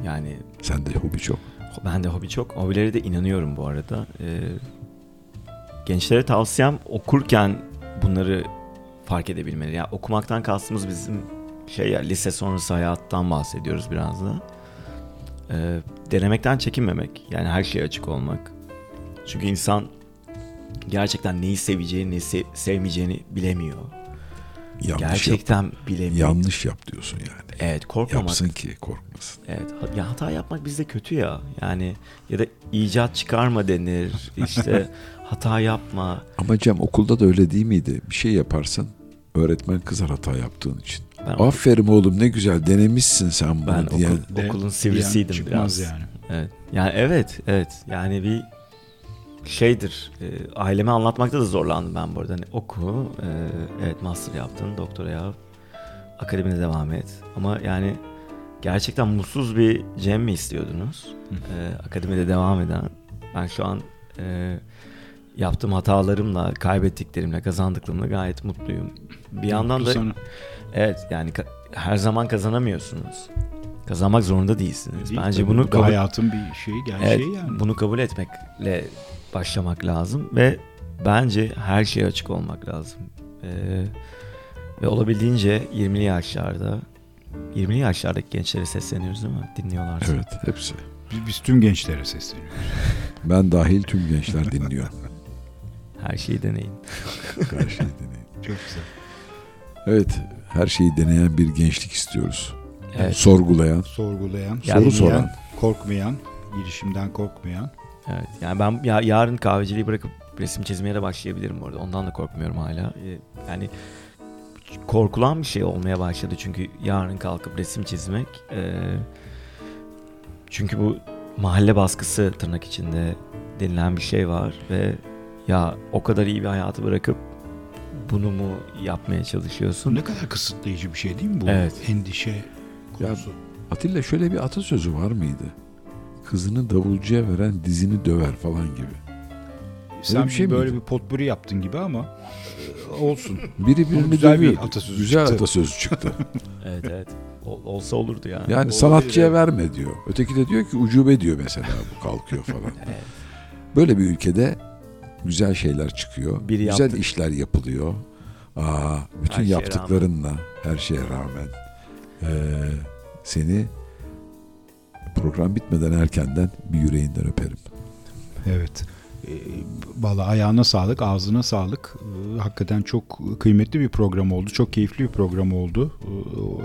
yani Sende hobi çok. Ben de hobi çok. Hobilere de inanıyorum bu arada. Ee, gençlere tavsiyem okurken bunları fark edebilmeleri. Yani okumaktan kastımız bizim şey ya lise sonrası hayattan bahsediyoruz biraz da. Ee, denemekten çekinmemek. Yani her şeye açık olmak. Çünkü insan gerçekten neyi seveceğini, neyi se- sevmeyeceğini bilemiyor. Yanlış gerçekten yap. bilemiyor. Yanlış yap diyorsun yani. Evet korkmamak. Yapsın ki korkmasın. Evet ya hata yapmak bizde kötü ya. Yani ya da icat çıkarma denir. İşte hata yapma. Ama Cem okulda da öyle değil miydi? Bir şey yaparsın öğretmen kızar hata yaptığın için. Ben, Aferin oğlum ne güzel denemişsin sen bunu ben diye. okul- De- okulun sivrisiydim diyen çıkmaz biraz. yani. Evet. Yani evet, evet. Yani bir şeydir. E, aileme anlatmakta da zorlandım ben bu arada. Hani oku, e, evet master yaptın, doktora yap, akademide devam et. Ama yani gerçekten mutsuz bir Cem mi istiyordunuz? E, akademide devam eden. Ben şu an e, yaptığım hatalarımla, kaybettiklerimle, kazandıklarımla gayet mutluyum. Bir yandan Mutlu da sana. evet yani ka- her zaman kazanamıyorsunuz. Kazanmak zorunda değilsiniz. Değil, Bence bunu kabul hayatın bir şeyi gerçeği Evet, yani. bunu kabul etmekle başlamak lazım ve bence her şeye açık olmak lazım. Ee, ve olabildiğince 20'li yaşlarda 20'li yaşlardaki gençlere sesleniyoruz değil mi? Dinliyorlarsa. Evet hepsi. Biz, biz tüm gençlere sesleniyoruz. Ben dahil tüm gençler dinliyor. Her şeyi deneyin. Her şeyi deneyin. Çok güzel. Evet her şeyi deneyen bir gençlik istiyoruz. Evet. Sorgulayan. Sorgulayan, Yani- Soru soran. korkmayan, girişimden korkmayan. Evet. Yani ben ya, yarın kahveciliği bırakıp resim çizmeye de başlayabilirim bu arada. Ondan da korkmuyorum hala. Ee, Yani korkulan bir şey olmaya başladı çünkü yarın kalkıp resim çizmek. e, çünkü bu mahalle baskısı tırnak içinde denilen bir şey var ve ya o kadar iyi bir hayatı bırakıp bunu mu yapmaya çalışıyorsun? Ne kadar kısıtlayıcı bir şey değil mi bu? Evet. Endişe konusu. Atilla şöyle bir atasözü var mıydı? Kızını davulcuya veren dizini döver falan gibi. Sen bir şey böyle miydi? bir potpuri yaptın gibi ama e, olsun. Biri birini güzel bir dövüyordu. atasözü Güzel çıktı. atasözü çıktı. Evet evet. Ol- olsa olurdu yani. Yani Olabilir, sanatçıya evet. verme diyor. Öteki de diyor ki ucube diyor mesela bu kalkıyor falan. Evet. Böyle bir ülkede güzel şeyler çıkıyor. Biri güzel yaptı. işler yapılıyor. Aa, bütün Her yaptıklarınla her şeye rağmen eee, seni program bitmeden erkenden bir yüreğinden öperim. Evet. E, Valla ayağına sağlık, ağzına sağlık. E, Hakikaten çok kıymetli bir program oldu. Çok keyifli bir program oldu.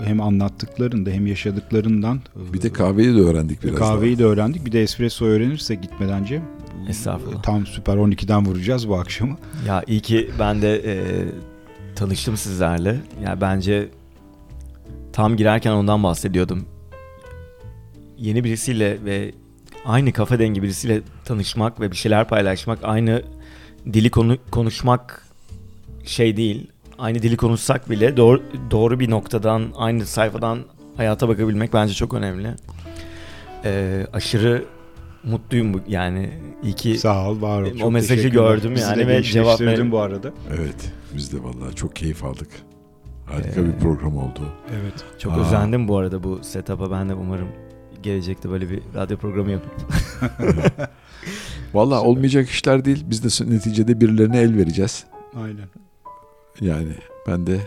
E, Hem anlattıklarında hem yaşadıklarından. e, Bir de kahveyi de öğrendik biraz Kahveyi de öğrendik. Bir de espresso öğrenirsek gitmeden Cem. Estağfurullah. Tam süper 12'den vuracağız bu akşamı. Ya iyi ki ben de e, tanıştım sizlerle. Ya bence tam girerken ondan bahsediyordum. Yeni birisiyle ve aynı kafa dengi birisiyle tanışmak ve bir şeyler paylaşmak, aynı dili konu konuşmak şey değil. Aynı dili konuşsak bile doğru doğru bir noktadan, aynı sayfadan hayata bakabilmek bence çok önemli. E, aşırı mutluyum bu yani iyi ki Sağ ol, var ol. o Çok mesajı gördüm Bizi yani ve cevap gençleştirdin ver- bu arada. Evet biz de vallahi çok keyif aldık. Harika Ee, bir program oldu. Evet. Çok Aa. özendim bu arada bu setup'a. Ben de umarım gelecekte böyle bir radyo programı yapıp Vallahi olmayacak işler değil. Biz de neticede birilerine el vereceğiz. Aynen. Yani ben de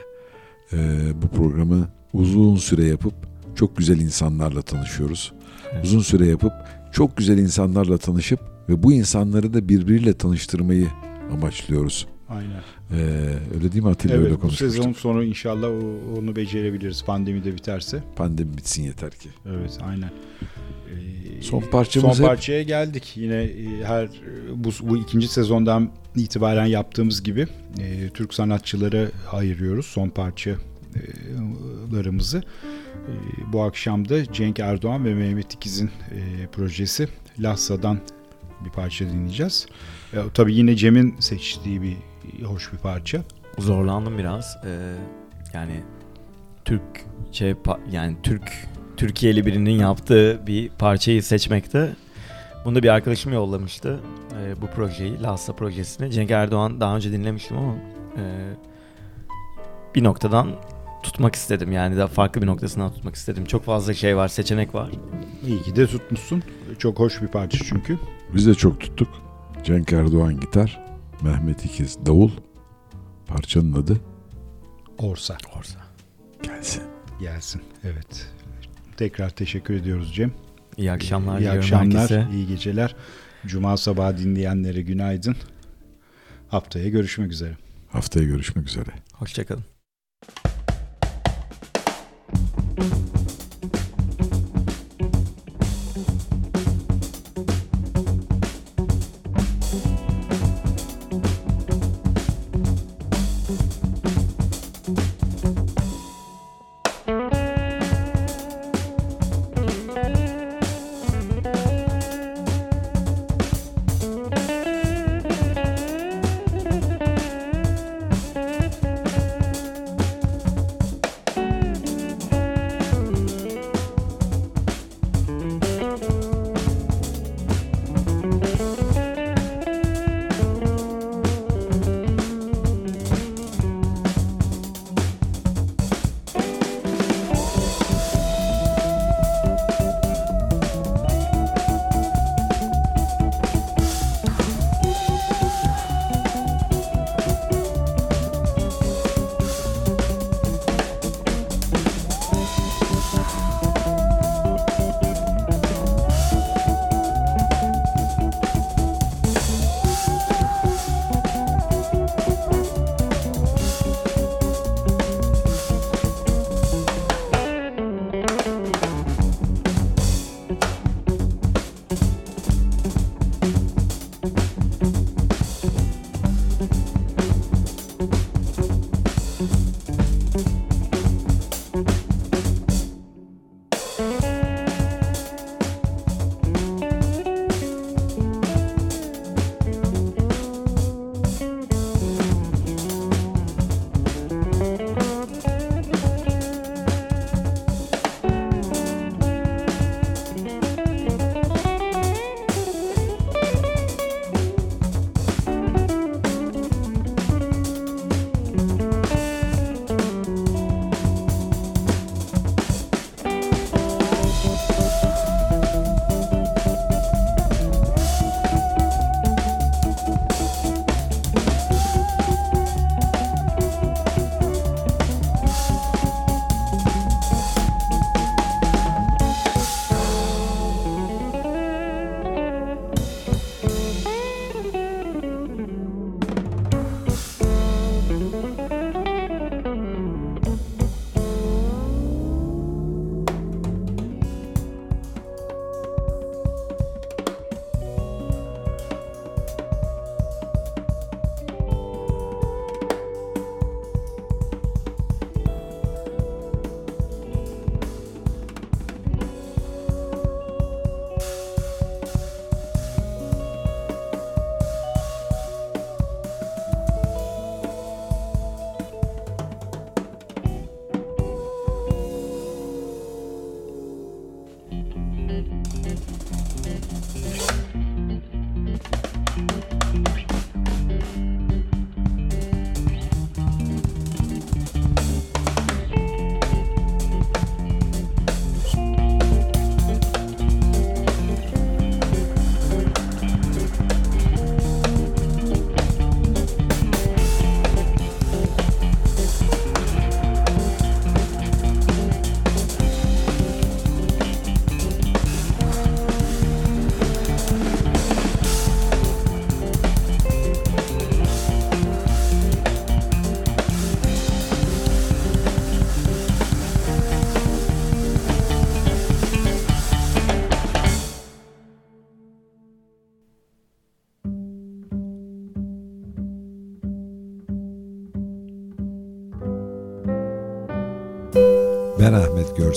e, bu programı uzun süre yapıp çok güzel insanlarla tanışıyoruz. Evet. Uzun süre yapıp çok güzel insanlarla tanışıp ve bu insanları da birbiriyle tanıştırmayı amaçlıyoruz. Aynen. Ee, öyle değil mi Atilla öyle Evet bu konuşmuştuk. sezon sonu inşallah onu becerebiliriz pandemi de biterse. Pandemi bitsin yeter ki. Evet aynen. Ee, Son parçamız son hep- parçaya geldik. Yine e, her bu, bu ikinci sezondan itibaren yaptığımız gibi e, Türk sanatçılara ayırıyoruz son parçalarımızı. E, bu akşam da Cenk Erdoğan ve Mehmet İkiz'in e, projesi Lassa'dan bir parça dinleyeceğiz. E, tabii yine Cem'in seçtiği bir hoş bir parça. zorlandım biraz. Ee, yani Türkçe yani Türk Türkiye'li birinin yaptığı bir parçayı seçmekte. Bunu da bir arkadaşım yollamıştı. Ee, bu projeyi, Lhasa projesini. Cenk Erdoğan daha önce dinlemiştim ama e, bir noktadan tutmak istedim. Yani daha farklı bir noktasından tutmak istedim. Çok fazla şey var, seçenek var. İyi ki de tutmuşsun. Çok hoş bir parça çünkü. Biz de çok tuttuk. Cenk Erdoğan gitar, Mehmet İkiz davul. Parçanın adı Orsa Orsa. gelsin. gelsin. Evet. Tekrar teşekkür ediyoruz Cem. İyi akşamlar İyi akşamlar, herkese. iyi geceler. Cuma sabahı dinleyenlere günaydın. Haftaya görüşmek üzere. Haftaya görüşmek üzere. Hoşçakalın.